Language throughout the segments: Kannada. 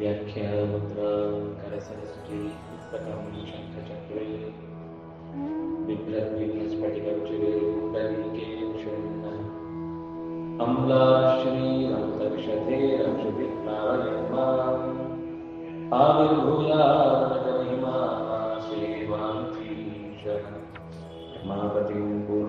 व्याख्यानमुद्रां करसरस्वती पुस्तकं शङ्खचक्रे बिभ्रद्विघ्नस्फटिकौचरे शून्यः अम्लाश्रीरक्तविषधे रक्षति प्रावयन्माम् आविर्भूयानकमहिमा सेवां श्रीश मापतिम्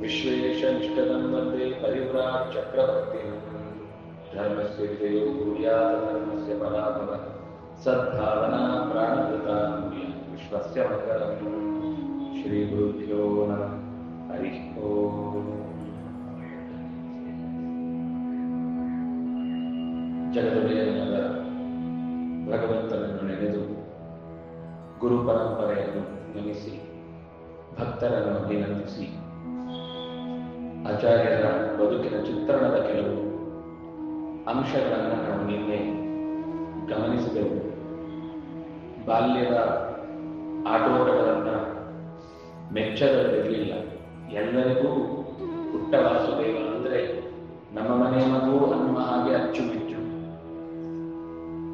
विश्वेशनिष्ठतं वन्दे परिव्राट् चक्रवर्तिम् धर्मस्य विजयो भूयात् धर्मस्य पराभवः सद्भावना प्राणकृता भूयात् विश्वस्य मकरम् श्रीगुरुभ्यो नमः हरिः ओम् ಜಗದೊಡೆಯನಾದ ಭಗವಂತನನ್ನು ನೆನೆದು ಗುರು ಪರಂಪರೆಯನ್ನು ನಮಿಸಿ ಭಕ್ತರನ್ನು ಅಭಿನಂದಿಸಿ ಆಚಾರ್ಯರ ಬದುಕಿನ ಚಿತ್ರಣದ ಕೆಲವು ಅಂಶಗಳನ್ನು ನಾವು ನಿನ್ನೆ ಗಮನಿಸಿದೆವು ಬಾಲ್ಯದ ಆಟೋಟಗಳನ್ನು ಮೆಚ್ಚದಿರಲಿಲ್ಲ ಎಲ್ಲರಿಗೂ ಪುಟ್ಟ ವಾಸುದೇವ ಅಂದ್ರೆ ನಮ್ಮ ಮನೆಯ ಮಗು ಅನ್ನುವ ಹಾಗೆ ಅಚ್ಚುಮೆಚ್ಚು.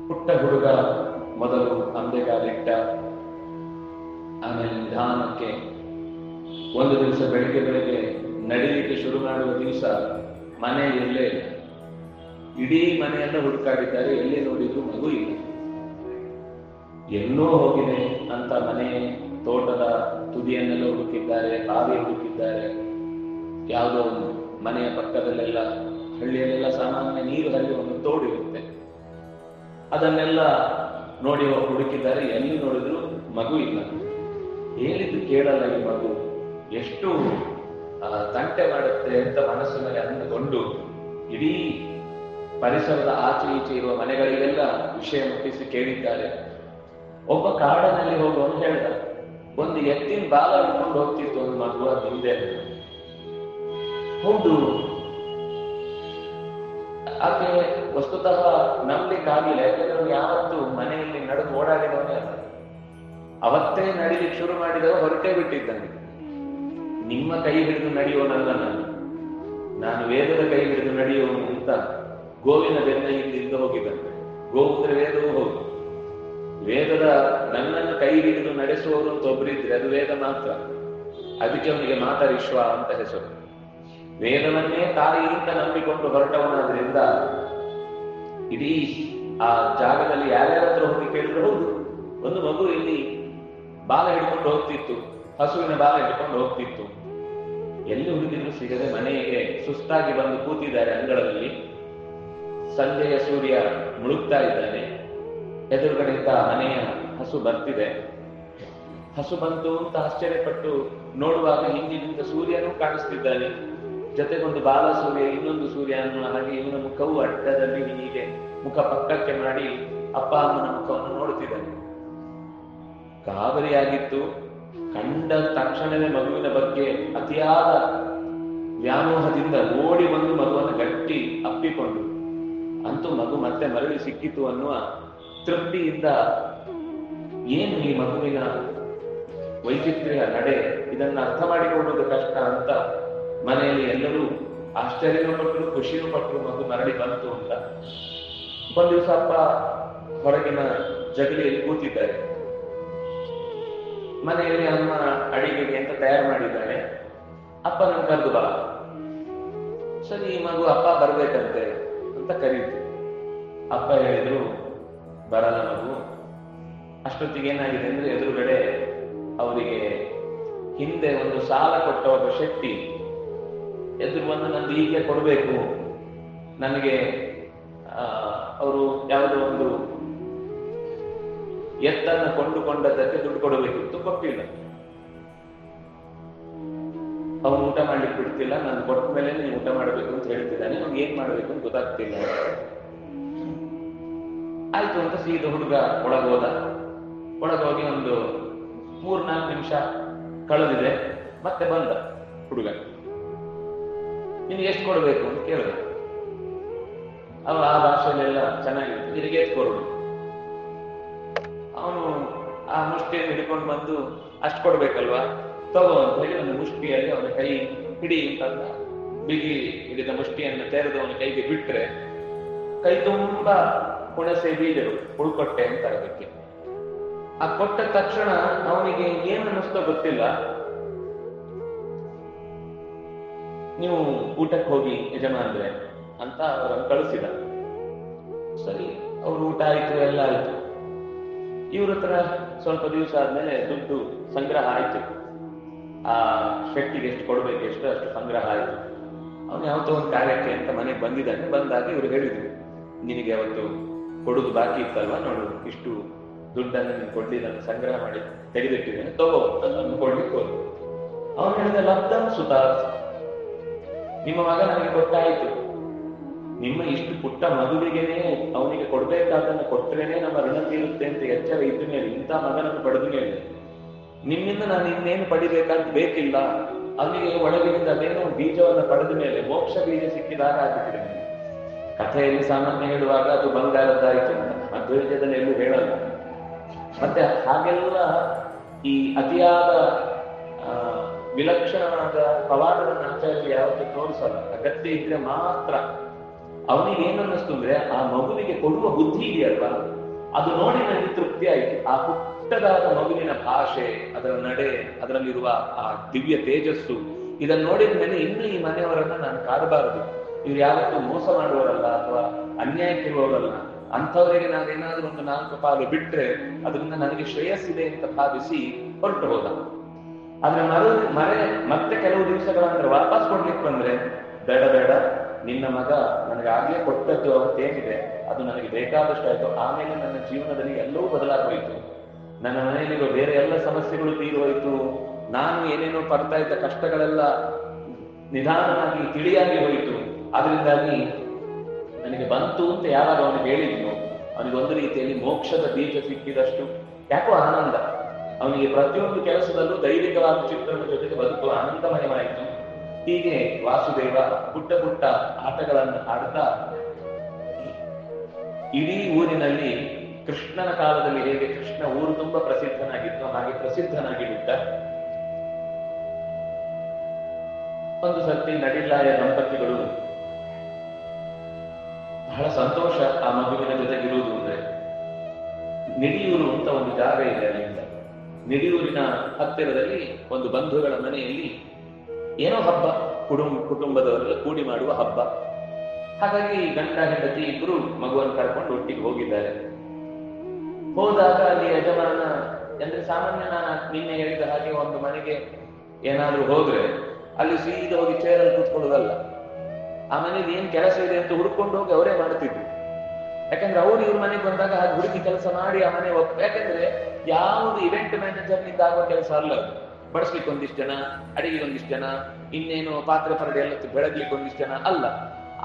ಪುಟ್ಟ ಹುಡುಗ ಮೊದಲು ಅಂಬೆಗಾಲಿಟ್ಟ ಆಮೇಲೆ ನಿಧಾನಕ್ಕೆ ಒಂದು ದಿವಸ ಬೆಳಿಗ್ಗೆ ಬೆಳಿಗ್ಗೆ ನಡಿಲಿಕ್ಕೆ ಶುರು ಮಾಡುವ ದಿವಸ ಮನೆ ಎಲ್ಲೇ ಇಲ್ಲ. ಇಡೀ ಮನೆಯನ್ನ ಹುಡುಕಾಡಿದ್ದಾರೆ. ಎಲ್ಲಿ ನೋಡಿದ್ರು ಮಗು ಇಲ್ಲ. ಎಲ್ಲೋ ಹೋಗಿದೆ ಅಂತ ಮನೆ ತೋಟದ ತುದಿಯನ್ನೆಲ್ಲ ಹುಡುಕಿದ್ದಾರೆ, ಬಾವಿ ಹುಡುಕಿದ್ದಾರೆ. ಯಾವುದೋ ಒಂದು ಮನೆಯ ಪಕ್ಕದಲ್ಲೆಲ್ಲ ಹಳ್ಳಿಯಲ್ಲೆಲ್ಲ ಸಾಮಾನ್ಯ ನೀರು ಹರಿದು ಒಂದು ತೋಡಿರುತ್ತೆ ಅದನ್ನೆಲ್ಲ ನೋಡಿ ಹುಡುಕಿದ್ದಾರೆ. ಎಲ್ಲಿ ನೋಡಿದ್ರು ಮಗು ಇಲ್ಲ. ಹೇಳಿದ್ದು ಕೇಳಲ್ಲ ಈ ಮಗು. ಎಷ್ಟು ತಂಟೆ ಮಾಡುತ್ತೆ ಅಂತ ಮನಸ್ಸಿನಲ್ಲಿ ಅಂದುಕೊಂಡು ಇಡೀ ಪರಿಸರದ ಆಚೆ ಈಚೆ ಇರುವ ಮನೆಗಳಿಗೆಲ್ಲ ವಿಷಯ ಮುಟ್ಟಿಸಿ ಕೇಳಿದ್ದಾರೆ. ಒಬ್ಬ ಕಾಡಿನಲ್ಲಿ ಅಂತ ಹೇಳ್ದ ಒಂದು ಎತ್ತಿನ ಬಾಲ ಹಿಡ್ಕೊಂಡು ಹೋಗ್ತಿತ್ತು ಒಂದು ಮಗು, ಅದು ಹಿಂದೆ ಹೌದು. ಆಕೆ ವಸ್ತುತಃ ನಂಬಲಿಕ್ಕಾಗಿಲ್ಲ ಯಾಕಂದ್ರೆ ಯಾವತ್ತು ಮನೆಯಲ್ಲಿ ನಡೆದು ಓಡಾಡಿದವನೇ ಅಲ್ಲ. ಅವತ್ತೇ ನಡಿಲಿಕ್ಕೆ ಶುರು ಮಾಡಿದವ ಹೊರಟೇ ಬಿಟ್ಟಿದ್ದಾನೆ. ನಿಮ್ಮ ಕೈ ಹಿಡಿದು ನಡೆಯೋನಲ್ಲ ನಾನು. ನಾನು ವೇದದ ಕೈ ಹಿಡಿದು ನಡೆಯೋನು ಅಂತ ಗೋವಿನ ಬೆನ್ನ ಹಿಂದಿಂದ ಹೋಗಿದ್ದಂತೆ ಗೋವು ಅಂದ್ರೆ ವೇದವೂ ಹೋಗಿ. ವೇದದ ನನ್ನನ್ನು ಕೈ ಹಿಡಿದು ನಡೆಸುವವರು ಅಂತ ಒಬ್ಬರಿದ್ರೆ ಅದು ವೇದ ಮಾತ್ರ. ಅದಕ್ಕೆ ಅವನಿಗೆ ಮಾತ ವಿಶ್ವ ಅಂತ ಹೆಸರು. ವೇದವನ್ನೇ ತಾಯಿಯಿಂದ ನಂಬಿಕೊಂಡು ಹೊರಟವನಾದ್ರಿಂದ ಇಡೀ ಆ ಜಾಗದಲ್ಲಿ ಯಾರ್ಯಾರ ಹತ್ರ ಹೋಗಿ ಕೇಳಿದ್ರು ಹೌದು. ಒಂದು ಮಗು ಇಲ್ಲಿ ಬಾಲ ಹಿಡ್ಕೊಂಡು ಹೋಗ್ತಿತ್ತು, ಹಸುವಿನ ಬಾಲ ಹಿಡ್ಕೊಂಡು ಹೋಗ್ತಿತ್ತು. ಎಲ್ಲಿ ಹುಡುಗಿದ್ರು ಸಿಗದೆ ಮನೆಗೆ ಸುಸ್ತಾಗಿ ಬಂದು ಕೂತಿದ್ದಾರೆ ಅಂಗಳದಲ್ಲಿ. ಸಂಜೆಯ ಸೂರ್ಯ ಮುಳುಗ್ತಾ ಇದ್ದಾನೆ. ಎದುರುಗಡೆಯಿಂದ ಮನೆಯ ಹಸು ಬರ್ತಿದೆ. ಹಸು ಬಂತು ಅಂತ ಆಶ್ಚರ್ಯಪಟ್ಟು ನೋಡುವಾಗ ಹಿಂದಿನಿಂದ ಸೂರ್ಯನೂ ಕಾಣಿಸ್ತಿದ್ದಾನೆ. ಜೊತೆಗೊಂದು ಬಾಲ ಸೂರ್ಯ ಇನ್ನೊಂದು ಸೂರ್ಯ ಅನ್ನುವ ಹಾಗೆ ಇವನ ಮುಖವು ಅಡ್ಡದಲ್ಲಿ ಹೀಗೆ ಮುಖ ಪಕ್ಕಕ್ಕೆ ಮಾಡಿ ಅಪ್ಪ ಅಮ್ಮನ ಮುಖವನ್ನು ನೋಡುತ್ತಿದ್ದಾನೆ. ಗಾಬರಿಯಾಗಿತ್ತು ಕಂಡ ತಕ್ಷಣವೇ ಮಗುವಿನ ಬಗ್ಗೆ ಅತಿಯಾದ ವ್ಯಾಮೋಹದಿಂದ ಓಡಿ ಬಂದು ಮಗುವನ್ನು ಗಟ್ಟಿ ಅಪ್ಪಿಕೊಂಡು, ಅಂತೂ ಮಗು ಮತ್ತೆ ಮರಳಿ ಸಿಕ್ಕಿತು ಅನ್ನುವ ತೃಪ್ತಿಯಿಂದ ಏನು ಈ ಮಗುವಿನ ವೈಚಿತ್ರ್ಯ ನಡೆ? ಇದನ್ನು ಅರ್ಥ ಮಾಡಿಕೊಳ್ಳುವುದು ಕಷ್ಟ ಅಂತ ಮನೆಯಲ್ಲಿ ಎಲ್ಲರೂ ಆಶ್ಚರ್ಯನೂ ಪಟ್ಟರು ಖುಷಿಯೂ ಪಟ್ಟರು ಮಗು ಮರಳಿ ಬಂತು ಅಂತ. ಒಂದು ದಿವಸ ಅಪ್ಪ ಹೊರಗಿನ ಜಗಲಿಯಲ್ಲಿ ಕೂತಿದ್ದಾರೆ. ಮನೆಯಲ್ಲಿ ಅಮ್ಮ ಅಡಿಗೆಗೆ ಅಂತ ತಯಾರು ಮಾಡಿದ್ದಾಳೆ ಅಪ್ಪ ನನ್ ಕರೆದು ಬಾ. ಸರಿ, ಈ ಮಗು ಅಪ್ಪ ಬರ್ಬೇಕಂತೆ ಅಂತ ಕರೀತು. ಅಪ್ಪ ಹೇಳಿದ್ರು, ಬರಲ್ಲ ಮಗು. ಅಷ್ಟೊತ್ತಿಗೆ ಏನಾಗಿದೆ ಅಂದ್ರೆ ಎದುರುಗಡೆ ಅವರಿಗೆ ಹಿಂದೆ ಒಂದು ಸಾಲ ಕೊಟ್ಟ ಒಬ್ಬ ಶಕ್ತಿ ಎದುರು ಬಂದು ನಂದು ಹೀಗೆ ಕೊಡಬೇಕು. ನನಗೆ ಅವರು ಯಾವುದೋ ಒಂದು ಎತ್ತನ್ನು ಕೊಂಡುಕೊಂಡದಕ್ಕೆ ದುಡ್ಡು ಕೊಡಬೇಕಿತ್ತು ಕೊಟ್ಟಿಲ್ಲ. ಅವನು ಊಟ ಮಾಡ್ಲಿಕ್ಕೆ ಬಿಡ್ತಿಲ್ಲ, ನಾನು ಕೊಟ್ಟ ಮೇಲೆ ನೀನು ಊಟ ಮಾಡಬೇಕು ಅಂತ ಹೇಳ್ತಿದ್ದಾನೆ ಅವ್ನು ಏನ್ ಮಾಡ್ಬೇಕು ಅಂತ ಗೊತ್ತಾಗ್ತಿಲ್ಲ. ಆಯ್ತು ಅಂತ ಸೀದ ಹುಡುಗ ಒಳಗೋದ. ಒಳಗೋಗಿ ಒಂದು ಮೂರ್ನಾಲ್ಕು ನಿಮಿಷ ಕಳೆದಿದೆ, ಮತ್ತೆ ಬಂದ ಹುಡುಗ. ನಿನ್ಗೆ ಎಷ್ಟು ಕೊಡಬೇಕು ಅಂತ ಕೇಳಿದ. ಅವ ಆ ಭಾಷೆಯಲ್ಲೆಲ್ಲ ಚೆನ್ನಾಗಿರುತ್ತೆ ನಿನಗೆ ಎಷ್ಟು ಕೊಡು ಅವನು ಆ ಮುಷ್ಟಿಯನ್ನು ಹಿಡ್ಕೊಂಡು ಬಂದು ಅಷ್ಟು ಕೊಡ್ಬೇಕಲ್ವಾ? ತಗೋ ಅಂತ ಹೇಳಿ ಒಂದು ಮುಷ್ಟಿಯಲ್ಲಿ ಅವನ ಕೈ ಹಿಡಿ ಅಂತ ಬಿಗಿ ಹಿಡಿದ ಮುಷ್ಟಿಯನ್ನು ತೆರೆದು ಅವನ ಕೈಗೆ ಬಿಟ್ರೆ ಕೈ ತುಂಬಾ ಹುಣಸೆ ಬೀಜಗಳು ಉಳ್ಕೊಟ್ಟೆ ಅಂತ ಅದಕ್ಕೆ ಆ ಕೊಟ್ಟ ತಕ್ಷಣ ಅವನಿಗೆ ಏನು ಅನ್ನಿಸ್ತೋ ಗೊತ್ತಿಲ್ಲ. ನೀವು ಊಟಕ್ಕೆ ಹೋಗಿ ಯಜಮಾನ್ರೆ ಅಂತ ಅವರನ್ನು ಕಳಿಸಿದ. ಸರಿ, ಅವ್ರು ಊಟ ಆಯ್ತು, ಎಲ್ಲ ಆಯ್ತು. ಇವ್ರ ಹತ್ರ ಸ್ವಲ್ಪ ದಿವಸ ಆದ್ಮೇಲೆ ದುಡ್ಡು ಸಂಗ್ರಹ ಆಯ್ತು. ಆ ಶೆಟ್ಟಿಗೆ ಎಷ್ಟು ಕೊಡ್ಬೇಕು, ಎಷ್ಟು ಅಷ್ಟು ಸಂಗ್ರಹ ಆಯ್ತು. ಅವನು ಯಾವತ್ತೋ ಒಂದು ಕಾರ್ಯಕ್ಕೆ ಅಂತ ಮನೆಗೆ ಬಂದಿದ್ದಾನೆ. ಬಂದಾಗ ಇವ್ರು ಹೇಳಿದ್ರು, ನಿನಗೆ ಅವತ್ತು ಕೊಡುದು ಬಾಕಿ ಇತ್ತಲ್ವಾ? ನೋಡು, ಇಷ್ಟು ದುಡ್ಡನ್ನು ನೀನು ಕೊಡ್ಲಿಲ್ಲ ಸಂಗ್ರಹ ಮಾಡಿ ತೆಗೆದಿಟ್ಟಿದ್ದೇನೆ, ತಗೋ ಅಂತ ನಾನು ಕೊಡ್ಲಿಕ್ಕೆ ಹೋದ್ರು ಅವನು ಹೇಳಿದ, ಲಬ್ಧಂ ಸುತಾತ್, ನಿಮ್ಮ ಮಗ ನನಗೆ ಗೊತ್ತಾಯ್ತು ನಿಮ್ಮ ಇಷ್ಟು ಪುಟ್ಟ ಮಗುವಿಗೆನೆ ಅವನಿಗೆ ಕೊಡ್ಬೇಕಾದನ್ನ ಕೊಟ್ಟರೇನೆ ನಮ್ಮ ಋಣ ತೀರುತ್ತೆ ಅಂತ ಎಚ್ಚರ ಇದ್ದ ಮೇಲೆ ಇಂಥ ಮಗನನ್ನು ಪಡೆದ ಮೇಲೆ ನಿಮ್ಮಿಂದ ನಾನು ಇನ್ನೇನು ಪಡಿಬೇಕಾದ ಬೇಕಿಲ್ಲ. ಅವನಿಗೆ ಒಳಗಿನಿಂದ ಅದೇನೋ ಬೀಜವನ್ನು ಪಡೆದ ಮೇಲೆ ಮೋಕ್ಷ ಬೀಜ ಸಿಕ್ಕಿದಾಗ ಆಗಿದ್ರೆ. ಕಥೆಯಲ್ಲಿ ಸಾಮಾನ್ಯ ಹೇಳುವಾಗ ಅದು ಬಂಗಾರದ್ದಾಯಿತು ಅದ್ವೈತದಲ್ಲಿ ಎಲ್ಲೂ ಹೇಳಲ್ಲ. ಮತ್ತೆ ಹಾಗೆಲ್ಲ ಈ ಅತಿಯಾದ ವಿಲಕ್ಷಣವಾದ ಪವಾಡವನ್ನು ಆಚಾರ್ಯ ಯಾವತ್ತೂ ತೋರಿಸಲ್ಲ. ಅಗತ್ಯ ಇದ್ರೆ ಮಾತ್ರ ಅವನಿಗೆ ಏನು ಅನ್ನಿಸ್ತು ಅಂದ್ರೆ ಆ ಮಗುವಿಗೆ ಕೊಡುವ ಬುದ್ಧಿ ಇದೆಯಲ್ವಾ? ಅದು ನೋಡಿ ನನಗೆ ತೃಪ್ತಿ ಆಯಿತು. ಆ ಪುಟ್ಟದಾದ ಮಗುವಿನ ಭಾಷೆ, ಅದರ ನಡೆ, ಅದರಲ್ಲಿರುವ ಆ ದಿವ್ಯ ತೇಜಸ್ಸು, ಇದನ್ನು ನೋಡಿದ ಮೇಲೆ ಇನ್ನು ಈ ಮನೆಯವರನ್ನ ನಾನು ಕಾಡಬಾರದು. ಇವ್ರು ಯಾವತ್ತೂ ಮೋಸ ಮಾಡುವವರಲ್ಲ ಅಥವಾ ಅನ್ಯಾಯಕ್ಕಿರುವವರಲ್ಲ ಅಂಥವರಿಗೆ ನಾನೇನಾದ್ರೂ ಒಂದು ನಾಲ್ಕು ಪಾಲು ಬಿಟ್ರೆ ಅದರಿಂದ ನನಗೆ ಶ್ರೇಯಸ್ಸಿದೆ ಅಂತ ಭಾವಿಸಿ ಹೊರಟು ಹೋದ. ಆದ್ರೆ ಮರ ಮರೆ ಮತ್ತೆ ಕೆಲವು ದಿವಸಗಳಂದ್ರೆ ವಾಪಸ್ ಕೊಡ್ಲಿಕ್ಕೆ ಬಂದ್ರೆ ಬೇಡ ಬೇಡ. ನಿನ್ನ ಮಗ ನನಗೆ ಆಗ್ಲೇ ಕೊಟ್ಟದ್ದು ಅವತ್ತೇನಿದೆ ಅದು ನನಗೆ ಬೇಕಾದಷ್ಟು ಆಯ್ತು ಆಮೇಲೆ ನನ್ನ ಜೀವನದಲ್ಲಿ ಎಲ್ಲವೂ ಬದಲಾಗೋಯ್ತು. ನನ್ನ ಮನೆಯಲ್ಲಿರುವ ಬೇರೆ ಎಲ್ಲ ಸಮಸ್ಯೆಗಳು ತೀರೋಯ್ತು ನಾನು ಏನೇನೋ ಪಡ್ತಾ ಇದ್ದ ಕಷ್ಟಗಳೆಲ್ಲ ನಿಧಾನವಾಗಿ ತಿಳಿಯಾಗಿ ಹೋಯಿತು. ಅದರಿಂದಾಗಿ ನನಗೆ ಬಂತು ಅಂತ ಯಾವಾಗ ಅವನಿಗೆ ಹೇಳಿದ್ನು ಅವನಿಗೆ ಒಂದು ರೀತಿಯಲ್ಲಿ ಮೋಕ್ಷದ ಬೀಜ ಸಿಕ್ಕಿದಷ್ಟು ಯಾಕೋ ಆನಂದ. ಅವನಿಗೆ ಪ್ರತಿಯೊಂದು ಕೆಲಸದಲ್ಲೂ ದೈವಿಕವಾದ ಚಿತ್ರದ ಜೊತೆಗೆ ಬದುಕು ಆನಂದಮಯವಾಯಿತು. ಹೀಗೆ ವಾಸುದೇವ ಪುಟ್ಟ ಪುಟ್ಟ ಆಟಗಳನ್ನು ಆಡ್ತಾ ಇಡೀ ಊರಿನಲ್ಲಿ ಕೃಷ್ಣನ ಕಾಲದಲ್ಲಿ ಹೇಗೆ ಕೃಷ್ಣ ಊರು ತುಂಬಾ ಪ್ರಸಿದ್ಧನಾಗಿತ್ತು ಹಾಗೆ ಪ್ರಸಿದ್ಧನಾಗಿ ಬಿಟ್ಟ ಒಂದು ಸರ್ತಿ ನಡಿಲ್ಲಾಯ ದಂಪತಿಗಳು ಬಹಳ ಸಂತೋಷ ಆ ಮಗುವಿನ ಜೊತೆಗಿರುವುದು ಅಂದ್ರೆ ನಿಡಿಯೂರು ಅಂತ ಒಂದು ಜಾಗ ಇದೆ ಅಲ್ಲಿಂದ. ನಿಡಿಯೂರಿನ ಹತ್ತಿರದಲ್ಲಿ ಒಂದು ಬಂಧುಗಳ ಮನೆಯಲ್ಲಿ ಏನೋ ಹಬ್ಬ, ಕುಟುಂಬ, ಕುಟುಂಬದವರೆಲ್ಲ ಕೂಡಿ ಮಾಡುವ ಹಬ್ಬ. ಹಾಗಾಗಿ ಗಂಡ, ಹೆಂಡತಿ ಇಬ್ರು ಮಗುವನ್ನು ಕರ್ಕೊಂಡು ಒಟ್ಟಿಗೆ ಹೋಗಿದ್ದಾರೆ. ಹೋದಾಗ ಅಲ್ಲಿ ಯಜಮಾನ ಅಂದ್ರೆ ಸಾಮಾನ್ಯ ನಾನು ನಿನ್ನೆ ಹೇಳಿದ ಹಾಗೆ ಒಂದು ಮನೆಗೆ ಏನಾದ್ರೂ ಹೋದ್ರೆ, ಅಲ್ಲಿ ಸೀದ ಹೋಗಿ ಚೇರಲ್ಲಿ ಕೂತ್ಕೊಳ್ಳೋದಲ್ಲ. ಆ ಮನೇಲಿ ಏನ್ ಕೆಲಸ ಇದೆ ಅಂತ ಹುಡ್ಕೊಂಡು ಹೋಗಿ ಅವರೇ ಮಾಡ್ತಿದ್ರು. ಯಾಕಂದ್ರೆ ಅವ್ರು ಇವ್ರ ಮನೆಗೆ ಬಂದಾಗ ಹಾಗೆ ಹುಡುಕಿ ಕೆಲಸ ಮಾಡಿ ಆ ಮನೆ ಯಾಕಂದ್ರೆ ಯಾವುದು ಇವೆಂಟ್ ಮ್ಯಾನೇಜರ್ನಿಂದ ಆಗುವ ಕೆಲಸ ಅಲ್ಲ ಅದು. ಬಡಿಸ್ಲಿಕ್ಕೆ ಒಂದಿಷ್ಟು ಜನ ಅಡಿಗೆ ಒಂದಿಷ್ಟು ಜನ, ಇನ್ನೇನು ಪಾತ್ರೆ ಪರಡೆ ಎಲ್ಲ ಬೆಳಗ್ಲಿಕ್ಕೆ ಒಂದಿಷ್ಟು ಜನ? ಅಲ್ಲ.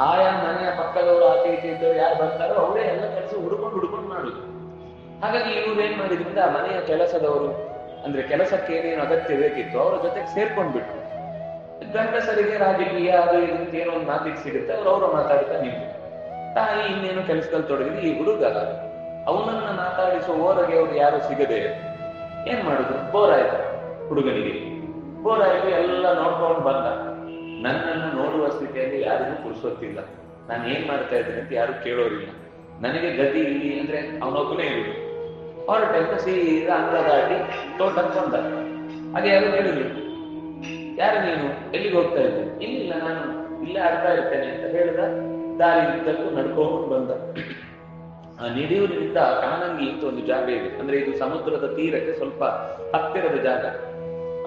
ಆಯಾ ಮನೆಯ ಪಕ್ಕದವರು ಆಚೆ ಈಚೆ ಇದ್ದವರು ಯಾರು ಬರ್ತಾರೋ ಅವರೇ ಎಲ್ಲ ಕೆಲಸ ಹುಡುಕೊಂಡು ಹುಡುಕೊಂಡು ಮಾಡುದು. ಹಾಗಾಗಿ ಇವ್ರು ಏನ್ ಮಾಡಿದ್ರಿಂದ ಆ ಮನೆಯ ಕೆಲಸದವರು, ಅಂದ್ರೆ ಕೆಲಸಕ್ಕೆ ಏನೇನು ಅಗತ್ಯ ಬೇಕಿತ್ತು ಅವರ ಜೊತೆಗೆ ಸೇರ್ಕೊಂಡ್ಬಿಟ್ರು. ಗಂಡಸರಿಗೆ ರಾಜಕೀಯ ಅದು ಇದು ಏನೋ ಒಂದು ಮಾತಿಗೆ ಸಿಗುತ್ತೆ, ಅವ್ರು ಅವರು ಮಾತಾಡ್ತಾ ನಿಂತು ತಾಯಿ ಇನ್ನೇನು ಕೆಲಸದಲ್ಲಿ ತೊಡಗಿದೆ ಈ ಹುಡುಗ ಅವನನ್ನ ಮಾತಾಡಿಸುವ ಓರಗೆ ಅವ್ರು ಯಾರು ಸಿಗದೆ ಏನ್ ಮಾಡುದು? ಬೋರ್ ಆಯ್ತು. ಹುಡುಗನಿಗೆ. ಬೋರ್ ಎಲ್ಲ ನೋಡ್ಕೊಂಡು ಬಂದ. ನನ್ನನ್ನು ನೋಡುವ ಸ್ಥಿತಿಯಲ್ಲಿ ಯಾರಿಗೂ ಕುರ್ಸೋತಿಲ್ಲ ನಾನು ಏನ್ ಮಾಡ್ತಾ ಇದ್ದೀನಿ ಅಂತ ಯಾರು ಕೇಳೋರಿಲ್ಲ. ನನಗೆ ಗತಿ ಇಲ್ಲಿ ಅಂದ್ರೆ ಅವನೊಬ್ಬನೇ ಇರುದು. ಹೊರಟ ಅಂತ ಸೀದಾ ಅಂಗಳ ದಾಟಿ ತೋಟಕ್ಕೆ ಬಂದ. ಹಾಗೆ ಯಾರು ಹೇಳಿದ್ರು? ಯಾರು ನೀನು? ಎಲ್ಲಿಗೆ ಹೋಗ್ತಾ ಇದ್ದೆ? ಇಲ್ಲ ನಾನು. ಇಲ್ಲೇ ಆಡ್ತಾ ಇರ್ತೇನೆ ಅಂತ ಹೇಳಿದ ದಾರಿ ಇದ್ದಕ್ಕೂ ನಡ್ಕೊಂಡು ಬಂದ. ಆ ನಿಡಿಯೂರಿನಿಂದ ಕಾನಂಗಿ ಅಂತ ಒಂದು ಜಾಗ ಇದೆ. ಅಂದ್ರೆ ಇದು ಸಮುದ್ರದ ತೀರಕ್ಕೆ ಸ್ವಲ್ಪ ಹತ್ತಿರದ ಜಾಗ.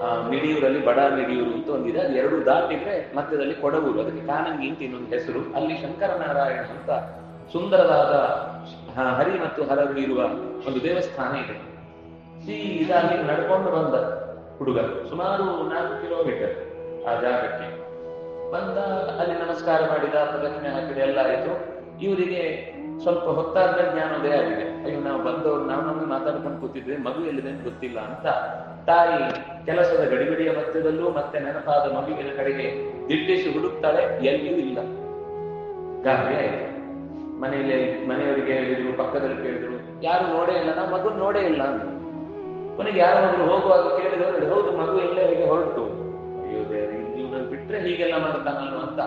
ಆ ನಿಡಿಯೂರಲ್ಲಿ ಬಡ ನಿಡಿಯೂರು ಅಂತ ಒಂದಿದೆ. ಅದು ಎರಡು ದಾಟಿದ್ರೆ ಮಧ್ಯದಲ್ಲಿ ಕೊಡಗೂರು. ಅದಕ್ಕೆ ಕಾನಂಗಿ ಅಂತ ಇನ್ನೊಂದು ಹೆಸರು. ಅಲ್ಲಿ ಶಂಕರನಾರಾಯಣ ಅಂತ ಸುಂದರವಾದ ಹರಿ ಮತ್ತು ಹರರು ಇರುವ ಒಂದು ದೇವಸ್ಥಾನ ಇದೆ. ಸೀದಾ ಅಲ್ಲಿ ನಡ್ಕೊಂಡು ಬಂದ ಹುಡುಗ ಸುಮಾರು ನಾಲ್ಕು ಕಿಲೋಮೀಟರ್ ಆ ಜಾಗಕ್ಕೆ. ಬಂದ, ಅಲ್ಲಿ ನಮಸ್ಕಾರ ಮಾಡಿದ ಪ್ರದಕ್ಷಿಣೆ ಹಾಕಿದ, ಎಲ್ಲ ಆಯ್ತು. ಇವರಿಗೆ ಸ್ವಲ್ಪ ಹೊತ್ತಾದ್ಮೇಲೆ ಜ್ಞಾನೋದಯ ಆಗಿದೆ. ಅಯ್ಯೋ, ನಾವು ಬಂದವ್ರು, ನಾವು ನಮ್ಗೆ ಮಾತಾಡ್ಕೊಂಡು ಕೂತಿದ್ವಿ ಮಗು ಎಲ್ಲಿದೆ ಅಂತ ಗೊತ್ತಿಲ್ಲ ಅಂತ ತಾಯಿ ಕೆಲಸದ ಗಡಿಬಿಡಿಯ ಮಧ್ಯದಲ್ಲೂ ಮತ್ತೆ ನೆನಪಾದ ಮಗುವಿನ ಕಡೆಗೆ ದಿಟ್ಟಿಸಿ ಹುಡುಕ್ತಾಳೆ, ಎಲ್ಲಿಯೂ ಇಲ್ಲ. ಗಾಬರಿ ಆಯ್ತು ಮನೆಯಲ್ಲಿ, ಮನೆಯವರಿಗೆ ಹೇಳಿದ್ರು, ಪಕ್ಕದಲ್ಲಿ ಕೇಳಿದ್ರು, ಯಾರು ನೋಡೇ ಇಲ್ಲ ನಾವು ಮಗು ನೋಡೇ ಇಲ್ಲ ಅಂತ ಕೊನೆಗೆ ಯಾರೋ ಮಗು ಹೋಗುವಾಗ ಕೇಳಿದವರು ಹೌದು, ಮಗು ಇಲ್ಲೇ ಹೇಗೆ ಹೊರಟು? ಅಯ್ಯೋ ದೇವರು ಬಿಟ್ರೆ ಹೀಗೆಲ್ಲ ಮಾಡ್ತಾನಲ್ವ? ಅಂತ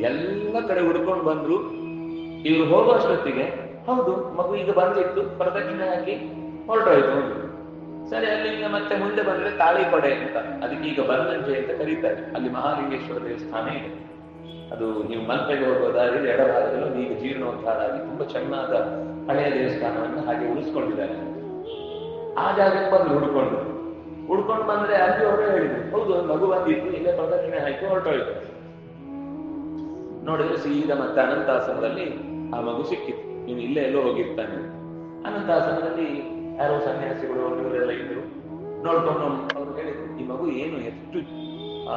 ಎಲ್ಲ ಕಡೆ ಹುಡ್ಕೊಂಡು ಬಂದ್ರು. ಇವ್ರು ಹೋಗುವಷ್ಟೊತ್ತಿಗೆ ಹೌದು, ಮಗು ಈಗ ಬಂದಿತ್ತು ಪ್ರದಕ್ಷಿಣೆ ಹಾಕಿ ಹೊರಟೋಯ್ತು. ಸರಿ ಅಲ್ಲಿಂದ ಮತ್ತೆ ಮುಂದೆ ಬಂದ್ರೆ ತಾಳಿಕೊಡೆ ಅಂತ. ಅದಕ್ಕೆ ಈಗ ಬನಗಂಜೆ ಅಂತ ಕರೀತಾರೆ. ಅಲ್ಲಿ ಮಹಾಲಿಂಗೇಶ್ವರ ದೇವಸ್ಥಾನ ಇದೆ. ಅದು ನೀವು ಮಲ್ಪೆಗೆ ಹೋಗುವ ದಾರಿಯಲ್ಲಿ ಎಡಭಾಗದಲ್ಲೂ ಈಗ ಜೀರ್ಣೋದ್ಧಾರ ಆಗಿ ತುಂಬಾ ಚೆನ್ನಾದ ಹಳೆಯ ದೇವಸ್ಥಾನವನ್ನು ಹಾಗೆ ಉಳಿಸ್ಕೊಂಡಿದ್ದಾರೆ. ಆ ಜಾಗಕ್ಕೆ ಬಂದು ಹುಡ್ಕೊಂಡು. ಹುಡ್ಕೊಂಡು ಬಂದ್ರೆ ಅಲ್ಲಿ ಅವರು ಹೇಳಿದ್ರು, ಹೌದು, ಮಗು ಬಂದಿತ್ತು, ಇಲ್ಲೇ ಪ್ರದಕ್ಷಿಣೆ ಹಾಕಿ ಹೊರಟೋಯ್ತು. ನೋಡಿದ್ರೆ ಸೀದಾ ಮತ್ತೆ ಅನಂತಾಸನದಲ್ಲಿ ಆ ಮಗು ಸಿಕ್ಕಿತ್ತು ನೀನು ಇಲ್ಲೇ ಎಲ್ಲೋ ಹೋಗಿರ್ತಾನೆ ಅನಂತಾಸನದಲ್ಲಿ ಯಾರೋ ಸನ್ಯಾಸಿಗಳು ಇವರೆಲ್ಲ ಇದ್ರು. ನೋಡ್ಕೊಂಡು ಅವ್ರು ಹೇಳಿದ್ರು, ಈ ಮಗು ಏನು ಎಷ್ಟು, ಆ,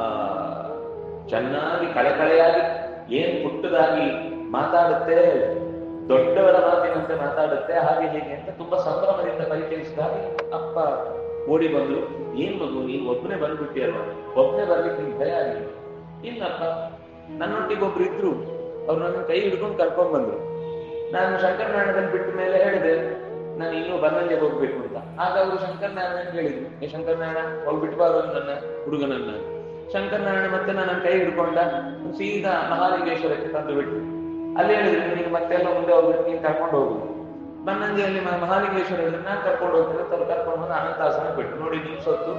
ಚೆನ್ನಾಗಿ ಕಳೆಕಳೆಯಾಗಿ ಏನ್ ಪುಟ್ಟದಾಗಿ ಮಾತಾಡುತ್ತೆ, ದೊಡ್ಡವರ ಮಾತಿನಂತೆ ಮಾತಾಡುತ್ತೆ, ಹಾಗೆ ಹೇಗೆ ಅಂತ ತುಂಬಾ ಸಂಭ್ರಮದಿಂದ ಪರಿಚಯಿಸಿದಾಗ ಅಪ್ಪ ಓಡಿ ಬಂದ್ರು. ಏನ್ ಮಗು, ನೀನ್ ಒಬ್ಬನೇ ಬಂದ್ಬಿಟ್ಟಿಯಲ್ವ? ಒಬ್ಬನೇ ಬರ್ಲಿಕ್ಕೆ ನಿನ್ ಭಯ ಆಗಿಲ್ಲ ಇಲ್ಲಪ್ಪ, ನನ್ನೊಟ್ಟಿಗೆ ಒಬ್ರು ಇದ್ರು. ಅವ್ರು ನನ್ನ ಕೈ ಹಿಡ್ಕೊಂಡು ಕರ್ಕೊಂಡ್ ಬಂದ್ರು. ನಾನು ಶಂಕರನಾರಾಯಣದಲ್ಲಿ ಬಿಟ್ಟ ಮೇಲೆ ಹೇಳಿದೆ, ನಾನು ಇನ್ನೂ ಬನ್ನಂಗೆ ಹೋಗ್ಬೇಕು ಅಂತ. ಆಗ ಅವರು ಶಂಕರನಾರಾಯಣ ಹೇಳಿದ್ರು. ಏ ಶಂಕರನಾರಾಯಣ ಅವ್ರು ನನ್ನ ಹುಡುಗನನ್ನ? ಶಂಕರನಾರಾಯಣ ಮತ್ತೆ ನಾನು ಕೈ ಹಿಡ್ಕೊಂಡ ಸೀದಾ ಮಹಾಲಿಂಗೇಶ್ವರಕ್ಕೆ ತಂದು ಬಿಟ್ಟು ಅಲ್ಲಿ ಹೇಳಿದ್ರು, ನಿನಗೆ ಮತ್ತೆಲ್ಲ ಮುಂದೆ ಹೋಗ್ಬಿಟ್ಟು ನೀನು ಕರ್ಕೊಂಡು ಹೋಗುದು ಬನ್ನಂಜೆಯಲ್ಲಿ ಮ- ಮಹಾಲಿಂಗೇಶ್ವರ ನಾನು ಕರ್ಕೊಂಡು ಹೋಗ್ತೇನೆ ಅವ್ರು ಕರ್ಕೊಂಡು ಬಂದು ಅನಂತಾಸನ ಬಿಟ್ಟು ನೋಡಿ ನಿಮ್ ಸೊತ್ತು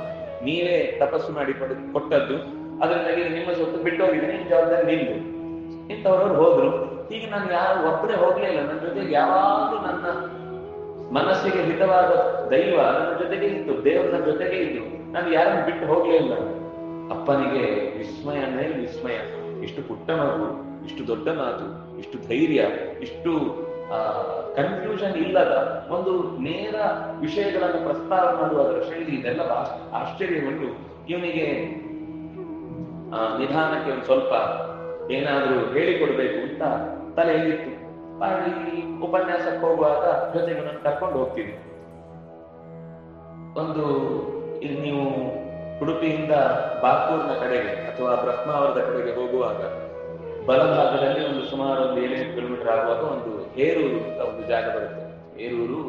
ನೀವೇ ತಪಸ್ಸು ಮಾಡಿ ಕೊಟ್ಟದ್ದು. ಅದರಿಂದಾಗಿ ನಿಮ್ಮ ಸೊತ್ತು ಬಿಟ್ಟು ಹೋಗಿದ್ದೀನಿ ನಿಮ್ ಜವಾಬ್ದಾರಿ ನಿಂದು. ಇಂಥವ್ರವ್ರು ಹೋದ್ರು. ಈಗ ನಾನು ಯಾರು ಒಬ್ಬರೇ ಹೋಗ್ಲೇ ಇಲ್ಲ ನನ್ನ ಜೊತೆಗೆ ಯಾವಾಗಲೂ ನನ್ನ ಮನಸ್ಸಿಗೆ ಹಿತವಾದ ದೈವ ನನ್ನ ಜೊತೆಗೆ ಇತ್ತು. ದೇವರು ನನ್ನ ಜೊತೆಗೆ ಇದ್ದು. ನಾನು ಯಾರನ್ನು ಬಿಟ್ಟು ಹೋಗ್ಲೇ ಇಲ್ಲ. ಅಪ್ಪನಿಗೆ ವಿಸ್ಮಯ ಅಂದ್ರೆ ವಿಸ್ಮಯ. ಇಷ್ಟು ಪುಟ್ಟ ಮಗು ಇಷ್ಟು ದೊಡ್ಡ ಮಾತು ಇಷ್ಟು ಧೈರ್ಯ ಇಷ್ಟು ಕನ್ಫ್ಯೂಷನ್ ಇಲ್ಲದ ಒಂದು ನೇರ ವಿಷಯಗಳನ್ನು ಪ್ರಸ್ತಾವ ಮಾಡುವ ಶೈಲಿ ಇದೆಲ್ಲ ಆಶ್ಚರ್ಯಗೊಂಡು ಇವನಿಗೆ ಆ, ನಿಧಾನಕ್ಕೆ ಒಂದು ಸ್ವಲ್ಪ ಏನಾದ್ರೂ ಹೇಳಿಕೊಡ್ಬೇಕು ಅಂತ ತಲೆಯಲ್ಲಿತ್ತು. ಈ ಉಪನ್ಯಾಸಕ್ಕೆ ಹೋಗುವಾಗ ಜೊತೆಗೆ ನಾನು ಕರ್ಕೊಂಡು ಹೋಗ್ತೀನಿ ಒಂದು, ಇಲ್ಲಿ ನೀವು ಉಡುಪಿಯಿಂದ ಬಾಗೂರ್ನ ಕಡೆಗೆ ಅಥವಾ ಬ್ರಹ್ಮಾವರದ ಕಡೆಗೆ ಹೋಗುವಾಗ ಬಲಭಾಗದಲ್ಲಿ ಒಂದು ಸುಮಾರು ಒಂದು ಏಳೆಂಟು ಕಿಲೋಮೀಟರ್ ಆಗುವಾಗ ಒಂದು ಹೇರೂರು ಅಂತ ಒಂದು ಜಾಗ ಬರುತ್ತೆ. ಹೇರೂರು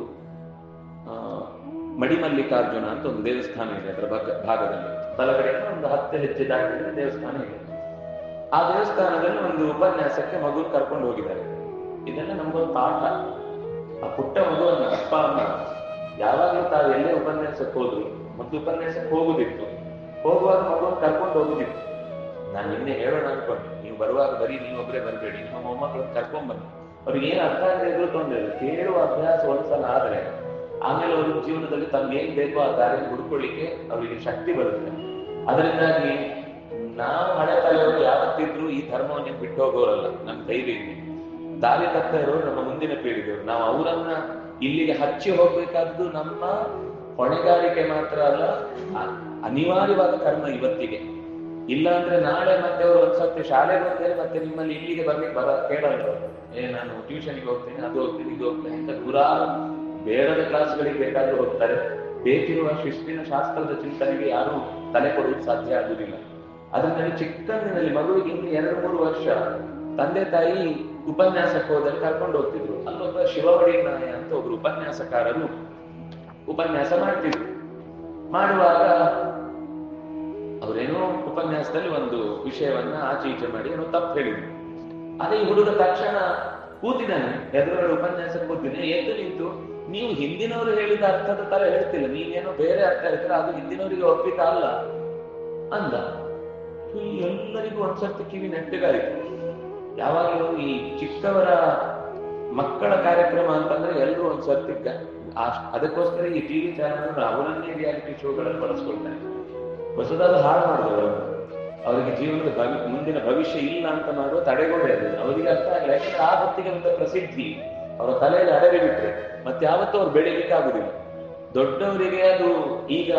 ಮಡಿಮಲ್ಲಿಕಾರ್ಜುನ ಅಂತ ಒಂದು ದೇವಸ್ಥಾನ ಇದೆ ಅದರ ಭಾಗ ಭಾಗದಲ್ಲಿ. ಬಲಗಡೆ ಒಂದು ಹತ್ತು ಹೆಜ್ಜೆ ಜಾಗದಲ್ಲಿ ದೇವಸ್ಥಾನ ಇದೆ. ಆ ದೇವಸ್ಥಾನದಲ್ಲಿ ಒಂದು ಉಪನ್ಯಾಸಕ್ಕೆ ಮಗು ಕರ್ಕೊಂಡು ಹೋಗಿದ್ದಾರೆ. ಇದೆಲ್ಲ ನಮ್ಗೊಂದು ಪಾಠ. ಆ ಪುಟ್ಟ ಮಗುವನ್ನ ಅಪ್ಪ ಅಮ್ಮ ಯಾವಾಗಲೂ ತಾವು ಎಲ್ಲೇ ಉಪನ್ಯಾಸಕ್ಕೆ ಹೋದ್ರು, ಮೊದಲು ಉಪನ್ಯಾಸಕ್ಕೆ ಹೋಗುದಿತ್ತು. ಹೋಗುವಾಗ ಮಗುವನ್ನು ಕರ್ಕೊಂಡು ಹೋಗುದಿತ್ತು. ನಾನು ನಿನ್ನೆ ಹೇಳೋಣ ಅನ್ಕೊಂಡು, ನೀವು ಬರುವಾಗ ಬರೀ ನೀವೊಬ್ಬರೇ ಬರಬೇಡಿ ನಿಮ್ಮ ಮೊಮ್ಮಕ್ಕಳನ್ನ ಕರ್ಕೊಂಡ್ ಬನ್ನಿ. ಅವ್ರಿಗೆ ಏನು ಅರ್ಥ ಆಗದೆ ತೊಂದರೆ ಇಲ್ಲ, ಕೇಳುವ ಅಭ್ಯಾಸ ಒಂದ್ಸಲ ಆದ್ರೆ, ಆಮೇಲೆ ಅವ್ರ ಜೀವನದಲ್ಲಿ ತಮ್ಗೆ ಏನ್ ಬೇಕೋ ಆ ದಾರಿ ಹುಡ್ಕೊಳ್ಳಿಕ್ಕೆ ಅವರಿಗೆ ಶಕ್ತಿ ಬರುತ್ತೆ. ಅದರಿಂದಾಗಿ ನಾವು ಹಳೆ ತಲೆಯವರು ಯಾವತ್ತಿದ್ರು ಈ ಧರ್ಮವನ್ನು ಬಿಟ್ಟು ಹೋಗೋರಲ್ಲ ನಮ್ ಧೈರ್ಯ ಇದೆ ದಾರಿ ತಪ್ಪ ಇರೋರು ನಮ್ಮ ಮುಂದಿನ ಪೀಳಿಗೆಯವರು. ನಾವು ಅವರನ್ನ ಇಲ್ಲಿಗೆ ಹಚ್ಚಿ ಹೋಗ್ಬೇಕಾದ್ದು ನಮ್ಮ ಹೊಣೆಗಾರಿಕೆ ಮಾತ್ರ ಅಲ್ಲ ಅನಿವಾರ್ಯವಾದ ಕರ್ಮ ಇವತ್ತಿಗೆ. ಇಲ್ಲ ಅಂದ್ರೆ ನಾಳೆ ಮತ್ತೆ ಅವರು ಒಂದ್ಸತಿ ಶಾಲೆಗೆ ಹೋಗ್ತಾರೆ ಮತ್ತೆ ನಿಮ್ಮಲ್ಲಿ ಇಲ್ಲಿಗೆ ಬರ್ಲಿಕ್ಕೆ ಬರ ಕೇಳಲ್ಲ ಏ, ನಾನು ಟ್ಯೂಷನ್ಗೆ ಹೋಗ್ತೇನೆ, ಅದು ಹೋಗ್ತೀನಿ, ಇದು ಹೋಗ್ತೇನೆ ಅಂತ ನೂರಾರು ಬೇರೆ ಕ್ಲಾಸ್ಗಳಿಗೆ ಬೇಕಾದ್ರೂ ಹೋಗ್ತಾರೆ. ಬೇಕಿರುವ ಶಿಸ್ತಿನ ಶಾಸ್ತ್ರದ ಚಿಂತನೆಗೆ ಯಾರು ತಲೆ ಕೊಡುವುದು ಸಾಧ್ಯ ಆಗುದಿಲ್ಲ ಅದರಲ್ಲಿ ಚಿಕ್ಕಂದಿನಲ್ಲಿ ಮಗುವಿಗೆ ಇನ್ನು ಎರಡು, ಮೂರು ವರ್ಷ ತಂದೆ ತಾಯಿ ಉಪನ್ಯಾಸಕ್ಕೆ ಹೋದಲ್ಲಿ ಕರ್ಕೊಂಡು ಹೋಗ್ತಿದ್ರು. ಅಲ್ಲೊಬ್ಬ ಶಿವವಡಿ ನಾಯ ಅಂತ ಒಬ್ರು ಉಪನ್ಯಾಸಕಾರರು ಉಪನ್ಯಾಸ ಮಾಡ್ತಿದ್ರು. ಮಾಡುವಾಗ ಅವರೇನೋ ಉಪನ್ಯಾಸದಲ್ಲಿ ಒಂದು ವಿಷಯವನ್ನ ಆಚೆ ಈಚೆ ಮಾಡಿ ಏನೋ ತಪ್ಪು ಹೇಳಿದ್ರು. ಅದೇ ಈ ಹುಡುಗ ತಕ್ಷಣ ಕೂತಿದ್ದಾನೆ, ಎದುರುಗಡೆ ಉಪನ್ಯಾಸಕ್ಕೆ ಕೂತಿದ್ದಾನೆ, ಎದ್ದು ನಿಂತು, ನೀವು ಹಿಂದಿನವರು ಹೇಳಿದ ಅರ್ಥದ ತರ ಹೇಳ್ತಿಲ್ಲ ನೀವೇನೋ ಬೇರೆ ಅರ್ಥ ಹೇಳ್ತೀರ ಅದು ಹಿಂದಿನವರಿಗೆ ಒಪ್ಪಿತ ಅಲ್ಲ, ಅಂದ. ಈ ಎಲ್ಲರಿಗೂ ಒಂದ್ಸರ್ತಿ ಕಿವಿ ನೆಟ್ಟಗಾಯಿತು ಯಾವಾಗಲೂ ಈ ಚಿಕ್ಕವರ ಮಕ್ಕಳ ಕಾರ್ಯಕ್ರಮ ಅಂತಂದ್ರೆ ಎಲ್ಲರೂ ಒಂದ್ಸರ್ತಿ ಅದಕ್ಕೋಸ್ಕರ ಈ ಟಿವಿ ಚಾನೆಲ್ ಅವರನ್ನೇ ರಿಯಾಲಿಟಿ ಶೋಗಳನ್ನು ಬಳಸ್ಕೊಳ್ತಾರೆ. ಹೊಸದಾದ ಹಾಳು ಮಾಡಿದವರು, ಅವರಿಗೆ ಜೀವನದ ಭವಿ, ಮುಂದಿನ ಭವಿಷ್ಯ ಇಲ್ಲ ಅಂತ ಮಾಡುವ ತಡೆಗೋಡೆ ಅದು. ಅವರಿಗೆ ಅರ್ಥ ಆಗಲ್ಲ ಯಾಕಂದ್ರೆ ಆ ಹೊತ್ತಿಗೆ ಪ್ರಸಿದ್ಧಿ, ಅವರ ತಲೆಯಲ್ಲಿ ಅಡಗಿ ಬಿಟ್ರೆ ಮತ್ತೆ ಯಾವತ್ತೂ ಅವ್ರು ಬೆಳೀಲಿಕ್ಕೆ ಆಗುದಿಲ್ಲ. ದೊಡ್ಡವರಿಗೆ ಅದು ಈಗ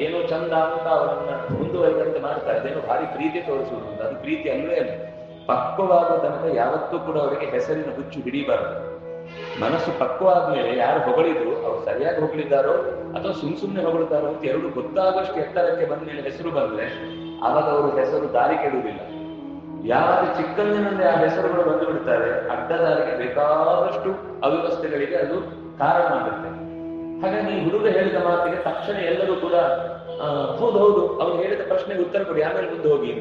ಏನೋ ಚಂದ ಅಂತ ಅವರನ್ನ ಮುಂದುವರಿದಂತೆ ಮಾಡ್ತಾರೆ. ಅದೇನೋ ಭಾರಿ ಪ್ರೀತಿ ತೋರಿಸುವುದು ಅದು ಪ್ರೀತಿ ಅಲ್ವೇ ಅಲ್ಲ. ಪಕ್ವವಾದ ತನಕ ಯಾವತ್ತೂ ಕೂಡ ಅವರಿಗೆ ಹೆಸರಿನ ಹುಚ್ಚು ಹಿಡಿಬಾರದು. ಮನಸ್ಸು ಪಕ್ವ ಮೇಲೆ ಯಾರು ಹೊಗಳಿದ್ರು, ಅವ್ರು ಸರಿಯಾಗಿ ಹೊಗಳಿದ್ದಾರೋ ಅಥವಾ ಸುಮ್ ಸುಮ್ಮನೆ ಹೊಗಳುತ್ತಾರೋ ಅಂತ ಎರಡು ಗೊತ್ತಾಗುವಷ್ಟು ಎತ್ತರಕ್ಕೆ ಬಂದ್ಮೇಲೆ ಹೆಸರು ಬಂದ್ರೆ ಅವಾಗ ಅವರು ಹೆಸರು ದಾರಿ ಕೆಡುವುದಿಲ್ಲ ಯಾವಾಗ ಚಿಕ್ಕಂದಿನಲ್ಲಿ ಆ ಹೆಸರುಗಳು ಬಂದು ಬಿಡ್ತಾರೆ, ಅಡ್ಡದಾರಿಗೆ ಬೇಕಾದಷ್ಟು ಅವ್ಯವಸ್ಥೆಗಳಿಗೆ ಅದು ಕಾರಣ ಆಗುತ್ತೆ. ಹಾಗಾಗಿ ಈ ಹುಡುಗ ಹೇಳಿದ ಮಾತಿಗೆ ತಕ್ಷಣ ಎಲ್ಲರೂ ಕೂಡ ಹೌದು ಹೌದು, ಅವ್ರು ಹೇಳಿದ ಪ್ರಶ್ನೆಗೆ ಉತ್ತರ ಕೊಡಿ, ಆಮೇಲೆ ಮುಂದೆ ಹೋಗಿ.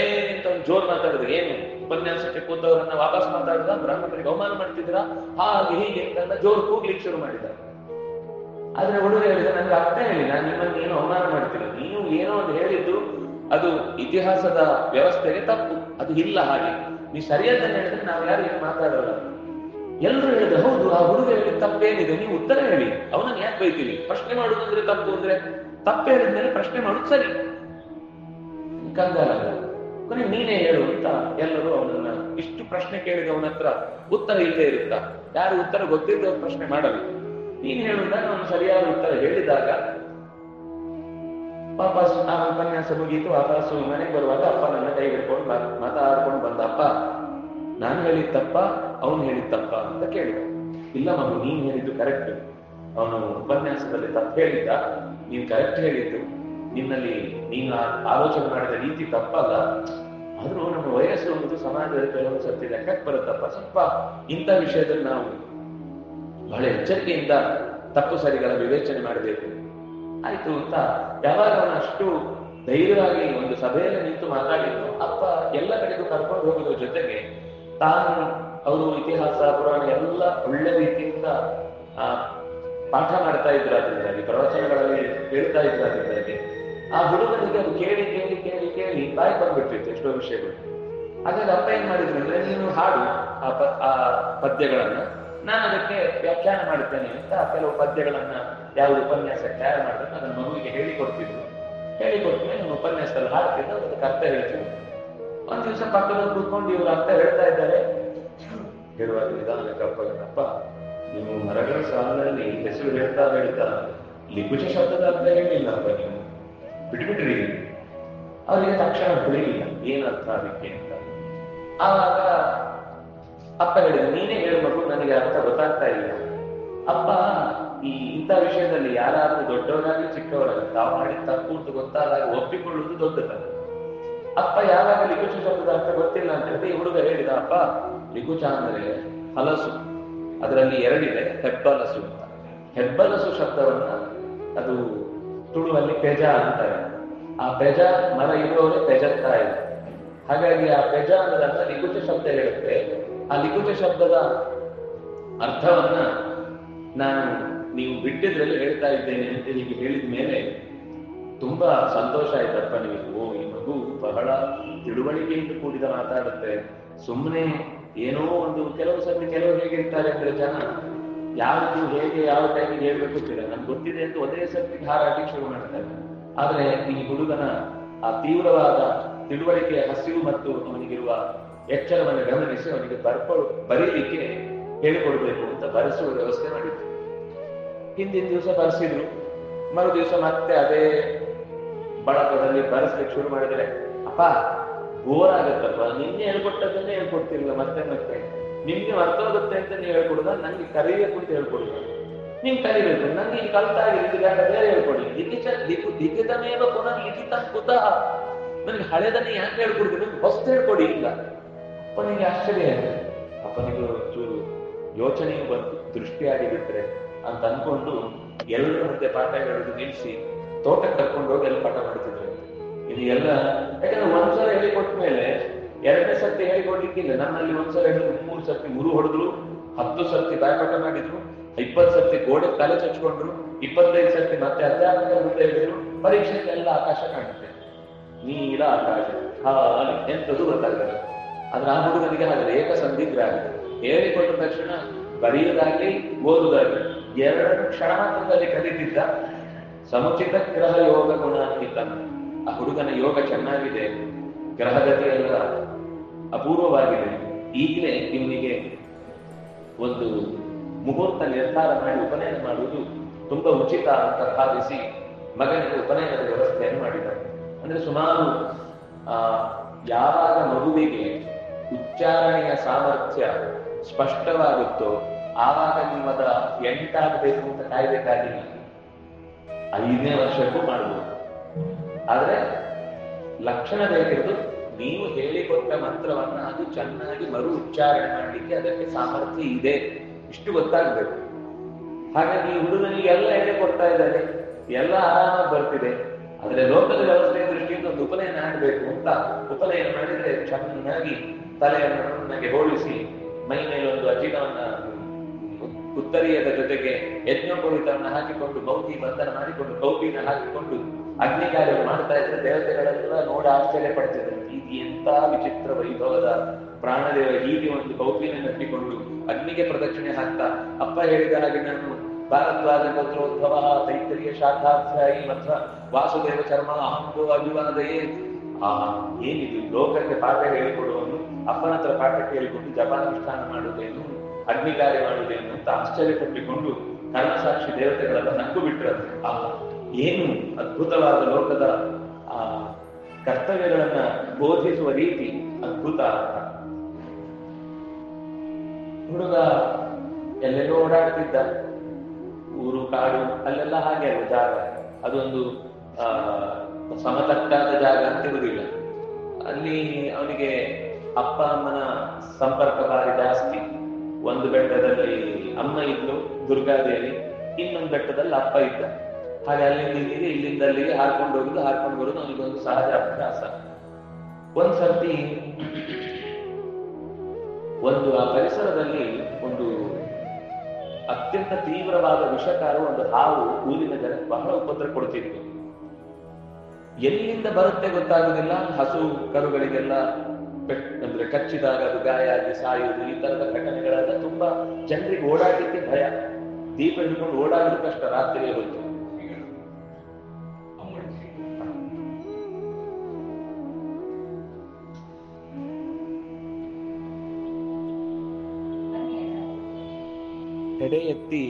ಏ ಅಂತ ಒಂದು ಜೋರ್ ಮಾತಾಡಿದ್ರು ಏನು? ಉಪನ್ಯಾಸಕ್ಕೆ ಕೂತವರನ್ನ ವಾಪಸ್ ಮಾತಾಡಿದ ಬ್ರಾಹ್ಮಣರಿಗೆ ಅವಮಾನ ಮಾಡ್ತಿದ್ರ ಹಾಗೆ ಹೀಗೆ ಅಂತ ಜೋರ್ ಕೂಗ್ಲಿಕ್ಕೆ ಶುರು ಮಾಡಿದ. ಆದ್ರೆ ಹುಡುಗ ಹೇಳಿದ ನನ್ಗೆ ಅರ್ಥ ಹೇಳಿ ನಾನು ನಿಮ್ಮನ್ನು ಏನು ಅವಮಾನ ಮಾಡ್ತಿಲ್ಲ. ನೀವು ಏನೋ ಒಂದು ಹೇಳಿದ್ದು, ಅದು ಇತಿಹಾಸದ ವ್ಯವಸ್ಥೆಗೆ ತಪ್ಪು. ಅದು ಇಲ್ಲ ಹಾಗೆ. ನೀವು ಸರಿಯಾದನ್ನ ಹೇಳಿದ್ರೆ ನಾವು ಯಾರು ಏನು ಮಾತಾಡೋಲ್ಲ? ಎಲ್ಲರೂ ಹೇಳಿದ್ರು, ಹೌದು, ಆ ಹುಡುಗ ಹೇಳಿ ತಪ್ಪೇನಿದೆ, ನೀವು ಉತ್ತರ ಹೇಳಿ. ಅವನನ್ನು ಯಾಕೆ ಬೈತೀವಿ ಪ್ರಶ್ನೆ ಮಾಡುದು ಅಂದ್ರೆ ತಪ್ಪು ಅಂದ್ರೆ ತಪ್ಪೇ ಹೇಳಿದ್ಮೇಲೆ ಪ್ರಶ್ನೆ ಮಾಡುದು ಸರಿ. ಕಂಗಾಲ ಕೊನೆ ನೀನೇ ಹೇಳು ಅಂತ ಎಲ್ಲರೂ ಅವನನ್ನ ಇಷ್ಟು ಪ್ರಶ್ನೆ ಕೇಳಿದವನ ಹತ್ರ ಉತ್ತರ ಇಲ್ಲದೆ ಇರುತ್ತಾ? ಯಾರು ಉತ್ತರ ಗೊತ್ತಿದ್ದವ್ರು ಪ್ರಶ್ನೆ ಮಾಡಲ್ಲ. ನೀನ್ ಹೇಳುದಾಗ ಅವನು ಸರಿಯಾದ ಉತ್ತರ ಹೇಳಿದಾಗ ವಾಪಸ್ ಆ ಉಪನ್ಯಾಸ ಮುಗೀತು. ವಾಪಸ್ ಮನೆಗೆ ಬರುವಾಗ ಅಪ್ಪ ನನ್ನ ಕೈ ಹಿಡ್ಕೊಂಡು ಮಾತಾಡ್ಕೊಂಡು ಬಂದ ಅಪ್ಪ ನಾನು ಹೇಳಿದ ತಪ್ಪ, ಅವನು ಹೇಳಿದ ತಪ್ಪ ಅಂತ ಕೇಳಿದ. ಇಲ್ಲ ಮಗು, ನೀನ್ ಹೇಳಿದ್ದು ಕರೆಕ್ಟ್ ಅವನು ಉಪನ್ಯಾಸದಲ್ಲಿ ತಪ್ಪು ಹೇಳಿದ್ದ. ನೀನ್ ಕರೆಕ್ಟ್ ಹೇಳಿದ್ದು. ನಿನ್ನಲ್ಲಿ ನೀನು ಆಲೋಚನೆ ಮಾಡಿದ ರೀತಿ ತಪ್ಪಲ್ಲ. ಆದ್ರೂ ನಮ್ಮ ವಯಸ್ಸು ಒಂದು ಸಮಾಜದಲ್ಲಿ ಕೆಲವೊಂದು ಸರ್ತಿ ಲೆಕ್ಕಕ್ಕೆ ಬರುತ್ತಪ್ಪ. ಸ್ವಲ್ಪ ಇಂಥ ವಿಷಯದಲ್ಲಿ ನಾವು ಬಹಳ ಎಚ್ಚರಿಕೆಯಿಂದ ತಪ್ಪು ಸರಿಗಳ ವಿವೇಚನೆ ಮಾಡಬೇಕು. ಆಯ್ತು ಅಂತ ಯಾವಾಗ ಅವನು ಅಷ್ಟು ಧೈರ್ಯವಾಗಿ ಒಂದು ಸಭೆಯಲ್ಲಿ ನಿಂತು ಮಾತಾಡಿದ್ದು ಅಪ್ಪ ಎಲ್ಲ ಕಡೆಗೂ ಕರ್ಕೊಂಡು ಹೋಗೋದ್ರ ಜೊತೆಗೆ ತಾನು ಅವರು ಇತಿಹಾಸ, ಪುರಾಣ ಎಲ್ಲ ಒಳ್ಳೆ ರೀತಿಯಿಂದ, ಆ, ಪಾಠ ಮಾಡ್ತಾ ಇದ್ರು ಅದರಿಂದಾಗಿ ಪ್ರವಚನಗಳಲ್ಲಿ ಹೇಳ್ತಾ ಇದ್ರಾದ್ರಿಂದಾಗಿ, ಆ ಹುಡುಗನಿಗೆ ಕೇಳಿ ಕೇಳಿ ಕೇಳಿ ಕೇಳಿ ಬಾಯಿ ಬಂದ್ಬಿಟ್ಟಿತ್ತು ಎಷ್ಟೋ ವಿಷಯಗಳು. ಹಾಗಾಗಿ ಅಪ್ಪ ಏನ್ ಮಾಡಿದ್ರು ಅಂದ್ರೆ, ನೀನು ಹಾಡು, ಆ ಪ- ಆ ಪದ್ಯಗಳನ್ನ ನಾನು ಅದಕ್ಕೆ ವ್ಯಾಖ್ಯಾನ ಮಾಡುತ್ತೇನೆ ಅಂತ ಕೆಲವು ಪದ್ಯಗಳನ್ನ ಯಾವ ಉಪನ್ಯಾಸ ತಯಾರು ಮಾಡಬೇಕು ಅದನ್ನ ಮಗುವಿಗೆ ಹೇಳಿಕೊಡ್ತಿದ್ರು. ಹೇಳಿಕೊಟ್ಮೇಲೆ ನಾನು ಉಪನ್ಯಾಸದಲ್ಲಿ ಹಾಡ್ತಿದ್ದೆ ಅದಕ್ಕೆ ಅರ್ಥ ಹೇಳ್ತಿದ್ರು ಒಂದ್ ದಿವಸ ಪಕ್ಕದಲ್ಲಿ ಕೂತ್ಕೊಂಡು ಇವ್ರು ಅಂತ ಹೇಳ್ತಾ ಇದ್ದಾರೆ. ಹೇಳುವಾಗ ನಿಧಾನಕ್ಕಪ್ಪ ನೀವು ಮರಗಳ ಸಾಲಿನಲ್ಲಿ ಹೆಸರು ಹೇಳ್ತಾ ಹೇಳ್ತಾ ಲಿಪುಜ ಶಬ್ದದ ಅರ್ಥ ಹೇಳಿಲ್ಲಪ್ಪ ನೀವು. ಬಿಟ್ಬಿಟ್ರಿ. ಅವರಿಗೆ ತಕ್ಷಣ ಬೆಳಿಲಿಲ್ಲ ಏನರ್ಥ ಅದಕ್ಕೆ ಅಂತ. ಆವಾಗ ಅಪ್ಪ ಹೇಳಿದ ನೀನೇ ಹೇಳ್ಬೇಕು ನನಗೆ ಅರ್ಥ ಗೊತ್ತಾಗ್ತಾ ಇಲ್ಲ. ಅಪ್ಪ, ಈ ಇಂಥ ವಿಷಯದಲ್ಲಿ ಯಾರಾದ್ರೂ ದೊಡ್ಡವರಾಗಿ ಚಿಕ್ಕವರಾಗಿ ತಾವು ಮಾಡಿದ ತಪ್ಪು ಅಂತ ಗೊತ್ತಾದಾಗ ಒಪ್ಪಿಕೊಳ್ಳುವುದು ದೊಡ್ಡತನ. ಅಪ್ಪ ಯಾವಾಗ ಲಿಗುಚ ಶಬ್ದದ ಅರ್ಥ ಗೊತ್ತಿಲ್ಲ ಅಂತ ಹೇಳಿದ್ರೆ ಈ ಹುಡುಗ ಹೇಳಿದ, ಅಪ್ಪ ಲಿಗುಚ ಅಂದ್ರೆ ಹಲಸು. ಅದರಲ್ಲಿ ಎರಡಿದೆ, ಹೆಬ್ಬಲಸು ಅಂತ. ಹೆಬ್ಬಲಸು ಶಬ್ದವನ್ನ ಅದು ತುಳುವಲ್ಲಿ ಪೆಜ ಅಂತಾರೆ. ಆ ಪೆಜ ಮರ ಇರುವವರೇ ಪೆಜತ್ತಾ ಇದೆ. ಹಾಗಾಗಿ ಆ ಪೆಜ ಅನ್ನೋದನ್ನ ಲಿಗುಚ ಶಬ್ದ ಹೇಳುತ್ತೆ. ಆ ಲಿಗುಚ ಶಬ್ದದ ಅರ್ಥವನ್ನ ನಾನು ನೀವು ಬಿಟ್ಟಿದ್ರಲ್ಲಿ ಹೇಳ್ತಾ ಇದ್ದೇನೆ ಅಂತ ಹೀಗೆ ಹೇಳಿದ ಮೇಲೆ ತುಂಬಾ ಸಂತೋಷ ಆಯ್ತಪ್ಪ, ನೀವು ಮಗು ಬಹಳ ತಿಳುವಳಿಕೆಯಿಂದ ಕೂಡಿದ ಮಾತಾಡುತ್ತೆ. ಸುಮ್ಮನೆ ಏನೋ ಒಂದು ಕೆಲವು ಸಮಯ ಕೆಲವರು ಹೇಗಿರ್ತಾರೆ ಅಂದ್ರೆ ಜನ, ಯಾವುದು ಹೇಗೆ, ಯಾವ ಟೈಮಿಗೆ ಹೇಳ್ಬೇಕು ಗೊತ್ತಿಲ್ಲ. ನಮ್ಗೆ ಗೊತ್ತಿದೆ ಅಂತ ಒಂದೇ ಸರ್ತಿ ಹಾರಾಟಿ ಶುರು ಮಾಡ್ತಾರೆ. ಆದ್ರೆ ಈ ಹುಡುಗನ ಆ ತೀವ್ರವಾದ ತಿಳುವಳಿಕೆಯ ಹಸಿವು ಮತ್ತು ಅವನಿಗಿರುವ ಎಚ್ಚರವನ್ನು ಗಮನಿಸಿ ಅವನಿಗೆ ಬರ್ಕೊಳ್ಳು ಬರೀಲಿಕ್ಕೆ ಹೇಳಿಕೊಡ್ಬೇಕು ಅಂತ ಬರೆಸುವ ವ್ಯವಸ್ಥೆ ಮಾಡಿದ್ರು. ಹಿಂದಿನ ದಿವಸ ಬರೆಸಿದ್ರು. ಮರು ದಿವಸ ಮತ್ತೆ ಅದೇ ಬಳಕದಲ್ಲಿ ಬರೆಸ್ಲಿಕ್ಕೆ ಶುರು ಮಾಡಿದ್ರೆ, ಅಪ್ಪ ಬೋರ್ ಆಗತ್ತಪ್ಪ. ನಿನ್ನೆ ಹೇಳ್ಕೊಟ್ಟದನ್ನೇ ಹೇಳ್ಕೊಡ್ತಿರ್ಲಿಲ್ಲ, ಮತ್ತೆ ಮತ್ತೆ. ನಿಮ್ಗೆ ಅರ್ಥವಾಗುತ್ತೆ ಅಂತ ನೀವು ಹೇಳ್ಕೊಡುದ, ನಂಗೆ ಕರೀಬೇಕು ಅಂತ ಹೇಳ್ಕೊಡುದ. ನಿಮ್ ಕರಿಬೇಕು. ನಂಗೆ ಈಗ ಕಲ್ತಾಗಿರ್ತೀರಿ ಆಗ ಬೇರೆ ಹೇಳ್ಕೊಡಿ? ಲಿಖಿತ ಲಿಖು ಮೇಲೆ ಪುನಃ ಲಿಖಿತ ಕುತಃ ನನಗೆ ಹಳೆದನ್ನೇ ಯಾಕೆ ಹೇಳ್ಕೊಡ್ತೀನಿ ಹೊಸ್ತು ಹೇಳ್ಕೊಡಿ. ಇಲ್ಲ. ಅಪ್ಪನಿಗೆ ಆಶ್ಚರ್ಯ ಆಯ್ತು. ಅಪ್ಪನಿಗೆ ಒಂಚೂರು ಯೋಚನೆಯು ಬಂತು, ದೃಷ್ಟಿಯಾಗಿ ಬಿಟ್ರೆ ಅಂತ ಅನ್ಕೊಂಡು ಎಲ್ಲರ ಮಧ್ಯೆ ಪಾಠ ಹೇಳೋದು ನಿಲ್ಲಿಸಿ ತೋಟಕ್ಕೆ ಕರ್ಕೊಂಡು ಹೋಗಿ ಅಲ್ಲಿ ಪಾಠ ಮಾಡ್ತಿದ್ರು. ಇದು ಎಲ್ಲ, ಯಾಕಂದ್ರೆ ಒಂದ್ಸಲ ಹೇಳಿಕೊಟ್ಟ ಮೇಲೆ ಎರಡನೇ ಸರ್ತಿ ಹೇಳಿಕೊಡ್ಲಿಕ್ಕಿಲ್ಲ ನನ್ನಲ್ಲಿ ಒಂದ್ಸಲ ಹೇಳಿದ್ರು ಮೂರು ಸರ್ತಿ ಮುರು ಹೊಡೆದ್ರು, ಹತ್ತು ಸರ್ತಿ ಬಾಯ್ಪಾಠ ಮಾಡಿದ್ರು, ಇಪ್ಪತ್ತು ಸರ್ತಿ ಗೋಡೆ ತಲೆ ಚಚ್ಕೊಂಡ್ರು ಇಪ್ಪತ್ತೈದು ಸರ್ತಿ ಮತ್ತೆ ಅಧ್ಯಾಪಕರ ಮುಂದೆ ಹೇಳಿದ್ರು ಪರೀಕ್ಷೆಗೆಲ್ಲ ಆಕಾಶ ಕಾಣುತ್ತೆ. ನೀಲ ಆಕಾಶ ಹಾಲಿ ಎಂತದ್ದು ಗೊತ್ತಾಗಲ್ಲ. ಆದ್ರೆ ಆ ಹುಡುಗನಿಗೆ ಹಾಗಲ್ಲ ಹೇಳಿ ಹೇಳಿಕೊಟ್ಟ ತಕ್ಷಣ ಬರೆಯುವುದಾಗ್ಲಿ ಓದುದಾಗ್ಲಿ ಎರಡು ಕ್ಷಣ ಮಾತ್ರದಲ್ಲಿ ಕಲಿತಿದ್ದ ಸಮುಚಿತ ಗ್ರಹ ಯೋಗ ಗುಣ ಗುಣಾನ್ವಿತ ಆ ಹುಡುಗನ ಯೋಗ ಚೆನ್ನಾಗಿದೆ. ಗ್ರಹಗತಿ ಎಲ್ಲ ಅಪೂರ್ವವಾಗಿದೆ. ಈಗಲೇ ಇವನಿಗೆ ಒಂದು ಮುಹೂರ್ತ ನಿರ್ಧಾರ ಮಾಡಿ ಉಪನಯನ ಮಾಡುವುದು ತುಂಬಾ ಉಚಿತ ಅಂತ ಭಾವಿಸಿ ಮಗನಿಗೆ ಉಪನಯನದ ವ್ಯವಸ್ಥೆಯನ್ನು ಮಾಡಿದ್ದಾರೆ. ಅಂದ್ರೆ ಸುಮಾರು, ಆ, ಯಾವಾಗ ಮಗುವಿಗೆ ಉಚ್ಚಾರಣೆಯ ಸಾಮರ್ಥ್ಯ ಸ್ಪಷ್ಟವಾಗುತ್ತೋ, ಆವಾಗ ನಿಮ್ಮದ ಎಂಟಾಗಬೇಕು ಅಂತ ಕಾಯ್ಬೇಕಾಗಿಲ್ಲ ಐದನೇ ವರ್ಷಕ್ಕೂ ಮಾಡಬಹುದು ಆದ್ರೆ ಲಕ್ಷಣ ಬೇಕಿದ್ದು ನೀವು ಹೇಳಿಕೊಟ್ಟ ಮಂತ್ರವನ್ನ ಅದು ಚೆನ್ನಾಗಿ ಮರು ಉಚ್ಚಾರಣೆ ಮಾಡಲಿಕ್ಕೆ ಅದಕ್ಕೆ ಸಾಮರ್ಥ್ಯ ಇದೆ. ಇಷ್ಟು ಗೊತ್ತಾಗ್ಬೇಕು. ಹಾಗಾಗಿ ಈ ಹುಡುಗನಿಗೆ ಎಲ್ಲ ಎಡೆ ಕೊಡ್ತಾ ಇದ್ದಾರೆ. ಎಲ್ಲ ಆರಾಮಾಗಿ ಬರ್ತಿದೆ. ಆದ್ರೆ ಲೋಕದ ವ್ಯವಸ್ಥೆಯ ದೃಷ್ಟಿಯಿಂದ ಒಂದು ಉಪನಯನ ಆಗಬೇಕು ಅಂತ ಉಪನಯನ ಮಾಡಿದ್ರೆ ಚೆನ್ನಾಗಿ ತಲೆಯನ್ನು ನನಗೆ ಹೋಲಿಸಿ ಮೈ ಮೇಲೆ ಒಂದು ಅಜಿನವನ್ನ ಉತ್ತರೀಯದ ಜೊತೆಗೆ ಯಜ್ಞೋಪವಿತವನ್ನು ಹಾಕಿಕೊಂಡು ಬೌದ್ಧಿ ಬಂಧನ ಮಾಡಿಕೊಂಡು ಕೌಪಿನ ಹಾಕಿಕೊಂಡು ಅಗ್ನಿ ಕಾರ್ಯ ಮಾಡ್ತಾ ಇದ್ರೆ ದೇವತೆಗಳೆಲ್ಲ ನೋಡಿ ಆಶ್ಚರ್ಯ ಪಡ್ತಿದ್ರು. ಇದು ಎಂತ ವಿಚಿತ್ರ ವೈಭವದ ಪ್ರಾಣದೇವ. ಹೀಗೆ ಒಂದು ಕೌಪಿನ ಕಟ್ಟಿಕೊಂಡು ಅಗ್ನಿಗೆ ಪ್ರದಕ್ಷಿಣೆ ಹಾಕ್ತಾ, ಅಪ್ಪ ಹೇಳಿದ ಹಾಗೆ ನಾನು ಭಾರದ್ವಾಜ ಗೋತ್ರೋದ್ಭವ ತೈತರಿಯ ಶಾಖಾಧ್ಯಾಯಿ, ಮಧ್ವ ವಾಸುದೇವ ಚರ್ಮ, ಅಹಂಗೋ ಅಭಿಮಾನದಯೇ. ಆ, ಏನಿದು? ಲೋಕಕ್ಕೆ ಪಾಠ ಹೇಳಿಕೊಡುವನು? ಅಪ್ಪನ ಹತ್ರ ಪಾಠ ಕೇಳಿಕೊಂಡು ಜಪಾನುಷ್ಠಾನ ಮಾಡುವುದೇನು? ಅಗ್ನಿ ಕಾರ್ಯ ಮಾಡುವುದೇನು ಅಂತ ಆಶ್ಚರ್ಯ ಪಟ್ಟಿಕೊಂಡು ಕರ್ಮಸಾಕ್ಷಿ ದೇವತೆಗಳೆಲ್ಲ ನಕ್ಕು ಬಿಟ್ಟಿರಂತೆ ಆ ಏನು ಅದ್ಭುತವಾದ ಲೋಕದ ಆ ಕರ್ತವ್ಯಗಳನ್ನ ಬೋಧಿಸುವ ರೀತಿ ಅದ್ಭುತ ಹುಡುಗ ಎಲ್ಲೆಲ್ಲೋ ಓಡಾಡ್ತಿದ್ದ ಊರು, ಕಾಡು, ಅಲ್ಲೆಲ್ಲ ಹಾಗೆ ಅಲ್ಲ ಜಾಗ. ಅದೊಂದು, ಆ, ಸಮತಟ್ಟಾದ ಜಾಗ ಅಂತ ಇರುವುದಿಲ್ಲ. ಅಲ್ಲಿ ಅವನಿಗೆ ಅಪ್ಪ ಅಮ್ಮನ ಸಂಪರ್ಕ ಭಾರಿ ಜಾಸ್ತಿ. ಒಂದು ಬೆಟ್ಟದಲ್ಲಿ ಅಮ್ಮ ಇದ್ಲು ದುರ್ಗಾದೇವಿ, ಇನ್ನೊಂದು ಬೆಟ್ಟದಲ್ಲಿ ಅಪ್ಪ ಇದ್ದ. ಹಾಗೆ ಅಲ್ಲಿಂದ ಇಲ್ಲಿಗೆ ಇಲ್ಲಿಂದ ಅಲ್ಲಿಗೆ ಹಾಕೊಂಡು ಹೋಗುದು ಹಾಕೊಂಡು ಬರುದು ಅವನಿಗೊಂದು ಸಹಜ ಅಭ್ಯಾಸ. ಒಂದ್ಸರ್ತಿ ಒಂದು ಆ ಪರಿಸರದಲ್ಲಿ ಒಂದು ಅತ್ಯಂತ ತೀವ್ರವಾದ ವಿಷಕಾರ ಒಂದು ಹಾವು ಊರಿನ ಜನಕ್ಕೆ ಬಹಳ ಉಪದ್ರ ಕೊಡ್ತಿತ್ತು. ಎಲ್ಲಿಂದ ಬರುತ್ತೆ ಗೊತ್ತಾಗುದಿಲ್ಲ. ಹಸು, ಕರುಗಳಿಗೆಲ್ಲ ಅಂದ್ರೆ ಕಚ್ಚಿದಾಗ ಅದು ಗಾಯ ಆಗಿ ಸಾಯುವುದು, ಈ ತರದ ಘಟನೆಗಳೆಲ್ಲ ತುಂಬಾ ಜನರಿಗೆ ಓಡಾಡಲಿಕ್ಕೆ ಭಯ. ದೀಪ ಹಿಡ್ಕೊಂಡು ಓಡಾಡಲು ಕಷ್ಟ ರಾತ್ರಿ ಹೊತ್ತು ಎಡೆ ಎತ್ತಿ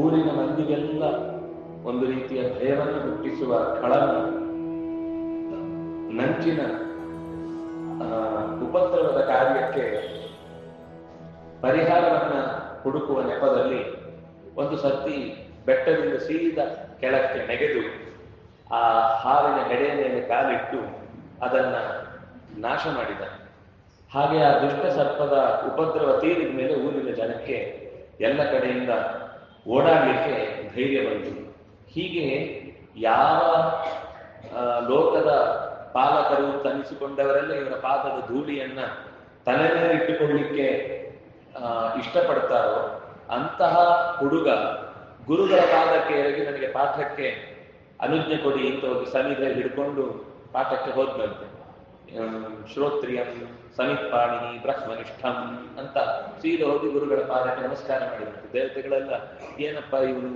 ಊರಿನ ಮಂದಿಗೆಲ್ಲ ಒಂದು ರೀತಿಯ ಭಯವನ್ನು ಹುಟ್ಟಿಸುವ ಖಳನ ನಂಚಿನ ಆ, ಉಪದ್ರವದ ಕಾರ್ಯಕ್ಕೆ ಪರಿಹಾರವನ್ನ ಹುಡುಕುವ ನೆಪದಲ್ಲಿ ಒಂದು ಸರ್ತಿ ಬೆಟ್ಟದಿಂದ ಸೀದಾ ಕೆಳಕ್ಕೆ ನೆಗೆದು ಆ ಹಾವಿನ ಹೆಡೆಯ ಮೇಲೆ ಕಾಲಿಟ್ಟು ಅದನ್ನ ನಾಶ ಮಾಡಿದ. ಹಾಗೆ ಆ ದುಷ್ಟ ಸರ್ಪದ ಉಪದ್ರವ ತೀರಿದ ಮೇಲೆ ಊರಿನ ಜನಕ್ಕೆ ಎಲ್ಲ ಕಡೆಯಿಂದ ಓಡಾಡಲಿಕ್ಕೆ ಧೈರ್ಯ ಬಂತು. ಹೀಗೆ ಯಾವ ಲೋಕದ ಪಾಲಕರು ತನಿಸಿಕೊಂಡವರೆಲ್ಲ ಇವರ ಪಾದದ ಧೂಳಿಯನ್ನ ತಲೆ ಮೇಲೆ ಇಟ್ಟುಕೊಳ್ಳಿಕ್ಕೆ ಇಷ್ಟಪಡ್ತಾರೋ ಅಂತಹ ಹುಡುಗ ಗುರುಗಳ ಪಾದಕ್ಕೆ ಎರಗಿ ನನಗೆ ಪಾಠಕ್ಕೆ ಅನುಜ್ಞೆ ಕೊಡಿ ಅಂತ ಹೋಗಿ ಹಿಡ್ಕೊಂಡು ಪಾಠಕ್ಕೆ ಹೋದ್ಬಂತೆ ಶ್ರೋತ್ರಿಯಂ ಸಮಿತ್ಪಾಣಿನಿ ಬ್ರಹ್ಮನಿಷ್ಠಂ ಅಂತ ಸೀದ ಹೋಗಿ ಗುರುಗಳ ಪಾದಕ್ಕೆ ನಮಸ್ಕಾರ ಮಾಡಿದಂತೆ. ದೇವತೆಗಳೆಲ್ಲ, ಏನಪ್ಪ ಇವನು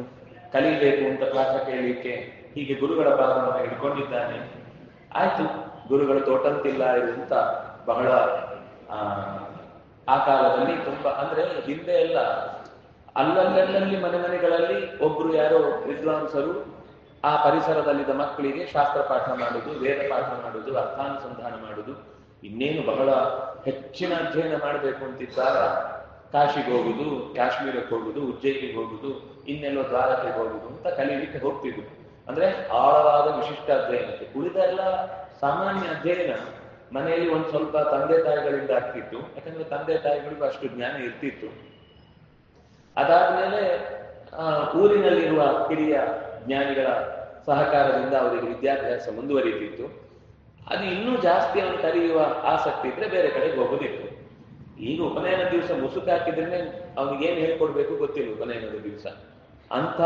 ಕಲಿಬೇಕು ಅಂತ ಪಾಠ ಕೇಳಲಿಕ್ಕೆ ಹೀಗೆ ಗುರುಗಳ ಪಾದವನ್ನು ಹಿಡ್ಕೊಂಡಿದ್ದಾನೆ? ಆಯ್ತು, ಗುರುಗಳು ತೋಟಂತಿಲ್ಲ ಇದಂತ ಬಹಳ, ಆ ಕಾಲದಲ್ಲಿ ತುಂಬಾ, ಅಂದ್ರೆ ಹಿಂದೆ ಎಲ್ಲ ಅಲ್ಲಲ್ಲಲ್ಲಿ ಮನೆ ಮನೆಗಳಲ್ಲಿ ಒಬ್ರು ಯಾರೋ ವಿದ್ವಾಂಸರು ಆ ಪರಿಸರದಲ್ಲಿದ್ದ ಮಕ್ಕಳಿಗೆ ಶಾಸ್ತ್ರ ಪಾಠ ಮಾಡುದು, ವೇದ ಪಾಠ ಮಾಡುದು, ಅರ್ಥಾನುಸಂಧಾನ ಮಾಡುದು. ಇನ್ನೇನು ಬಹಳ ಹೆಚ್ಚಿನ ಅಧ್ಯಯನ ಮಾಡಬೇಕು ಅಂತಿದ್ದಾಗ ಕಾಶಿಗೆ ಹೋಗುದು, ಕಾಶ್ಮೀರಕ್ಕೆ ಹೋಗುದು, ಉಜ್ಜಯಿನಿಗೆ ಹೋಗುದು, ಇನ್ನೆಲ್ಲೋ ದ್ವಾರಕೆಗೆ ಹೋಗುದು ಅಂತ ಕಲೀಲಿಕ್ಕೆ ಹೋಗ್ತಿದ್ರು. ಅಂದ್ರೆ ಆಳವಾದ ವಿಶಿಷ್ಟ ಅಧ್ಯಯನಕ್ಕೆ ಉಳಿದ ಎಲ್ಲ ಸಾಮಾನ್ಯ ಅಧ್ಯಯನ ಮನೆಯಲ್ಲಿ ಒಂದ್ ಸ್ವಲ್ಪ ತಂದೆ ತಾಯಿಗಳಿಂದ ಆಗ್ತಿತ್ತು. ಯಾಕಂದ್ರೆ ತಂದೆ ತಾಯಿಗಳಿಗೂ ಅಷ್ಟು ಜ್ಞಾನ ಇರ್ತಿತ್ತು. ಅದಾದ್ಮೇಲೆ ಊರಿನಲ್ಲಿರುವ ಹಿರಿಯ ಜ್ಞಾನಿಗಳ ಸಹಕಾರದಿಂದ ಅವರಿಗೆ ವಿದ್ಯಾಭ್ಯಾಸ ಮುಂದುವರಿತಿತ್ತು ಅದು ಇನ್ನೂ ಜಾಸ್ತಿ ಅವನು ಕಲಿಯುವ ಆಸಕ್ತಿ ಇದ್ರೆ ಬೇರೆ ಕಡೆಗೆ ಹೋಗೋದಿತ್ತು. ಈಗ ಉಪನಯನ ದಿವಸ ಮುಸುಕು ಹಾಕಿದ್ರೆ ಅವನಿಗೆ ಏನ್ ಹೇಳ್ಕೊಡ್ಬೇಕು ಗೊತ್ತಿಲ್ಲ ಉಪನಯನದ ದಿವಸ. ಅಂತ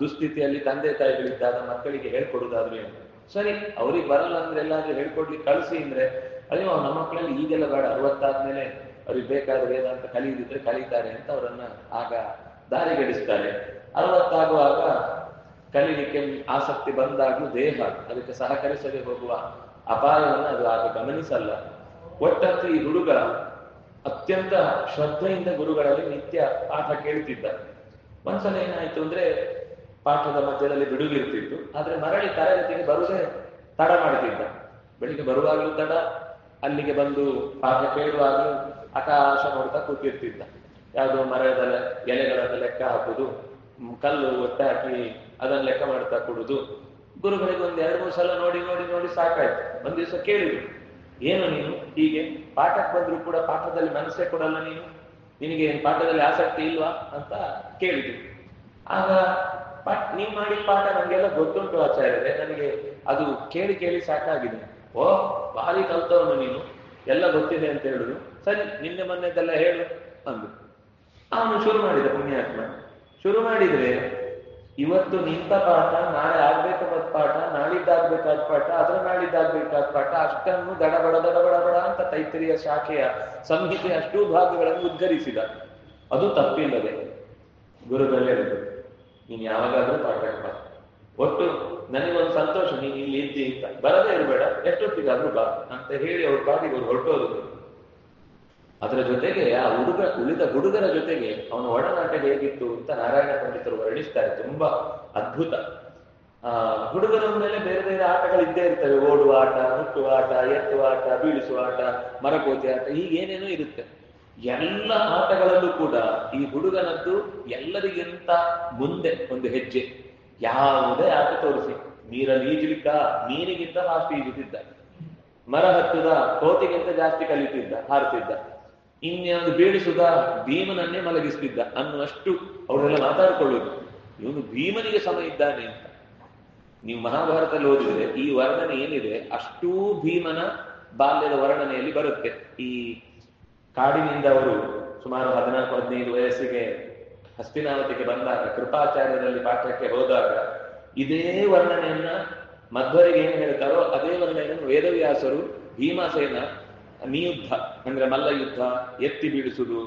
ದುಸ್ಥಿತಿಯಲ್ಲಿ ತಂದೆ ತಾಯಿಗಳಿದ್ದಾಗ ಮಕ್ಕಳಿಗೆ ಹೇಳ್ಕೊಡುದಾದ್ರೆ? ಸರಿ, ಅವ್ರಿಗೆ ಬರಲ್ಲ ಅಂದ್ರೆ ಎಲ್ಲಾದ್ರೂ ಹೇಳ್ಕೊಡ್ಲಿಕ್ಕೆ ಕಳಿಸಿ ಅಂದ್ರೆ, ಅಯ್ಯೋ ನಮ್ಮ ಮಕ್ಕಳಲ್ಲಿ ಈಗೆಲ್ಲ ಬೇಡ, ಅರವತ್ತಾದ್ಮೇಲೆ ಅವ್ರಿಗೆ ಬೇಕಾದ್ರೆ ಏನಂತ ಕಲಿಯುದಿದ್ರೆ ಕಲಿತಾರೆ ಅಂತ ಅವರನ್ನ ಆಗ ದಾರಿಗಡಿಸ್ತಾರೆ. ಅರವತ್ತಾಗುವಾಗ ಕಲೀಲಿಕ್ಕೆ ಆಸಕ್ತಿ ಬಂದಾಗ್ಲೂ ದೇಹ, ಅದಕ್ಕೆ ಸಹಕರಿಸದೆ ಹೋಗುವ ಅಪಾಯವನ್ನು ಅದು ಆಗ ಗಮನಿಸಲ್ಲ. ಒಟ್ಟಂತೂ ಈ ಹುಡುಗ ಅತ್ಯಂತ ಶ್ರದ್ಧೆಯಿಂದ ಗುರುಗಳಲ್ಲಿ ನಿತ್ಯ ಪಾಠ ಕೇಳ್ತಿದ್ದ. ಒಂದ್ಸಲ ಏನಾಯ್ತು ಅಂದ್ರೆ ಪಾಠದ ಮಧ್ಯದಲ್ಲಿ ಬಿಡುಗಿರ್ತಿತ್ತು ಆದ್ರೆ ಮರಳಿ ತರಗತಿಗೆ ಬರುವುದೇ ತಡ ಮಾಡುತ್ತಿದ್ದ ಬೆಳಿಗ್ಗೆ ಬರುವಾಗಲೂ ತಡ, ಅಲ್ಲಿಗೆ ಬಂದು ಪಾಠ ಕೇಳುವಾಗಲೂ ಆಕಾಶ ನೋಡ್ತಾ ಕೂತಿರ್ತಿದ್ದ. ಯಾವುದೋ ಮರದ ಎಲೆಗಳನ್ನು ಲೆಕ್ಕ ಹಾಕುದು ಕಲ್ಲು ಒತ್ತೆ ಹಾಕಿ ಅದನ್ನ ಲೆಕ್ಕ ಮಾಡ್ತಾ ಕೊಡುದು. ಗುರುಗಳಿಗೆ ಒಂದ್ ಎರಡು ಮೂರು ಸಲ ನೋಡಿ ನೋಡಿ ನೋಡಿ ಸಾಕಾಯ್ತು. ಒಂದ್ ದಿವಸ ಕೇಳಿದ್ರು, ಏನು ನೀನು? ಹೀಗೆ? ಪಾಠಕ್ಕೆ ಬಂದ್ರು ಕೂಡ ಪಾಠದಲ್ಲಿ ಮನಸ್ಸೇ ಕೊಡಲ್ಲ ನೀನು? ನಿನಗೆ ಪಾಠದಲ್ಲಿ ಆಸಕ್ತಿ ಇಲ್ವಾ? ಅಂತ ಕೇಳಿದ್ರು. ಆಗ ಬಟ್ ನೀವ್ ಮಾಡಿದ ಪಾಠ ನಂಗೆಲ್ಲ ಗೊತ್ತುಂಟು ಆಚಾರ್ಯರೆ, ನನಗೆ ಅದು ಕೇಳಿ ಕೇಳಿ ಸಾಕಾಗಿದೆ. ಓ ಬಾರಿ ಕಲ್ತವನು ನೀನು, ಎಲ್ಲ ಗೊತ್ತಿದೆ ಅಂತ ಹೇಳುದು ಸರಿ, ನಿನ್ನೆ ಮೊನ್ನೆದೆಲ್ಲ ಹೇಳು, ಅಂದ್ರು. ಅವನು ಶುರು ಮಾಡಿದ ಪುಣ್ಯಾತ್ಮ. ಶುರು ಮಾಡಿದ್ರೆ, ಇವತ್ತು ನಿಂತ ಪಾಠ, ನಾಳೆ ಆಗ್ಬೇಕಾದ ಪಾಠ, ನಾಳಿದ್ದಾಗ್ಬೇಕಾದ ಪಾಠ ಅದ್ರ ನಾಳಿದ್ದಾಗ್ಬೇಕಾದ ಪಾಠ, ಅಷ್ಟನ್ನು ದಡಬಡ ದಡಬಡ ಬಡ ಅಂತ ತೈತರಿಯ ಶಾಖೆಯ ಸಂಹಿತೆ ಅಷ್ಟೂ ಭಾಗಗಳನ್ನು ಉದ್ಗರಿಸಿದ ಅದು ತಪ್ಪಿಲ್ಲದೆ ಗುರುಗಳು ಇರುತ್ತೆ ನೀನು ಯಾವಾಗಾದ್ರೂ ಪಾಠ ಒಟ್ಟು ನನಗೊಂದು ಸಂತೋಷ, ನೀನು ಇಲ್ಲಿ ಇದ್ದಿ ಅಂತ. ಬರದೇ ಇರಬೇಡ, ಎಷ್ಟೊತ್ತಿಗಾದ್ರೂ ಬಾ ಅಂತ ಹೇಳಿ ಅವ್ರ ಪಾಟಿಗೆ ಅವ್ರು ಹೊರಟೋದು ಅದರ ಜೊತೆಗೆ ಆ ಹುಡುಗ, ಉಳಿದ ಹುಡುಗರ ಜೊತೆಗೆ ಅವನ ಒಡನಾಟ ಹೇಗಿತ್ತು ಅಂತ ನಾರಾಯಣ ಪಂಡಿತರು ವರ್ಣಿಸ್ತಾರೆ. ತುಂಬಾ ಅದ್ಭುತ. ಆ ಹುಡುಗರ ಮೇಲೆ ಬೇರೆ ಬೇರೆ ಆಟಗಳು ಇದ್ದೇ ಇರ್ತವೆ. ಓಡುವ ಆಟ ಮುಟ್ಟುವ ಆಟ, ಎತ್ತುವ ಆಟ, ಬೀಳಿಸುವ ಆಟ, ಮರಕೋತಿ ಆಟ, ಹೀಗೇನೇನೋ ಇರುತ್ತೆ. ಎಲ್ಲ ಆಟಗಳಲ್ಲೂ ಕೂಡ ಈ ಹುಡುಗನದ್ದು ಎಲ್ಲರಿಗಿಂತ ಮುಂದೆ ಒಂದು ಹೆಜ್ಜೆ. ಯಾವುದೇ ಆಟ ತೋರಿಸಿ. ನೀರಲ್ಲಿ ಈಜಲಿಕ್ಕ ನೀರಿಗಿಂತ ಫಾಸ್ಟ್ ಈಜುತ್ತಿದ್ದ. ಮರ ಹತ್ತುದ, ಕೋತಿಗಿಂತ ಜಾಸ್ತಿ ಕಲಿತಿದ್ದ ಹಾರುತ್ತಿದ್ದ. ಇನ್ಯಾವುದು ಬೀಳಿಸುದ, ಭೀಮನನ್ನೇ ಮಲಗಿಸ್ತಿದ್ದ ಅನ್ನುವಷ್ಟು ಅವರೆಲ್ಲ ಮಾತಾಡಿಕೊಳ್ಳುದು ಇವನು ಭೀಮನಿಗೆ ಸಮ ಇದ್ದಾನೆ ಅಂತ. ನೀವು ಮಹಾಭಾರತದಲ್ಲಿ ಓದಿದ್ರೆ ಈ ವರ್ಣನೆ ಏನಿದೆ, ಅಷ್ಟೂ ಭೀಮನ ಬಾಲ್ಯದ ವರ್ಣನೆಯಲ್ಲಿ ಬರುತ್ತೆ. ಈ ಕಾಡಿನಿಂದ ಅವರು ಸುಮಾರು ಹದಿನಾಲ್ಕು, ಹದಿನೈದು ವಯಸ್ಸಿಗೆ ಹಸ್ತಿನಾವತಿಗೆ ಬಂದಾಗ, ಕೃಪಾಚಾರ್ಯರಲ್ಲಿ ಪಾಠಕ್ಕೆ ಹೋದಾಗ, ಇದೇ ವರ್ಣನೆಯನ್ನ ಮಧ್ವರಿಗೆ ಏನು ಹೇಳ್ತಾರೋ ಅದೇ ವರ್ಣನೆಯನ್ನು ವೇದವ್ಯಾಸರು ಭೀಮಸೇನ ನಿಯುದ್ಧ, ಅಂದ್ರೆ ಮಲ್ಲ ಯುದ್ಧ ಎತ್ತಿ ಬೀಳಿಸುದು,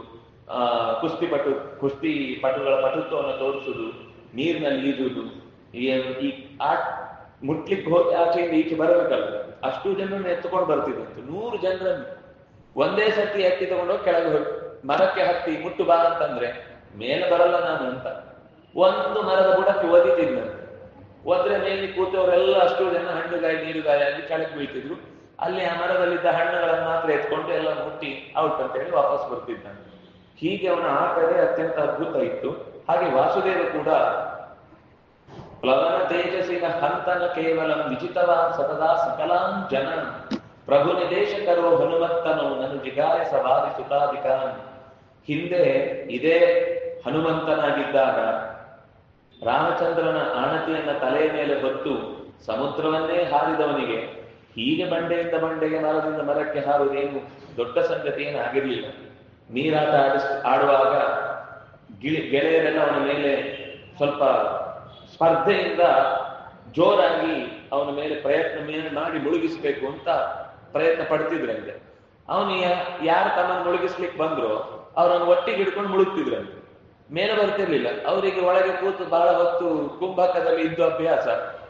ಆ ಕುಸ್ತಿಪಟು ಕುಸ್ತಿ ಪಟುಗಳ ಪಟುತ್ವವನ್ನು ತೋರಿಸುದು, ನೀರಿನಲ್ಲಿ ಈಜುದು ಈ ಆ ಮುಟ್ಲಿಕ್ಕೆ ಹೋಗಿ ಆಚೆಯಿಂದ ಈಚೆ ಬರಬೇಕಲ್ಲ, ಅಷ್ಟು ಜನರನ್ನು ಎತ್ತುಕೊಂಡು ಬರ್ತಿದ್ದಂತೆ, ನೂರು ಜನರನ್ನು. ಒಂದೇ ಸತಿ ಹತ್ತಿ ತಗೊಂಡು ಕೆಳಗೆ ಮರಕ್ಕೆ ಹತ್ತಿ, ಮುಟ್ಟು ಬಾ ಅಂತಂದ್ರೆ, ಮೇಲೆ ಬರಲ್ಲ ನಾನು ಅಂತ. ಒಂದು ಮರದ ಬುಡಕ್ಕೆ ಒದಿತಿದ್ನಂತೆ ಒದ್ರೆ ಮೇಲೆ ಕೂತವರೆಲ್ಲ ಅಷ್ಟು ಜನ ಹಣ್ಣುಗಾಯಿ, ನೀರುಗಾಯಿ ಆಗಿ ಕೆಳಗೆ ಬೀಳ್ತಿದ್ರು. ಅಲ್ಲಿ ಆ ಮರದಲ್ಲಿದ್ದ ಹಣ್ಣುಗಳನ್ನು ಮಾತ್ರ ಎತ್ಕೊಂಡು ಎಲ್ಲ ಮುಟ್ಟಿ ಔಟ್ ಅಂತ ಹೇಳಿ ವಾಪಸ್ ಬರ್ತಿದ್ದಾನೆ ಹೀಗೆ ಅವನ ಆಟವೇ ಅತ್ಯಂತ ಅದ್ಭುತ ಇತ್ತು. ಹಾಗೆ ವಾಸುದೇವ ಕೂಡ ಪ್ಲವನ ತೇಜಸ್ಸಿನ ಹಂತನ ಕೇವಲ ವಿಜಿತವಾನ್ ಸತದಾ ಸಕಲಾಂ ಜನ ಪ್ರಭು ನಿದೇಶಕರೋ ಹನುಮಂತನು ನನು ಜಿಗಾಯ ಸವಾರಿ ಸುತಾಧಿಕಾನ್ ಹಿಂದೆ ಇದೇ ಹನುಮಂತನಾಗಿದ್ದಾಗ ರಾಮಚಂದ್ರನ ಆಣತಿಯನ್ನ ತಲೆಯ ಮೇಲೆ ಹೊತ್ತು ಸಮುದ್ರವನ್ನೇ ಹಾರಿದವನಿಗೆ ಹೀಗೆ ಬಂಡೆಯಿಂದ ಬಂಡೆಗೆ ಮರದಿಂದ ಮರಕ್ಕೆ ಹಾರುವುದೇನು ದೊಡ್ಡ ಸಂಗತಿ ಏನು ಆಗಿರಲಿಲ್ಲ ನೀರಾಟ ಆಡಿಸ್, ಆಡುವಾಗ ಗಿಳಿ, ಗೆಳೆಯರೆಲ್ಲ ಅವನ ಮೇಲೆ ಸ್ವಲ್ಪ ಸ್ಪರ್ಧೆಯಿಂದ ಜೋರಾಗಿ ಅವನ ಮೇಲೆ ಪ್ರಯತ್ನ ಮೇಲೆ ಮಾಡಿ ಮುಳುಗಿಸಬೇಕು ಅಂತ ಪ್ರಯತ್ನ ಪಡ್ತಿದ್ರಂತೆ ಅವನು ಯಾರು ತನ್ನ ಮುಳುಗಿಸ್ಲಿಕ್ಕೆ ಬಂದ್ರು ಅವರನ್ನು ಒಟ್ಟಿಗೆ ಹಿಡ್ಕೊಂಡು ಮುಳುಗ್ತಿದ್ರಂತೆ ಮೇಲೆ ಬರ್ತಿರ್ಲಿಲ್ಲ. ಅವರಿಗೆ ಒಳಗೆ ಕೂತು ಬಹಳ ಹೊತ್ತು ಕುಂಭಕದಲ್ಲಿ ಇದ್ದು ಅಭ್ಯಾಸ.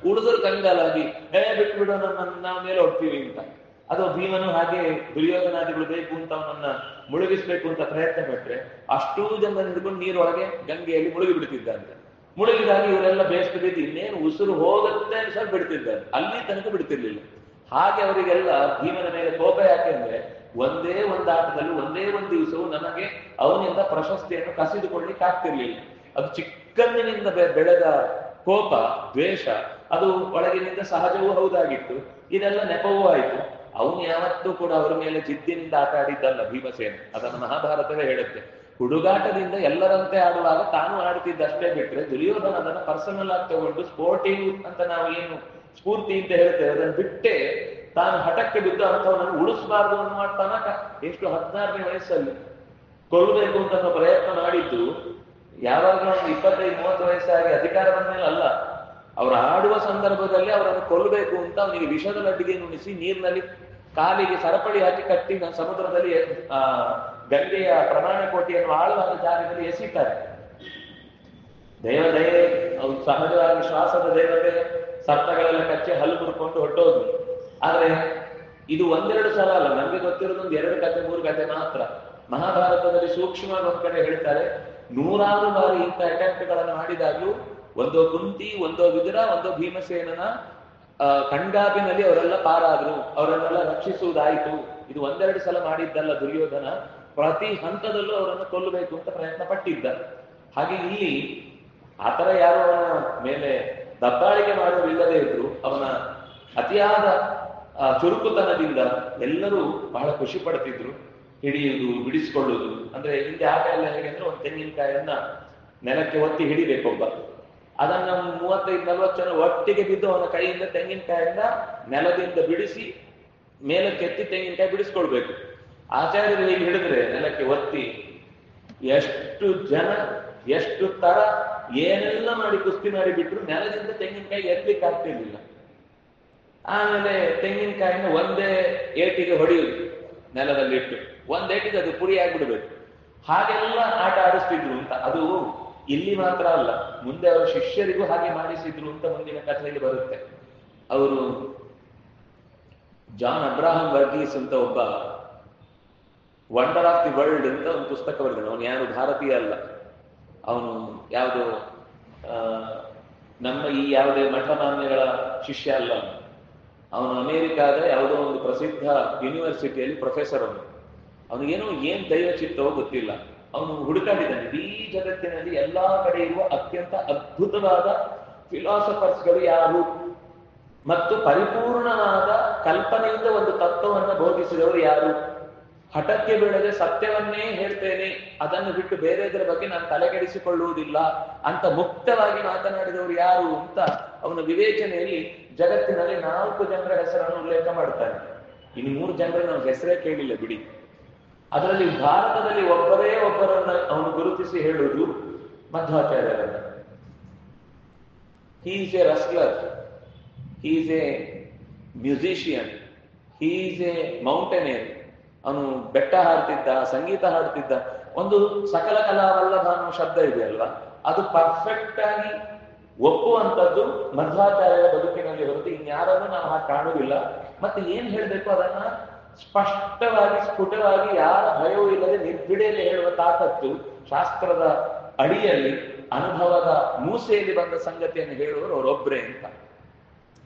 ಉಳಿದ್ರು ಕಂಗಾಲಾಗಿ ಹೇ ಬಿಡೋ ನಮ್ಮನ್ನ, ನಾವು ಮೇಲೆ ಹೋಗ್ತೀವಿ ಅಂತ. ಅದು ಭೀಮನು ಹಾಗೆ ದುರ್ಯೋಧನಾದಿಗಳು ಬೇಕು ಅಂತ ಅವನನ್ನ ಮುಳುಗಿಸ್ಬೇಕು ಅಂತ ಪ್ರಯತ್ನ ಪಟ್ರೆ ಅಷ್ಟೂ ಜನ ಹಿಡ್ಕೊಂಡು ನೀರೊಳಗೆ ಗಂಗೆಯಲ್ಲಿ ಮುಳುಗಿ ಬಿಡ್ತಿದ್ದಂತೆ ಮುಳುಗಿದಾಗ ಇವರೆಲ್ಲ ಬೇಸ್ತು ಬಿದ್ದು ಇನ್ನೇನು ಉಸಿರು ಹೋಗುತ್ತೆ ಸರ್ ಬಿಡ್ತಿದ್ದಾರೆ ಅಲ್ಲಿ ತನಕ ಬಿಡ್ತಿರ್ಲಿಲ್ಲ. ಹಾಗೆ ಅವರಿಗೆಲ್ಲ ಭೀಮನ ಮೇಲೆ ಕೋಪ ಯಾಕೆಂದ್ರೆ ಒಂದೇ ಒಂದು ಆಟದಲ್ಲಿ ಒಂದೇ ಒಂದು ದಿವಸವು ನಮಗೆ ಅವನಿಂದ ಪ್ರಶಸ್ತಿಯನ್ನು ಕಸಿದುಕೊಳ್ಳಿಕ್ಕೆ ಆಗ್ತಿರ್ಲಿಲ್ಲ. ಅದು ಚಿಕ್ಕಂದಿನಿಂದ ಬೆಳೆದ ಕೋಪ, ದ್ವೇಷ, ಅದು ಒಳಗಿನಿಂದ ಸಹಜವೂ ಹೌದಾಗಿತ್ತು. ಇದೆಲ್ಲ ನೆಪವೂ ಆಯಿತು. ಅವನು ಯಾವತ್ತೂ ಕೂಡ ಅವರ ಮೇಲೆ ಜಿದ್ದಿನಿಂದ ಆಟ ಆಡಿದ್ದಲ್ಲ ಭೀಮಸೇನ. ಅದನ್ನು ಮಹಾಭಾರತವೇ ಹೇಳುತ್ತೆ. ಹುಡುಗಾಟದಿಂದ ಎಲ್ಲರಂತೆ ಆಡುವಾಗ ತಾನು ಆಡುತ್ತಿದ್ದಷ್ಟೇ ಬಿಟ್ರೆ ದುರ್ಯೋಧನ ಅದನ್ನು ಪರ್ಸನಲ್ ಆಗಿ ತಗೊಂಡು ಸ್ಪೋರ್ಟಿಂಗ್ ಅಂತ ನಾವು ಏನು ಸ್ಫೂರ್ತಿ ಅಂತ ಹೇಳ್ತೇವೆ ಅದನ್ನು ಬಿಟ್ಟೆ ತಾನು ಹಠಕ್ಕೆ ಬಿದ್ದು ಅಂಥವನನ್ನು ಉಳಿಸಬಾರ್ದು ಅನ್ನುವ ತನಕ ಎಷ್ಟು ಹದಿನಾರನೇ ವಯಸ್ಸಲ್ಲಿ ಕೊಲ್ಲಬೇಕು ಅಂತ ಪ್ರಯತ್ನ ಮಾಡಿದ್ದು, ಯಾವಾಗ ಒಂದು ಇಪ್ಪತ್ತೈದು, ಮೂವತ್ತು ವಯಸ್ಸಾಗಿ ಅಧಿಕಾರ ಬಂದ ಮೇಲೆ ಅಲ್ಲ, ಅವರು ಆಡುವ ಸಂದರ್ಭದಲ್ಲಿ ಅವರನ್ನು ಕೊಲ್ಲಬೇಕು ಅಂತ ಅವನಿಗೆ ವಿಷದ ಲಡ್ಡಿಗೆ ನುಣಿಸಿ ನೀರಿನಲ್ಲಿ ಕಾಲಿಗೆ ಸರಪಳಿ ಹಾಕಿ ಕಟ್ಟಿ ಸಮುದ್ರದಲ್ಲಿ, ಆ, ಗಂಗೆಯ ಪ್ರಮಾಣ ಕೋಟಿಯನ್ನು ಆಳುವಾದ ಜಾಗದಲ್ಲಿ ಎಸಿತಾರೆ. ದೇವ ದಯೆ ಅವ್ರು ಸಹಜವಾಗಿ ಶ್ವಾಸದ ದೇವತೆ ಸರ್ಪಗಳೆಲ್ಲ ಕಚ್ಚಿ ಹಲ್ಲು ಮುರ್ಕೊಂಡು ಹೊಟ್ಟೋದು ಆದ್ರೆ ಇದು ಒಂದೆರಡು ಸಲ ಅಲ್ಲ ನಮ್ಗೆ ಗೊತ್ತಿರೋದು ಒಂದು ಎರಡು ಕತೆ ಮೂರು ಕತೆ ಮಾತ್ರ. ಮಹಾಭಾರತದಲ್ಲಿ ಸೂಕ್ಷ್ಮವಾಗಿ ಒಂದ್ ಕಡೆ ಹೇಳ್ತಾರೆ ನೂರಾರು ಬಾರಿ ಇಂಥ ಅಟ್ಯಾಕ್ಟ್ಗಳನ್ನು ಮಾಡಿದಾಗ್ಲೂ ಒಂದೋ ಕುಂತಿ ಒಂದೋ ವಿದುರ ಒಂದೋ ಭೀಮಸೇನನ ಆ, ಕಣ್ಗಾಪಿನಲ್ಲಿ ಅವರೆಲ್ಲ ಪಾರಾದ್ರು ಅವರನ್ನೆಲ್ಲ ರಕ್ಷಿಸುವುದಾಯಿತು. ಇದು ಒಂದೆರಡು ಸಲ ಮಾಡಿದ್ದಲ್ಲ ದುರ್ಯೋಧನ ಪ್ರತಿ ಹಂತದಲ್ಲೂ ಅವರನ್ನು ಕೊಲ್ಲಬೇಕು ಅಂತ ಪ್ರಯತ್ನ ಪಟ್ಟಿದ್ದ ಹಾಗೆ ಇಲ್ಲಿ ಆತರ ಯಾರು ಮೇಲೆ ದಬ್ಬಾಳಿಕೆ ಮಾಡುವುದಿಲ್ಲದೆ ಇದ್ರು ಅವನ ಅತಿಯಾದ ಚುರುಕುತನದಿಂದ ಎಲ್ಲರೂ ಬಹಳ ಖುಷಿ ಪಡ್ತಿದ್ರು. ಹಿಡಿಯುವುದು, ಬಿಡಿಸಿಕೊಳ್ಳುವುದು. ಅಂದ್ರೆ ಹಿಂದೆ ಆಟ ಎಲ್ಲ ಹೇಗೆ ಅಂದ್ರೆ ಒಂದು ತೆಂಗಿನಕಾಯನ್ನ ನೆಲಕ್ಕೆ ಒತ್ತಿ ಹಿಡಿಬೇಕೊಬ್ಬ. ಅದನ್ನ ಮೂವತ್ತೈದು, ನಲ್ವತ್ತು ಜನ ಒಟ್ಟಿಗೆ ಬಿದ್ದು ಅವನ ಕೈಯಿಂದ ತೆಂಗಿನಕಾಯನ್ನ ನೆಲದಿಂದ ಬಿಡಿಸಿ ಮೇಲಕ್ಕೆ ಎತ್ತಿ ತೆಂಗಿನಕಾಯಿ ಬಿಡಿಸ್ಕೊಳ್ಬೇಕು. ಆಚಾರ್ಯರು ಹೀಗೆ ಹಿಡಿದ್ರೆ ನೆಲಕ್ಕೆ ಒತ್ತಿ ಎಷ್ಟು ಜನ, ಎಷ್ಟು ತರ ಏನೆಲ್ಲ ಮಾಡಿ ಕುಸ್ತಿ ಮಾಡಿ ಬಿಟ್ರು ನೆಲದಿಂದ ತೆಂಗಿನಕಾಯಿ ಎತ್ತಲಿಕ್ಕೆ ಆಗ್ತಿರ್ಲಿಲ್ಲ. ಆಮೇಲೆ ತೆಂಗಿನಕಾಯಿನ ಒಂದೇ ಏಟಿಗೆ ಹೊಡೆಯುದು ನೆಲದಲ್ಲಿಟ್ಟು ಒಂದ್ ಏಟಿಗೆ ಅದು ಪುಡಿ ಆಗ್ಬಿಡ್ಬೇಕು. ಹಾಗೆಲ್ಲ ಆಟ ಆಡಿಸ್ತಿದ್ರು ಅಂತ. ಅದು ಇಲ್ಲಿ ಮಾತ್ರ ಅಲ್ಲ, ಮುಂದೆ ಅವರ ಶಿಷ್ಯರಿಗೂ ಹಾಗೆ ಮಾಡಿಸಿದ್ರು ಅಂತ ಮುಂದಿನ ಕಥೆಯಲ್ಲಿ ಬರುತ್ತೆ. ಅವರು ಜಾನ್ ಅಬ್ರಾಹಂ ವರ್ಗೀಸ್ ಅಂತ ಒಬ್ಬ ವಂಡರ್ ಆಫ್ ದಿ ವರ್ಲ್ಡ್ ಅಂತ ಒಂದು ಪುಸ್ತಕ ಬರೆದನು ಅವನು ಯಾರು ಭಾರತೀಯ ಅಲ್ಲ. ಅವನು ಯಾವುದು ನಮ್ಮ ಈ ಯಾವುದೇ ಮಠಮಾನ್ಯಗಳ ಶಿಷ್ಯ ಅಲ್ಲ ಅವನು. ಅಮೇರಿಕಾದ ಯಾವುದೋ ಒಂದು ಪ್ರಸಿದ್ಧ ಯೂನಿವರ್ಸಿಟಿಯಲ್ಲಿ ಪ್ರೊಫೆಸರ್ ಅವನು. ಅವನಿಗೇನೋ ಏನ್ ದೈವ ಚಿತ್ತವೋ ಗೊತ್ತಿಲ್ಲ. ಅವನು ಹುಡುಕಾಡಿದ್ದಾನೆ. ಇಡೀ ಜಗತ್ತಿನಲ್ಲಿ ಎಲ್ಲಾ ಕಡೆ ಇರುವ ಅತ್ಯಂತ ಅದ್ಭುತವಾದ ಫಿಲಾಸಫರ್ಸ್ಗಳು ಯಾರು? ಮತ್ತು ಪರಿಪೂರ್ಣವಾದ ಕಲ್ಪನೆಯಿಂದ ಒಂದು ತತ್ವವನ್ನು ಬೋಧಿಸಿದವರು ಯಾರು? ಹಠಕ್ಕೆ ಬೀಳದೆ ಸತ್ಯವನ್ನೇ ಹೇಳ್ತೇನೆ, ಅದನ್ನು ಬಿಟ್ಟು ಬೇರೆದರ ಬಗ್ಗೆ ನಾನು ತಲೆಗೆಡಿಸಿಕೊಳ್ಳುವುದಿಲ್ಲ ಅಂತ ಮುಕ್ತವಾಗಿ ಮಾತನಾಡಿದವರು ಯಾರು ಅಂತ ಅವನ ವಿವೇಚನೆಯಲ್ಲಿ ಜಗತ್ತಿನಲ್ಲಿ ನಾಲ್ಕು ಜನರ ಹೆಸರನ್ನು ಉಲ್ಲೇಖ ಮಾಡ್ತಾನೆ ಇನ್ನು ಮೂರು ಜನರ ನಾವು ಹೆಸರೇ ಕೇಳಿಲ್ಲ, ಬಿಡಿ. ಅದರಲ್ಲಿ ಭಾರತದಲ್ಲಿ ಒಬ್ಬರೇ ಒಬ್ಬರನ್ನ ಅವನು ಗುರುತಿಸಿ ಹೇಳುವುದು ಮಧ್ವಾಚಾರ್ಯರನ್ನ is a wrestler is a musician is a mountaineer ಅವನು ಬೆಟ್ಟ ಹಾಡ್ತಿದ್ದ, ಸಂಗೀತ ಹಾಡ್ತಿದ್ದ, ಒಂದು ಸಕಲ ಕಲಾವಲ್ಲ ಅನ್ನೋ ಶಬ್ದ ಇದೆ ಅಲ್ವಾ ಅದು ಪರ್ಫೆಕ್ಟ್ ಆಗಿ ಒಪ್ಪುವಂಥದ್ದು ಮಧ್ವಾಚಾರ್ಯರ ಬದುಕಿನಲ್ಲಿ ಹೊರತು ಇನ್ಯಾರನ್ನು ನಾವು ಹಾಗೆ ಕಾಣುವುದಿಲ್ಲ. ಮತ್ತೆ ಏನ್ ಹೇಳ್ಬೇಕು ಅದನ್ನ? ಸ್ಪಷ್ಟವಾಗಿ, ಸ್ಫುಟವಾಗಿ ಯಾರ ಭಯವೂ ಇಲ್ಲದೆ ನಿರ್ಬಿಡೆಯಲ್ಲಿ ಹೇಳುವ ತಾಕತ್ತು ಶಾಸ್ತ್ರದ ಅಡಿಯಲ್ಲಿ, ಅನುಭವದ ಮೂಸೆಯಲ್ಲಿ ಬಂದ ಸಂಗತಿಯನ್ನು ಹೇಳುವವರು ಅವರೊಬ್ಬರೇ ಅಂತ.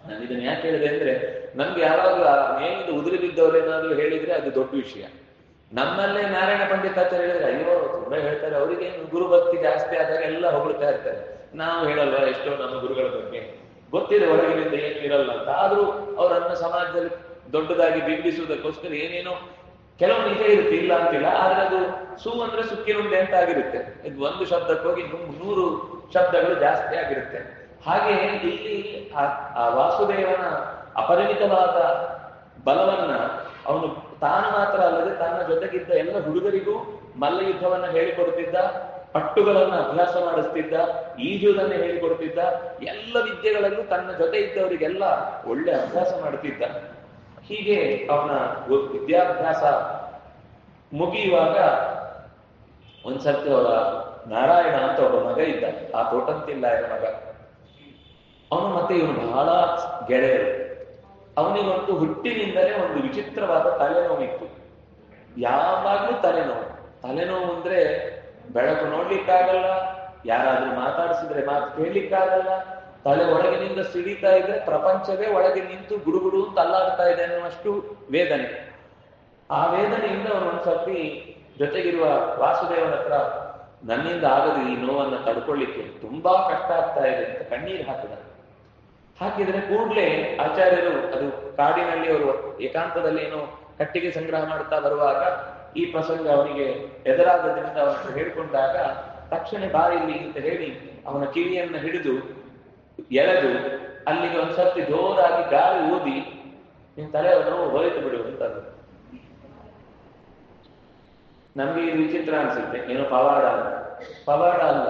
ನಾನು ಇದನ್ನ ಯಾಕೆ ಹೇಳಿದೆ ಅಂದ್ರೆ, ನಮ್ಗೆ ಯಾವಾಗಲೂ ಆ ಮೇಲಿಂದ ಉದುರಿ ಬಿದ್ದವರೇನಾದ್ರೂ ಹೇಳಿದ್ರೆ ಅದು ದೊಡ್ಡ ವಿಷಯ. ನಮ್ಮಲ್ಲೇ ನಾರಾಯಣ ಪಂಡಿತಾಚಾರ್ಯ ಹೇಳಿದ್ರೆ, ಅಯ್ಯೋ, ತುಂಬಾ ಹೇಳ್ತಾರೆ ಅವರಿಗೆ ಗುರು ಭಕ್ತಿ ಜಾಸ್ತಿ ಆದಾಗ ಎಲ್ಲ ಹೊಗಳ್ತಾ ಇರ್ತಾರೆ. ನಾವು ಹೇಳಲ್ಲ, ಎಷ್ಟೋ ನಮ್ಮ ಗುರುಗಳ ಬಗ್ಗೆ. ಗೊತ್ತಿದೆ, ಹೊರಗಿನಿಂದ ಏನು ಇರಲ್ಲ ಅಂತ. ಆದ್ರೂ ಅವರನ್ನ ಸಮಾಜದಲ್ಲಿ ದೊಡ್ಡದಾಗಿ ಬಿಂಬಿಸುವುದಕ್ಕೋಸ್ಕರ ಏನೇನೋ ಕೆಲವು ನಿಜ ಇರುತ್ತೆ, ಇಲ್ಲ ಅಂತಿಲ್ಲ. ಆದ್ರೆ ಅದು ಸೂ ಅಂದ್ರೆ ಸುಕ್ಕಿನುಂಡೆ ಅಂತ ಆಗಿರುತ್ತೆ. ಇದು ಒಂದು ಶಬ್ದಕ್ಕೋಗಿ ನೂರು ಶಬ್ದಗಳು ಜಾಸ್ತಿ ಆಗಿರುತ್ತೆ. ಹಾಗೆ ಇಲ್ಲಿ ಆ- ವಾಸುದೇವನ ಅಪರಿಮಿತವಾದ ಬಲವನ್ನ ಅವನು ತಾನು ಮಾತ್ರ ಅಲ್ಲದೆ ತನ್ನ ಜೊತೆಗಿದ್ದ ಎಲ್ಲ ಹುಡುಗರಿಗೂ ಮಲ್ಲ ಯುದ್ಧವನ್ನ ಹೇಳಿಕೊಡುತ್ತಿದ್ದ, ಪಟ್ಟುಗಳನ್ನ ಅಭ್ಯಾಸ ಮಾಡಿಸ್ತಿದ್ದ, ಈಜುವುದನ್ನ ಹೇಳಿಕೊಡುತ್ತಿದ್ದ, ಎಲ್ಲ ವಿದ್ಯೆಗಳಲ್ಲೂ ತನ್ನ ಜೊತೆ ಇದ್ದವರಿಗೆಲ್ಲ ಒಳ್ಳೆ ಅಭ್ಯಾಸ ಮಾಡುತ್ತಿದ್ದ ಹೀಗೆ ಅವನ ವಿದ್ಯಾಭ್ಯಾಸ ಮುಗಿಯುವಾಗ ಒಂದ್ಸರ್ತಿ ಅವರ ನಾರಾಯಣ ಅಂತ ಒಬ್ಬ ಮಗ ಇದ್ದ. ಆ ತೋಟಂತಿಲ್ಲ ಮಗ. ಅವನು ಮತ್ತೆ ಇವನು ಬಹಳ ಗೆಳೆಯರು. ಅವನಿಗೊಂದು ಹುಟ್ಟಿನಿಂದಲೇ ಒಂದು ವಿಚಿತ್ರವಾದ ತಲೆನೋವಿತ್ತು ಯಾವಾಗ್ಲೂ ತಲೆನೋವು. ತಲೆನೋವು ಅಂದ್ರೆ ಬೆಳಕು ನೋಡ್ಲಿಕ್ಕಾಗಲ್ಲ, ಯಾರಾದ್ರೂ ಮಾತಾಡಿಸಿದ್ರೆ ಮಾತು ಕೇಳಲಿಕ್ಕಾಗಲ್ಲ, ತಲೆ ಒಳಗಿನಿಂದ ಸಿಡಿತಾ ಇದ್ರೆ ಪ್ರಪಂಚವೇ ಒಳಗೆ ನಿಂತು ಗುಡುಗುಡು ಅಂತ ಅಲ್ಲಾಡ್ತಾ ಇದೆ ಅನ್ನುವಷ್ಟು ವೇದನೆ. ಆ ವೇದನೆಯಿಂದ ಅವನು ಒಂದ್ಸರ್ತಿ ಜೊತೆಗಿರುವ ವಾಸುದೇವನ ಹತ್ರ, ನನ್ನಿಂದ ಆಗದು ಈ ನೋವನ್ನ ತಡ್ಕೊಳ್ಳಿಕ್ಕೆ ತುಂಬಾ ಕಷ್ಟ ಆಗ್ತಾ ಇದೆ ಅಂತ ಕಣ್ಣೀರು ಹಾಕಿದ. ಹಾಕಿದ್ರೆ ಕೂಡ್ಲೆ ಆಚಾರ್ಯರು ಅದು ಕಾಡಿನಲ್ಲಿ ಅವರು ಏಕಾಂತದಲ್ಲಿ ಏನೋ ಕಟ್ಟಿಗೆ ಸಂಗ್ರಹ ಮಾಡ್ತಾ ಬರುವಾಗ ಈ ಪ್ರಸಂಗ ಅವನಿಗೆ ಎದುರಾದದ್ರಿಂದ ಅವನು ಹೇಳ್ಕೊಂಡಾಗ, ತಕ್ಷಣ ಬಾರಿಯಲ್ಲಿ ಅಂತ ಹೇಳಿ ಅವನ ಕಿವಿಯನ್ನ ಹಿಡಿದು ಎಳೆದು ಅಲ್ಲಿಗೆ ಒಂದ್ಸರ್ತಿ ಜೋರಾಗಿ ಗಾಳಿ ಊದಿ ನಿನ್ ನೋವು ಹೋಯಿತು ಬಿಡು ಅಂತ ನಮ್ಗೆ ಇದು ವಿಚಿತ್ರ ಅನ್ಸುತ್ತೆ. ಏನೋ ಪವಾಡ ಅಲ್ಲ ಪವಾಡ ಅಲ್ಲ.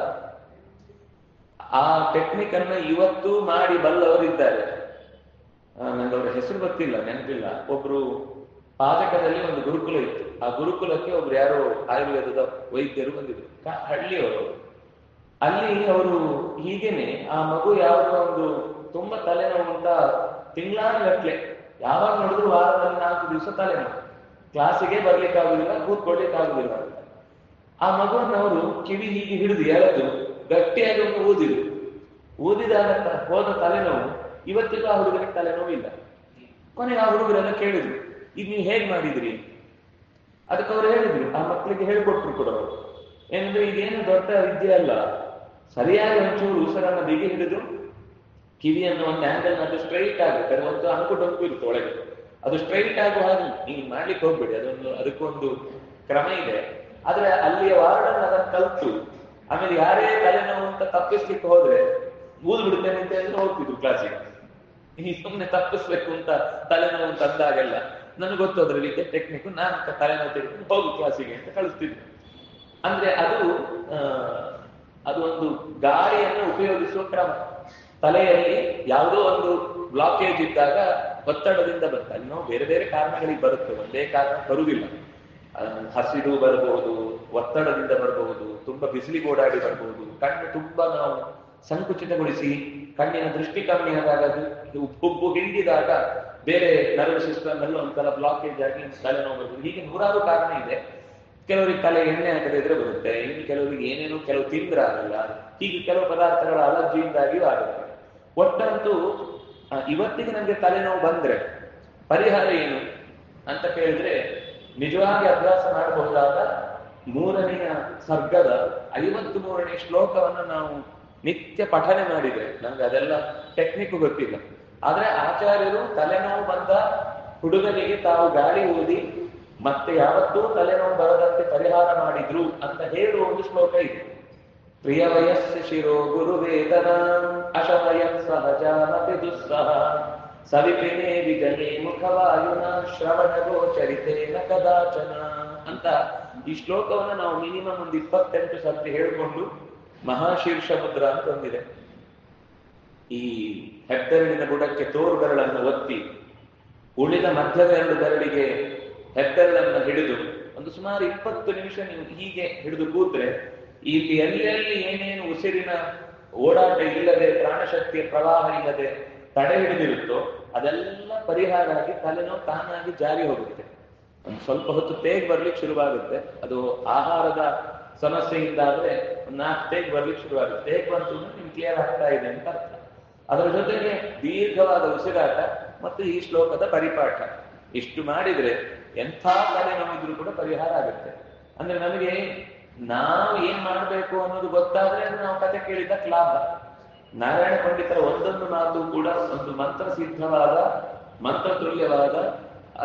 ಆ ಟೆಕ್ನಿಕ್ ಅನ್ನ ಇವತ್ತು ಮಾಡಿ ಬಲ್ಲವರಿದ್ದಾರೆ. ಆ, ನಂಗೆ ಅವರ ಹೆಸರು ಗೊತ್ತಿಲ್ಲ ನೆನಪಿಲ್ಲ. ಒಬ್ರು ಪಾಜಕದಲ್ಲಿ ಒಂದು ಗುರುಕುಲ ಇತ್ತು. ಆ ಗುರುಕುಲಕ್ಕೆ ಒಬ್ರು ಯಾರೋ ಆಯುರ್ವೇದದ ವೈದ್ಯರು ಬಂದಿದ್ರು. ಹಳ್ಳಿಯವರು. ಅಲ್ಲಿ ಅವರು ಹೀಗೇನೆ ಆ ಮಗು ಯಾವುದೋ ಒಂದು ತುಂಬಾ ತಲೆನೋವು ಅಂತ ತಿಂಗಳಾನುಗಟ್ಲೆ ಯಾವಾಗ ನೋಡಿದ್ರು ವಾರದಲ್ಲಿ ನಾಲ್ಕು ದಿವಸ ತಲೆನೋವು. ಕ್ಲಾಸಿಗೆ ಬರ್ಲಿಕ್ಕೆ ಆಗುದಿಲ್ಲ ಕೂತ್ಕೊಳ್ಲಿಕ್ಕೆ ಆಗುದಿಲ್ಲ ಆ ಮಗುವನ್ನು ಅವರು ಕಿವಿ ಹೀಗೆ ಹಿಡಿದು ಎಳೆದು ಗಟ್ಟಿಯಾಗಿ ಒಂದು ಊದಿದ್ರು. ಊದಿದಾಗ ತ- ಹೋದ ತಲೆನೋವು, ಇವತ್ತಿಗೂ ಆ ಹುಡುಗನಿಗೆ ತಲೆನೋವು ಇಲ್ಲ ಕೊನೆಗೆ ಆ ಹುಡುಗರನ್ನು ಕೇಳಿದ್ರು ಈಗ ನೀವು ಹೇಗ್ ಮಾಡಿದ್ರಿ? ಅದಕ್ಕೆ ಅವ್ರು ಹೇಳಿದ್ರು, ಆ ಮಕ್ಕಳಿಗೆ ಹೇಳ್ಕೊಟ್ರು ಕೂಡ ಅವರು. ಏನಂದ್ರೆ, ಇದೇನು ದೊಡ್ಡ ವಿದ್ಯೆ ಅಲ್ಲ. ಸರಿಯಾಗಿ ಒಂಚೂರು ಉಸಿರನ್ನ ಬಿಗಿ ಹಿಡಿದು, ಕಿವಿಯನ್ನು ಒಂದು ಆಂಗಲ್ ಅದು ಸ್ಟ್ರೈಟ್ ಆಗುತ್ತೆ ಅದು ಒಂದು ಅಂಕು ಇರುತ್ತೆ ಒಳಗೆ. ಅದು ಸ್ಟ್ರೈಟ್ ಆಗುವ ಹಾಗೆ ನೀವು ಮಾಡ್ಲಿಕ್ಕೆ ಹೋಗ್ಬೇಡಿ. ಅದೊಂದು, ಅದಕ್ಕೊಂದು ಕ್ರಮ ಇದೆ. ಆದ್ರೆ ಅಲ್ಲಿಯ ವಾರ್ಡನ್ ಅದನ್ನು ಕಲ್ತು. ಆಮೇಲೆ ಯಾರೇ ತಲೆನೋವು ಅಂತ ತಪ್ಪಿಸ್ಲಿಕ್ಕೆ ಹೋದ್ರೆ ಊದು ಬಿಡ್ತೇನೆ ಅಂತ ಹೇಳಿದ್ರೆ ಹೋಗ್ತಿದ್ರು ಕ್ಲಾಸಿಗೆ ಈ ಸುಮ್ಮನೆ ತಪ್ಪಿಸ್ಬೇಕು ಅಂತ ತಲೆನೋವು ಅಂತ ಅಂದಾಗೆಲ್ಲ. ನನಗೆ ಗೊತ್ತು ಅದ್ರಲ್ಲಿ ಇದೆ ಟೆಕ್ನಿಕ್ ನಾನು ತಲೆನೋವು ತೆಗೆದು ಹೋಗು ಕ್ಲಾಸಿಗೆ ಅಂತ ಕಳಿಸ್ತಿದ್ರು. ಅಂದ್ರೆ ಅದು ಅದು ಒಂದು ಗಾಳಿಯನ್ನು ಉಪಯೋಗಿಸುವ ಕ್ರಮ. ತಲೆಯಲ್ಲಿ ಯಾವುದೋ ಒಂದು ಬ್ಲಾಕೇಜ್ ಇದ್ದಾಗ ಒತ್ತಡದಿಂದ ಬರುತ್ತೆ ಅಲ್ಲಿ ನಾವು ಬೇರೆ ಬೇರೆ ಕಾರಣಗಳಿಗೆ ಬರುತ್ತೆ. ಒಂದೇ ಕಾರಣ ಬರುವುದಿಲ್ಲ. ಹಸಿರು ಬರಬಹುದು, ಒತ್ತಡದಿಂದ ಬರಬಹುದು, ತುಂಬಾ ಬಿಸಿಲಿಗೆ ಓಡಾಡಿ ಬರಬಹುದು. ಕಣ್ಣು ತುಂಬಾ ನಾವು ಸಂಕುಚಿತಗೊಳಿಸಿ, ಕಣ್ಣಿನ ದೃಷ್ಟಿ ಕಮ್ಮಿ ಆದಾಗ ಉಪ್ಪು ಹಿಂಡಿದಾಗ ಬೇರೆ ನರ್ವ್ ಸಿಸ್ಟಮ್ ಎಲ್ಲ ಒಂಥರ ಬ್ಲಾಕೇಜ್ ಆಗಿ ತಲೆನೋವು ಹೀಗೆ ನೂರಾರು ಕಾರಣ ಇದೆ. ಕೆಲವರಿಗೆ ತಲೆ ಎಣ್ಣೆ ಹಾಕದೇ ಇದ್ರೆ ಬರುತ್ತೆ. ಇನ್ನು ಕೆಲವರಿಗೆ ಏನೇನು ಕೆಲವು ತಿಂದ್ರೆ ಆಗಲ್ಲ ಹೀಗೆ ಕೆಲವು ಪದಾರ್ಥಗಳ ಅಲರ್ಜಿಯಿಂದಾಗಿಯೂ ಆಗುತ್ತೆ. ಒಟ್ಟಂತೂ ಇವತ್ತಿಗೆ ನನಗೆ ತಲೆನೋವು ಬಂದ್ರೆ ಪರಿಹಾರ ಏನು ಅಂತ ಕೇಳಿದ್ರೆ ನಿಜವಾಗಿ ಅಭ್ಯಾಸ ಮಾಡಬಹುದಾದ ಮೂರನೆಯ ಸರ್ಗದ ಐವತ್ತು ಮೂರನೇ ಶ್ಲೋಕವನ್ನು ನಾವು ನಿತ್ಯ ಪಠನೆ ಮಾಡಿದ್ರೆ ನಮ್ಗೆ ಅದೆಲ್ಲ ಟೆಕ್ನಿಕ್ ಗೊತ್ತಿಲ್ಲ. ಆದ್ರೆ ಆಚಾರ್ಯರು ತಲೆನೋವು ಬಂದ ಹುಡುಗನಿಗೆ ತಾವು ಗಾಳಿ ಓದಿ ಮತ್ತೆ ಯಾವತ್ತೂ ತಲೆನೋವು ಬರದಂತೆ ಪರಿಹಾರ ಮಾಡಿದ್ರು ಅಂತ ಹೇಳುವ ಒಂದು ಶ್ಲೋಕ ಇದೆ. ಪ್ರಿಯ ವಯಸ್ಸು ಶಿರೋ ಗುರು ವೇದನ ಅಶಮಯಂ ಸಹಜಾಮತಿ ದುಸ್ಸಹ. ಸವಿಪಿನೇ ವಿಜನೆ ಮುಖವಾಯುನ ಶ್ರವಣ ಗೋಚರಿತೇನ ಕದಾಚನ ಅಂತ ಈ ಶ್ಲೋಕವನ್ನ ನಾವು ಮಿನಿಮಮ್ ಒಂದು ಇಪ್ಪತ್ತೆಂಟು ಸರ್ತಿ ಹೇಳ್ಕೊಂಡು ಮಹಾಶೀರ್ಷ ಮುದ್ರ ಅಂತ ಒಂದಿದೆ. ಈ ಹೆಬ್ಬೆರಳಿನ ಬುಡಕ್ಕೆ ತೋರು ಬೆರಳನ್ನು ಒತ್ತಿ ಉಳಿದ ಮಧ್ಯದ ಎರಡು ಬೆರಳಿಗೆ ಹೆಬ್ಬೆರಳನ್ನು ಹಿಡಿದು ಒಂದು ಸುಮಾರು ಇಪ್ಪತ್ತು ನಿಮಿಷ ನೀವು ಹೀಗೆ ಹಿಡಿದು ಕೂತ್ರೆ ಇಲ್ಲಿ ಎಲ್ಲೆಲ್ಲಿ ಏನೇನು ಉಸಿರಿನ ಓಡಾಟ ಇಲ್ಲದೆ ಪ್ರಾಣಶಕ್ತಿಯ ಪ್ರವಾಹ ಇಲ್ಲದೆ ತಡೆ ಹಿಡಿದಿರುತ್ತೋ ಅದೆಲ್ಲ ಪರಿಹಾರ ಆಗಿ ತಲೆನೋ ತಾನಾಗಿ ಜಾರಿ ಹೋಗುತ್ತೆ. ಒಂದು ಸ್ವಲ್ಪ ಹೊತ್ತು ತೇಗ್ ಬರ್ಲಿಕ್ಕೆ ಶುರುವಾಗುತ್ತೆ. ಅದು ಆಹಾರದ ಸಮಸ್ಯೆಯಿಂದ ಆದ್ರೆ ನಾಲ್ಕು ತೇಗ್ ಬರ್ಲಿಕ್ಕೆ ಶುರುವಾಗುತ್ತೆ. ತೇಗ್ ಬಂತು ನಿಮ್ ಕ್ಲಿಯರ್ ಆಗ್ತಾ ಇದೆ ಅಂತ ಅರ್ಥ. ಅದರ ಜೊತೆಗೆ ದೀರ್ಘವಾದ ಉಸಿರಾಟ ಮತ್ತು ಈ ಶ್ಲೋಕದ ಪರಿಪಾಠ. ಇಷ್ಟು ಮಾಡಿದ್ರೆ ಎಂಥ ತಲೆನೋವಿದ್ರು ಕೂಡ ಪರಿಹಾರ ಆಗುತ್ತೆ. ಅಂದ್ರೆ ನಮಗೆ ನಾವು ಏನ್ ಮಾಡ್ಬೇಕು ಅನ್ನೋದು ಗೊತ್ತಾದ್ರೆ ನಾವು ಕತೆ ಕೇಳಿದ್ದಕ್ಕೆ ಲಾಭ. ನಾರಾಯಣ ಪಂಡಿತರ ಒಂದೊಂದು ಮಾತು ಕೂಡ ಒಂದು ಮಂತ್ರ ಸಿದ್ಧವಾದ ಮಂತ್ರ ತುಲ್ಯವಾದ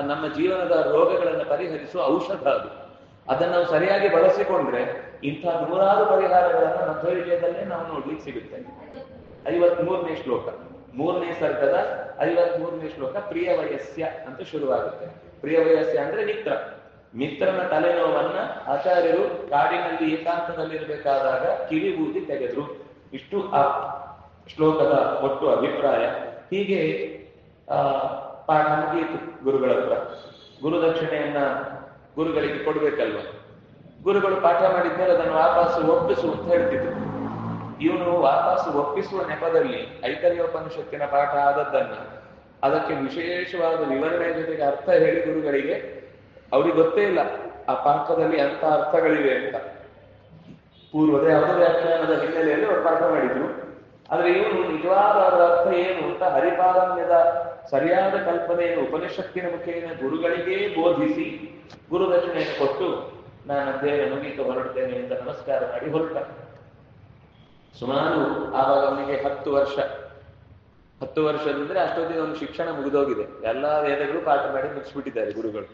ನಮ್ಮ ಜೀವನದ ರೋಗಗಳನ್ನು ಪರಿಹರಿಸುವ ಔಷಧ ಅದು. ಅದನ್ನು ನಾವು ಸರಿಯಾಗಿ ಬಳಸಿಕೊಂಡ್ರೆ ಇಂತಹ ನೂರಾರು ಪರಿಹಾರಗಳನ್ನು ಮಧ್ವವಿಜಯದಲ್ಲೇ ನಾವು ನೋಡ್ಲಿಕ್ಕೆ ಸಿಗುತ್ತೆ. ಐವತ್ ಮೂರನೇ ಶ್ಲೋಕ. ಮೂರನೇ ಸರ್ಗದ ಐವತ್ ಮೂರನೇ ಶ್ಲೋಕ ಪ್ರಿಯ ವಯಸ್ಯ ಅಂತ ಶುರುವಾಗುತ್ತೆ. ಪ್ರಿಯ ವಯಸ್ಯ ಅಂದ್ರೆ ಮಿತ್ರ ಮಿತ್ರನ ತಲೆನೋವನ್ನ ಆಚಾರ್ಯರು ಕಾಡಿನಲ್ಲಿ ಏಕಾಂತದಲ್ಲಿರಬೇಕಾದಾಗ ಕಿವಿ ಬೂದಿ ತೆಗೆದ್ರು. ಇಷ್ಟು ಆ ಶ್ಲೋಕದ ಒಟ್ಟು ಅಭಿಪ್ರಾಯ ಹೀಗೆ, ಆ, ಪಾಠ ಮುಗಿಯಿತು ಗುರುಗಳ ಹತ್ರ. ಗುರುದಕ್ಷಿಣೆಯನ್ನ ಗುರುಗಳಿಗೆ ಕೊಡ್ಬೇಕಲ್ವ? ಗುರುಗಳು ಪಾಠ ಮಾಡಿದ್ಮೇಲೆ ಅದನ್ನು ವಾಪಸ್ ಒಪ್ಪಿಸು ಅಂತ ಹೇಳ್ತಿದ್ರು. ಇವನು ವಾಪಸ್ ಒಪ್ಪಿಸುವ ನೆಪದಲ್ಲಿ ಐತರ್ಯೋಪನಿಷತ್ತಿನ ಪಾಠ ಆದದ್ದನ್ನ ಅದಕ್ಕೆ ವಿಶೇಷವಾದ ವಿವರಣೆ ಜೊತೆಗೆ ಅರ್ಥ ಹೇಳಿ ಗುರುಗಳಿಗೆ, ಅವ್ರಿಗೆ ಗೊತ್ತೇ ಇಲ್ಲ ಆ ಪಾಠದಲ್ಲಿ ಅಂತ ಅರ್ಥಗಳಿವೆ ಅಂತ. ಪೂರ್ವದ ಯಾವುದೇ ವ್ಯಾಖ್ಯಾನದ ಹಿನ್ನೆಲೆಯಲ್ಲಿ ಅವರು ಪಾಠ ಮಾಡಿದ್ರು. ಆದ್ರೆ ಇವನು ನಿಜವಾದ ಅದರ ಅರ್ಥ ಏನು ಅಂತ ಹರಿಪಾರಮ್ಯದ ಸರಿಯಾದ ಕಲ್ಪನೆಯನ್ನು, ಉಪನಿಷತ್ತಿನ ಮುಖೇನ ಗುರುಗಳಿಗೇ ಬೋಧಿಸಿ ಗುರುದಕ್ಷಿಣೆಯನ್ನು ಕೊಟ್ಟು ನಾನು ಅಧ್ಯಯನ ಮುಗಿತು ಹೊರಡ್ತೇನೆ ಅಂತ ನಮಸ್ಕಾರ ಮಾಡಿ ಹೊರಟ. ಸುಮಾರು ಆವಾಗ ಅವನಿಗೆ ಹತ್ತು ವರ್ಷ. ಹತ್ತು ವರ್ಷದಂದ್ರೆ ಅಷ್ಟೊತ್ತಿಗೆ ಒಂದು ಶಿಕ್ಷಣ ಮುಗಿದೋಗಿದೆ. ಎಲ್ಲಾ ವೇದಗಳು ಪಾಠ ಮಾಡಿ ಮುಗಿಸ್ಬಿಟ್ಟಿದ್ದಾರೆ ಗುರುಗಳು.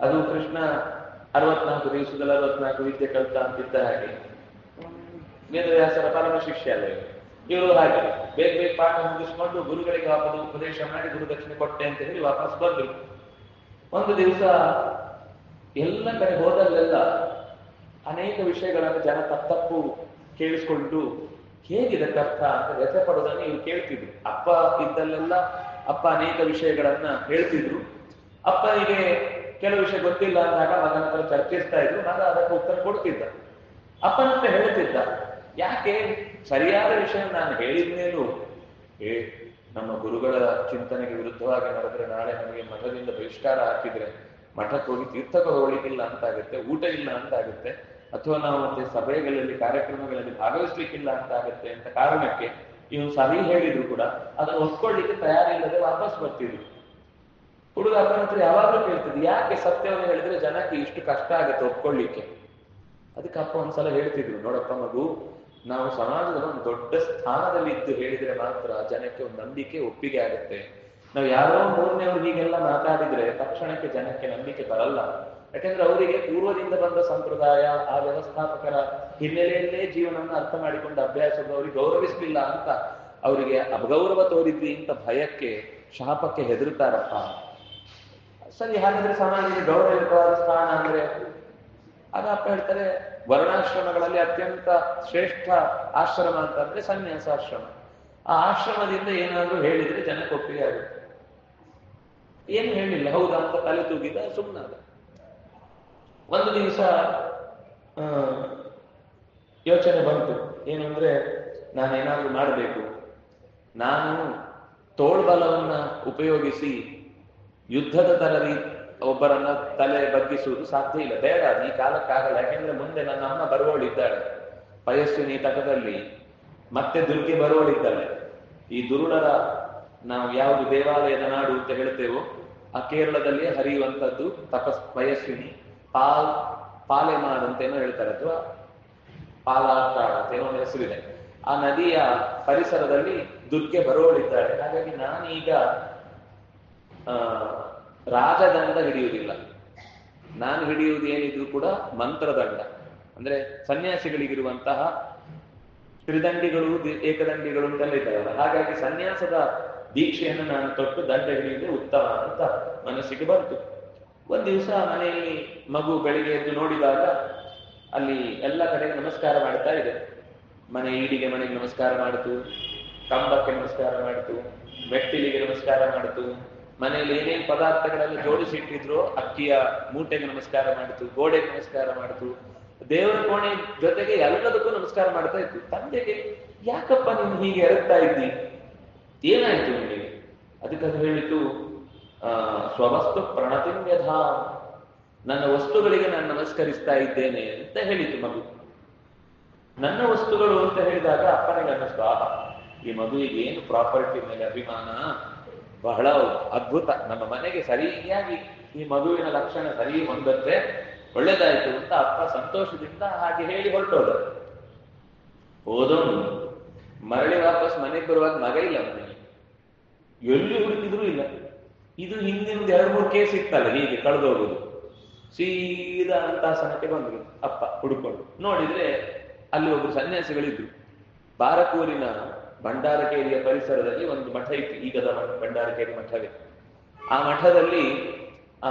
ಅದು ಕೃಷ್ಣ ಅರವತ್ನಾಲ್ಕು ದಿವಸದಲ್ಲಿ ಅರವತ್ನಾಲ್ಕು ವಿದ್ಯೆ ಕಲ್ತ ಅಂತಿದ್ದ ಹಾಗೆ. ವೇದವ್ಯಾಸರ ಪರಮ ಶಿಷ್ಯ ಅಲ್ಲ ಇವರು. ಹಾಗೆ ಬೇಗ ಬೇಗ ಪಾಠ ಮುಗಿಸ್ಕೊಂಡು ಗುರುಗಳಿಗೆ ವಾಪಸ್ ಉಪದೇಶ ಮಾಡಿ ಗುರುದಕ್ಷಿಣೆ ಕೊಟ್ಟೆ ಅಂತ ಹೇಳಿ ವಾಪಸ್ ಬಂದರು. ಒಂದು ದಿವಸ ಎಲ್ಲ ಕಡೆ ಹೋದಲ್ಲೆಲ್ಲ ಅನೇಕ ವಿಷಯಗಳನ್ನು ಜನ ತಪ್ಪು ಕೇಳಿಸ್ಕೊಂಡು ಹೇಗಿದೆ ಕರ್ತ ಅಂತ ವ್ಯಥೆ ಪಡೋದನ್ನು ಇವ್ರು ಕೇಳ್ತಿದ್ರು. ಅಪ್ಪ ಇದ್ದಲ್ಲೆಲ್ಲ ಅಪ್ಪ ಅನೇಕ ವಿಷಯಗಳನ್ನ ಹೇಳ್ತಿದ್ರು. ಅಪ್ಪನಿಗೆ ಕೆಲವು ವಿಷಯ ಗೊತ್ತಿಲ್ಲ ಅಂದಾಗ ಮಗನ ಹತ್ರ ಚರ್ಚಿಸ್ತಾ ಇದ್ರು. ನಾನು ಅದಕ್ಕೆ ಉತ್ತರ ಕೊಡ್ತಿದ್ದ. ಅಪ್ಪನ ಹೇಳ್ತಿದ್ದ. ಯಾಕೆ ಸರಿಯಾದ ವಿಷಯ ನಾನು ಹೇಳಿದ್ನೇನು? ಏ, ನಮ್ಮ ಗುರುಗಳ ಚಿಂತನೆಗೆ ವಿರುದ್ಧವಾಗಿ ನಡೆದ್ರೆ ನಾಳೆ ನಮಗೆ ಮಠದಿಂದ ಬಹಿಷ್ಕಾರ ಹಾಕಿದ್ರೆ, ಮಠಕ್ಕೆ ಹೋಗಿ ಹೋಗ್ಲಿಕ್ಕಿಲ್ಲ ಅಂತ ಆಗುತ್ತೆ ಊಟ ಇಲ್ಲ ಅಂತ ಆಗುತ್ತೆ ಅಥವಾ ನಾವು ಮತ್ತೆ ಸಭೆಗಳಲ್ಲಿ, ಕಾರ್ಯಕ್ರಮಗಳಲ್ಲಿ ಭಾಗವಹಿಸ್ಲಿಕ್ಕಿಲ್ಲ ಅಂತ ಆಗುತ್ತೆ ಅಂತ ಕಾರಣಕ್ಕೆ ಇವನು ಸರಿ ಹೇಳಿದ್ರು ಕೂಡ, ಅದನ್ನು ಒಪ್ಕೊಳ್ಳಿಕ್ಕೆ ತಯಾರಿಲ್ಲದೆ ವಾಪಸ್ ಬರ್ತಿದ್ರು. ಹುಡುಗ ಅಪ್ಪನ ಯಾವಾಗಲೂ ಕೇಳ್ತಿದ್ದೆ ಯಾಕೆ ಸತ್ಯವನ್ನು ಹೇಳಿದ್ರೆ ಜನಕ್ಕೆ ಇಷ್ಟು ಕಷ್ಟ ಆಗುತ್ತೆ ಒಪ್ಕೊಳ್ಳಿಕ್ಕೆ? ಅದಕ್ಕೆ ಅಪ್ಪ ಒಂದ್ಸಲ ಹೇಳ್ತಿದ್ರು, ನೋಡಪ್ಪ ಮಗು ನಾವು ಸಮಾಜದ ಒಂದು ದೊಡ್ಡ ಸ್ಥಾನದಲ್ಲಿ ಇದ್ದು ಹೇಳಿದ್ರೆ ಮಾತ್ರ ಜನಕ್ಕೆ ಒಂದು ನಂಬಿಕೆ ಒಪ್ಪಿಗೆ ಆಗುತ್ತೆ. ನಾವು ಯಾರೋ ಮೂರನೇವ್ರು ಹೀಗೆಲ್ಲ ಮಾತಾಡಿದ್ರೆ ತಕ್ಷಣಕ್ಕೆ ಜನಕ್ಕೆ ನಂಬಿಕೆ ಬರಲ್ಲ. ಯಾಕಂದ್ರೆ ಅವರಿಗೆ ಪೂರ್ವದಿಂದ ಬಂದ ಸಂಪ್ರದಾಯ, ಆ ವ್ಯವಸ್ಥಾಪಕರ ಹಿನ್ನೆಲೆಯಲ್ಲೇ ಜೀವನವನ್ನು ಅರ್ಥ ಮಾಡಿಕೊಂಡ ಅಭ್ಯಾಸವನ್ನು ಅವ್ರಿಗೆ ಗೌರವಿಸ್ಲಿಲ್ಲ ಅಂತ ಅವರಿಗೆ ಅಪಗೌರವ ತೋರಿದ್ವಿ ಅಂತ ಭಯಕ್ಕೆ ಶಾಪಕ್ಕೆ ಹೆದರುತ್ತಾರಪ್ಪ. ಸರಿ, ಹಾಗಾದ್ರೆ ಸಮಾಜಕ್ಕೆ ಗೌರವಯುತವಾದ ಸ್ಥಾನ ಅಂದ್ರೆ? ಆಗ ಅಪ್ಪ ಹೇಳ್ತಾರೆ ವರ್ಣಾಶ್ರಮಗಳಲ್ಲಿ ಅತ್ಯಂತ ಶ್ರೇಷ್ಠ ಆಶ್ರಮ ಅಂತಂದ್ರೆ ಸನ್ಯಾಸಾಶ್ರಮ. ಆ ಆಶ್ರಮದಿಂದ ಏನಾದ್ರೂ ಹೇಳಿದ್ರೆ ಜನ ಒಪ್ಪಿಗೆ ಆಗುತ್ತೆ. ಏನು ಹೇಳಿಲ್ಲ, ಹೌದಾ ಅಂತ ತಲೆ ತೂಗಿದ ಸುಮ್ಮನಾದ ಒಂದು ದಿವಸ ಯೋಚನೆ ಬಂತು. ಏನಂದ್ರೆ, ನಾನೇನಾದ್ರೂ ಮಾಡಬೇಕು. ನಾನು ತೋಳ್ಬಲವನ್ನ ಉಪಯೋಗಿಸಿ ಯುದ್ಧದ ತರದಿ ಒಬ್ಬರನ್ನ ತಲೆ ಬಗ್ಗಿಸುವುದು ಸಾಧ್ಯ ಇಲ್ಲ. ಬೇಡ ಈ ಕಾಲಕ್ಕಾಗಲ್ಲ. ಯಾಕೆಂದ್ರೆ ಮುಂದೆ ನನ್ನ ಅಮ್ಮ ಬರುವವಳಿದ್ದಾಳೆ ಪಯಸ್ವಿನಿ ತಟದಲ್ಲಿ ಮತ್ತೆ ದುರ್ಗೆ ಬರುವಳಿದ್ದಾಳೆ. ಈ ದುರುಳರ ನಾವು ಯಾವುದು ದೇವಾಲಯದ ನಾಡು ಅಂತ ಹೇಳ್ತೇವೋ, ಆ ಕೇರಳದಲ್ಲಿ ಹರಿಯುವಂತದ್ದು ತಪಸ್ ಪಯಸ್ವಿನಿ ಪಾಲ್ ಪಾಲೆ ಅಂತೇನೋ ಹೇಳ್ತಾರೆ, ಅಥವಾ ಪಾಲಾಟಾಡ್ ಅಂತೇನೋ ಒಂದು ಹೆಸರಿದೆ. ಆ ನದಿಯ ಪರಿಸರದಲ್ಲಿ ದುರ್ಗೆ ಬರುವಳಿದ್ದಾಳೆ. ಹಾಗಾಗಿ ನಾನೀಗ, ಆ ರಾಜದಂಡ ಹಿಡಿಯುವುದಿಲ್ಲ. ನಾನು ಹಿಡಿಯುವುದು ಏನಿದ್ರು ಕೂಡ ಮಂತ್ರದಂಡ. ಅಂದ್ರೆ ಸನ್ಯಾಸಿಗಳಿಗಿರುವಂತಹ ತ್ರಿದಂಡಿಗಳು ಏಕದಂಡಿಗಳು ಅಂತೆಲ್ಲ ಇದ್ದಾರಲ್ಲ ಹಾಗಾಗಿ ಸನ್ಯಾಸದ ದೀಕ್ಷೆಯನ್ನು ನಾನು ತೊಟ್ಟು ದಂಡ ಹಿಡಿಯುವುದೇ ಉತ್ತಮ ಅಂತ ಮನಸ್ಸಿಗೆ ಬಂತು. ಒಂದ್ ದಿವಸ ಮನೆಯಲ್ಲಿ ಮಗು ಬೆಳಿಗ್ಗೆ ಎದ್ದು ನೋಡಿದಾಗ ಅಲ್ಲಿ ಎಲ್ಲ ಕಡೆ ನಮಸ್ಕಾರ ಮಾಡ್ತಾ ಇದೆ. ಮನೆ ಈಡಿಗೆ ಮನೆಗೆ ನಮಸ್ಕಾರ ಮಾಡಿತು, ಕಂಬಕ್ಕೆ ನಮಸ್ಕಾರ ಮಾಡಿತು, ಮೆಟ್ಟಿಲಿಗೆ ನಮಸ್ಕಾರ ಮಾಡಿತು. ಮನೆಯಲ್ಲಿ ಏನೇನ್ ಪದಾರ್ಥಗಳೆಲ್ಲ ಜೋಡಿಸಿಟ್ಟಿದ್ರು, ಅಕ್ಕಿಯ ಮೂಟೆಗೆ ನಮಸ್ಕಾರ ಮಾಡಿತು, ಗೋಡೆಗೆ ನಮಸ್ಕಾರ ಮಾಡಿತು, ದೇವರ ಕೋಣೆ ಜೊತೆಗೆ ಎಲ್ಲದಕ್ಕೂ ನಮಸ್ಕಾರ ಮಾಡ್ತಾ ಇತ್ತು ತಂದೆಗೆ, ಯಾಕಪ್ಪ ನೀನು ಹೀಗೆ ಎರಗ್ತಾ ಇದ್ದಿ? ಏನಾಯ್ತು ನಿಮಗೆ ಅದಕ್ಕೆ ಅದು ಹೇಳಿತು ಆ, ಸ್ವವಸ್ತು ಪ್ರಣತಿಂ ನನ್ನ ವಸ್ತುಗಳಿಗೆ ನಾನು ನಮಸ್ಕರಿಸ್ತಾ ಇದ್ದೇನೆ ಅಂತ ಹೇಳಿತು ಮಗು. ನನ್ನ ವಸ್ತುಗಳು ಅಂತ ಹೇಳಿದಾಗ ಅಪ್ಪನಿಗೆ ಅನ್ನಿಸ್ತು, ಆಹಾ, ಈ ಮಗುವಿಗೆ ಏನು ಪ್ರಾಪರ್ಟಿ ಮೇಲೆ ಅಭಿಮಾನ? ಬಹಳ ಅದ್ಭುತ. ನಮ್ಮ ಮನೆಗೆ ಸರಿಯಾಗಿ ಈ ಮಗುವಿನ ಲಕ್ಷಣ ಸರಿ ಹೊಂದತ್ತೆ ಒಳ್ಳೆದಾಯಿತು ಅಂತ ಅಪ್ಪ ಸಂತೋಷದಿಂದ ಹಾಗೆ ಹೇಳಿ ಹೊರಟೋದ. ಹೋದವನು ಮರಳಿ ವಾಪಸ್ ಮನೆಗೆ ಬರುವಾಗ ಮಗ ಇಲ್ಲ ಮನೆಗೆ ಎಲ್ಲಿ ಹುಡುಕಿದ್ರು ಇಲ್ಲ. ಇದು ಹಿಂದಿನ ಎರಡು ಮೂರು ಕೇಸ್ ಇತ್ತಲ್ಲ, ಹೀಗೆ ಕಳೆದೋಗುದು. ಸೀದಾ ಅಂತ ಸಮಕ್ಕೆ ಬಂದ್ರು ಅಪ್ಪ ಹುಡುಕೊಂಡು. ನೋಡಿದ್ರೆ ಅಲ್ಲಿ ಒಬ್ರು ಸನ್ಯಾಸಿಗಳಿದ್ರು. ಬಾರಕೂರಿನ ಭಂಡಾರಕೇರಿಯ ಪರಿಸರದಲ್ಲಿ ಒಂದು ಮಠ ಇತ್ತು. ಈಗದ ಭಂಡಾರಕೇರಿ ಮಠವೇ. ಆ ಮಠದಲ್ಲಿ, ಆ,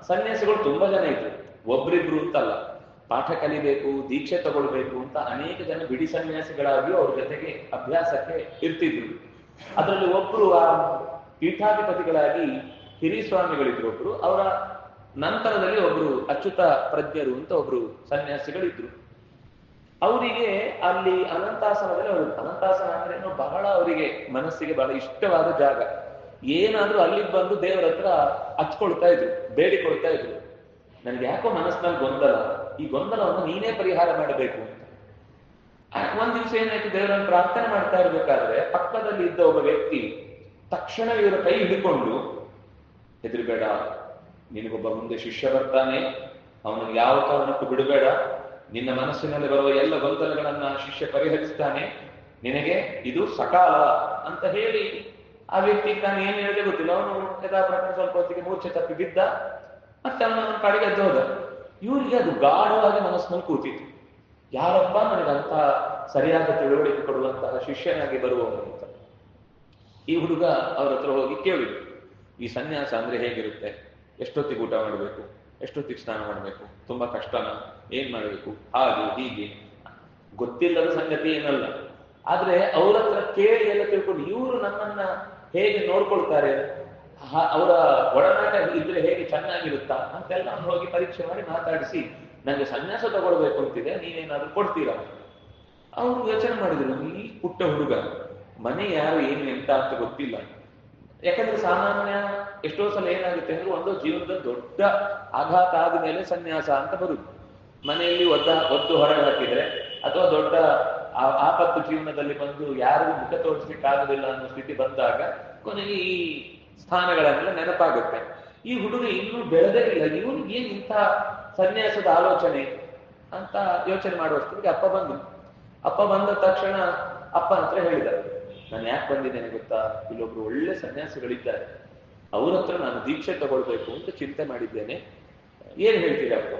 ಸನ್ಯಾಸಿಗಳು ತುಂಬಾ ಜನ ಇದ್ರು. ಒಬ್ರಿಬ್ರು ಅಂತಲ್ಲ. ಪಾಠ ಕಲಿಬೇಕು, ದೀಕ್ಷೆ ತಗೊಳ್ಬೇಕು ಅಂತ ಅನೇಕ ಜನ ಬಿಡಿ ಸನ್ಯಾಸಿಗಳಾಗಿಯೂ ಅವ್ರ ಜೊತೆಗೆ ಅಭ್ಯಾಸಕ್ಕೆ ಇರ್ತಿದ್ರು. ಅದರಲ್ಲಿ ಒಬ್ರು ಆ ಪೀಠಾಧಿಪತಿಗಳಾಗಿ ಹಿರಿ ಸ್ವಾಮಿಗಳಿದ್ರು ಒಬ್ರು. ಅವರ ನಂತರದಲ್ಲಿ ಒಬ್ರು ಅಚ್ಯುತ ಪ್ರಜ್ಞರು ಅಂತ ಒಬ್ರು ಸನ್ಯಾಸಿಗಳಿದ್ರು. ಅವರಿಗೆ ಅಲ್ಲಿ ಅನಂತಾಸನದಲ್ಲಿ ಅವರು ಅನಂತಾಸನ ಅಂದ್ರೆ ಬಹಳ ಅವರಿಗೆ ಮನಸ್ಸಿಗೆ ಬಹಳ ಇಷ್ಟವಾದ ಜಾಗ. ಏನಾದ್ರೂ ಅಲ್ಲಿ ಬಂದು ದೇವರ ಹತ್ರ ಹಚ್ಕೊಳ್ತಾ ಇದ್ರು ಬೇಡಿಕೊಳ್ತಾ ಇದ್ರು. ನನ್ಗೆ ಯಾಕೋ ಮನಸ್ಸಿನಲ್ಲಿ ಗೊಂದಲ. ಈ ಗೊಂದಲವನ್ನು ನೀನೇ ಪರಿಹಾರ ಮಾಡಬೇಕು ಅಂತ. ಒಂದ್ ದಿವಸ ಏನಾಯ್ತು, ದೇವರನ್ನು ಪ್ರಾರ್ಥನೆ ಮಾಡ್ತಾ ಇರ್ಬೇಕಾದ್ರೆ ಪಕ್ಕದಲ್ಲಿ ಇದ್ದ ಒಬ್ಬ ವ್ಯಕ್ತಿ ತಕ್ಷಣ ಇವರ ಕೈ ಹಿಡ್ಕೊಂಡು ಹೆದರ್ಬೇಡ ನಿನಗೊಬ್ಬ ಮುಂದೆ ಶಿಷ್ಯ ಬರ್ತಾನೆ. ಅವನಿಗೆ ಯಾವ ಕಾರಣಕ್ಕೂ ಬಿಡಬೇಡ. ನಿನ್ನ ಮನಸ್ಸಿನಲ್ಲಿ ಬರುವ ಎಲ್ಲ ಗೊಂದಲಗಳನ್ನ ಶಿಷ್ಯ ಪರಿಹರಿಸ್ತಾನೆ, ನಿನಗೆ ಇದು ಸಕಾಲ ಅಂತ ಹೇಳಿ ಆ ವ್ಯಕ್ತಿ ನಾನು ಏನು ಹೇಳಿದೆ ಗೊತ್ತಿಲ್ಲ. ಅವನು ಯಥಾ ಸ್ವಲ್ಪ ಹೊತ್ತಿಗೆ ಮೂರ್ಛೆ ತಪ್ಪಿ ಬಿದ್ದ, ಮತ್ತೆ ಅವನ ಕಡೆಗೆ ಹೋದ. ಇವರಿಗೆ ಅದು ಗಾಢವಾಗಿ ಮನಸ್ಸಿನಲ್ಲಿ ಕೂತಿತ್ತು. ಯಾರಪ್ಪ ನನಗಂತ ಸರಿಯಾದ ತಿಳುವಳಿಕೆ ಕೊಡುವಂತಹ ಶಿಷ್ಯನಾಗಿ ಬರುವವನು ಅಂತ. ಈ ಹುಡುಗ ಅವ್ರ ಹತ್ರ ಹೋಗಿ ಕೇಳಿದ್ರು ಈ ಸನ್ಯಾಸ ಅಂದ್ರೆ ಹೇಗಿರುತ್ತೆ? ಎಷ್ಟೊತ್ತಿಗೆ ಊಟ ಮಾಡಬೇಕು? ಎಷ್ಟೊತ್ತಿಗೆ ಸ್ನಾನ ಮಾಡಬೇಕು? ತುಂಬಾ ಕಷ್ಟನ? ಏನ್ ಮಾಡಬೇಕು? ಹಾಗೆ, ಹೀಗೆ. ಗೊತ್ತಿಲ್ಲದ ಸಂಗತಿ ಏನಲ್ಲ. ಆದ್ರೆ ಅವ್ರ ಹತ್ರ ಕೇಳಿ ಎಲ್ಲ ತಿಳ್ಕೊಂಡು ಇವರು ನಮ್ಮನ್ನ ಹೇಗೆ ನೋಡ್ಕೊಳ್ತಾರೆ? ಅವರ ಒಡನಾಟ ಇದ್ರೆ ಹೇಗೆ ಚೆನ್ನಾಗಿರುತ್ತಾ? ಅಂತೆಲ್ಲ ಅವ್ನು ಹೋಗಿ ಪರೀಕ್ಷೆ ಮಾಡಿ ಮಾತಾಡಿಸಿ ನನಗೆ ಸನ್ಯಾಸ ತಗೊಳ್ಬೇಕು ಅಂತಿದೆ ನೀವೇನಾದ್ರೂ ಕೊಡ್ತೀರಾ? ಅವರು ಯೋಚನೆ ಮಾಡಿದ್ರು, ಈ ಪುಟ್ಟ ಹುಡುಗ, ಮನೆ ಯಾರು ಏನು ಎಂತ ಅಂತ ಗೊತ್ತಿಲ್ಲ. ಯಾಕಂದ್ರೆ ಸಾಮಾನ್ಯ ಎಷ್ಟೋ ಸಲ ಏನಾಗುತ್ತೆ ಅಂದ್ರೆ ಒಂದು ಜೀವನದ ದೊಡ್ಡ ಆಘಾತ ಆದ ಮೇಲೆ ಸನ್ಯಾಸ ಅಂತ ಬರುದು. ಮನೆಯಲ್ಲಿ ಒದ್ದ, ಒದ್ದು ಹೊರಗೆ ಹಾಕಿದ್ರೆ ಅಥವಾ ದೊಡ್ಡ ಆಪತ್ತು ಜೀವನದಲ್ಲಿ ಬಂದು ಯಾರಿಗೂ ಮುಖ ತೋರಿಸ್ಲಿಕ್ಕೆ ಆಗುದಿಲ್ಲ ಅನ್ನೋ ಸ್ಥಿತಿ ಬಂದಾಗ ಕೊನೆಗೆ ಈ ಸ್ಥಾನಗಳನ್ನೆಲ್ಲ ನೆನಪಾಗುತ್ತೆ. ಈ ಹುಡುಗ ಇನ್ನೂ ಬೆಳೆದೇ ಇಲ್ಲ. ಇವನಿಗೆ ಏನ್ ಇಂಥ ಸನ್ಯಾಸದ ಆಲೋಚನೆ ಅಂತ ಯೋಚನೆ ಮಾಡುವಷ್ಟೊತ್ತಿಗೆ ಅಪ್ಪ ಬಂದು ಅಪ್ಪ ಬಂದ ತಕ್ಷಣ ಅಪ್ಪ ಹತ್ರ ಹೇಳಿದ, ನಾನು ಯಾಕೆ ಬಂದಿದ್ದೇನೆ ಗೊತ್ತಾ? ಇಲ್ಲೊಬ್ರು ಒಳ್ಳೆ ಸನ್ಯಾಸಿಗಳಿದ್ದಾರೆ. ಅವ್ರ ಹತ್ರ ನಾನು ದೀಕ್ಷೆ ತಗೊಳ್ಬೇಕು ಅಂತ ಚಿಂತೆ ಮಾಡಿದ್ದೇನೆ. ಏನ್ ಹೇಳ್ತೀರಾ ಅಪ್ಪ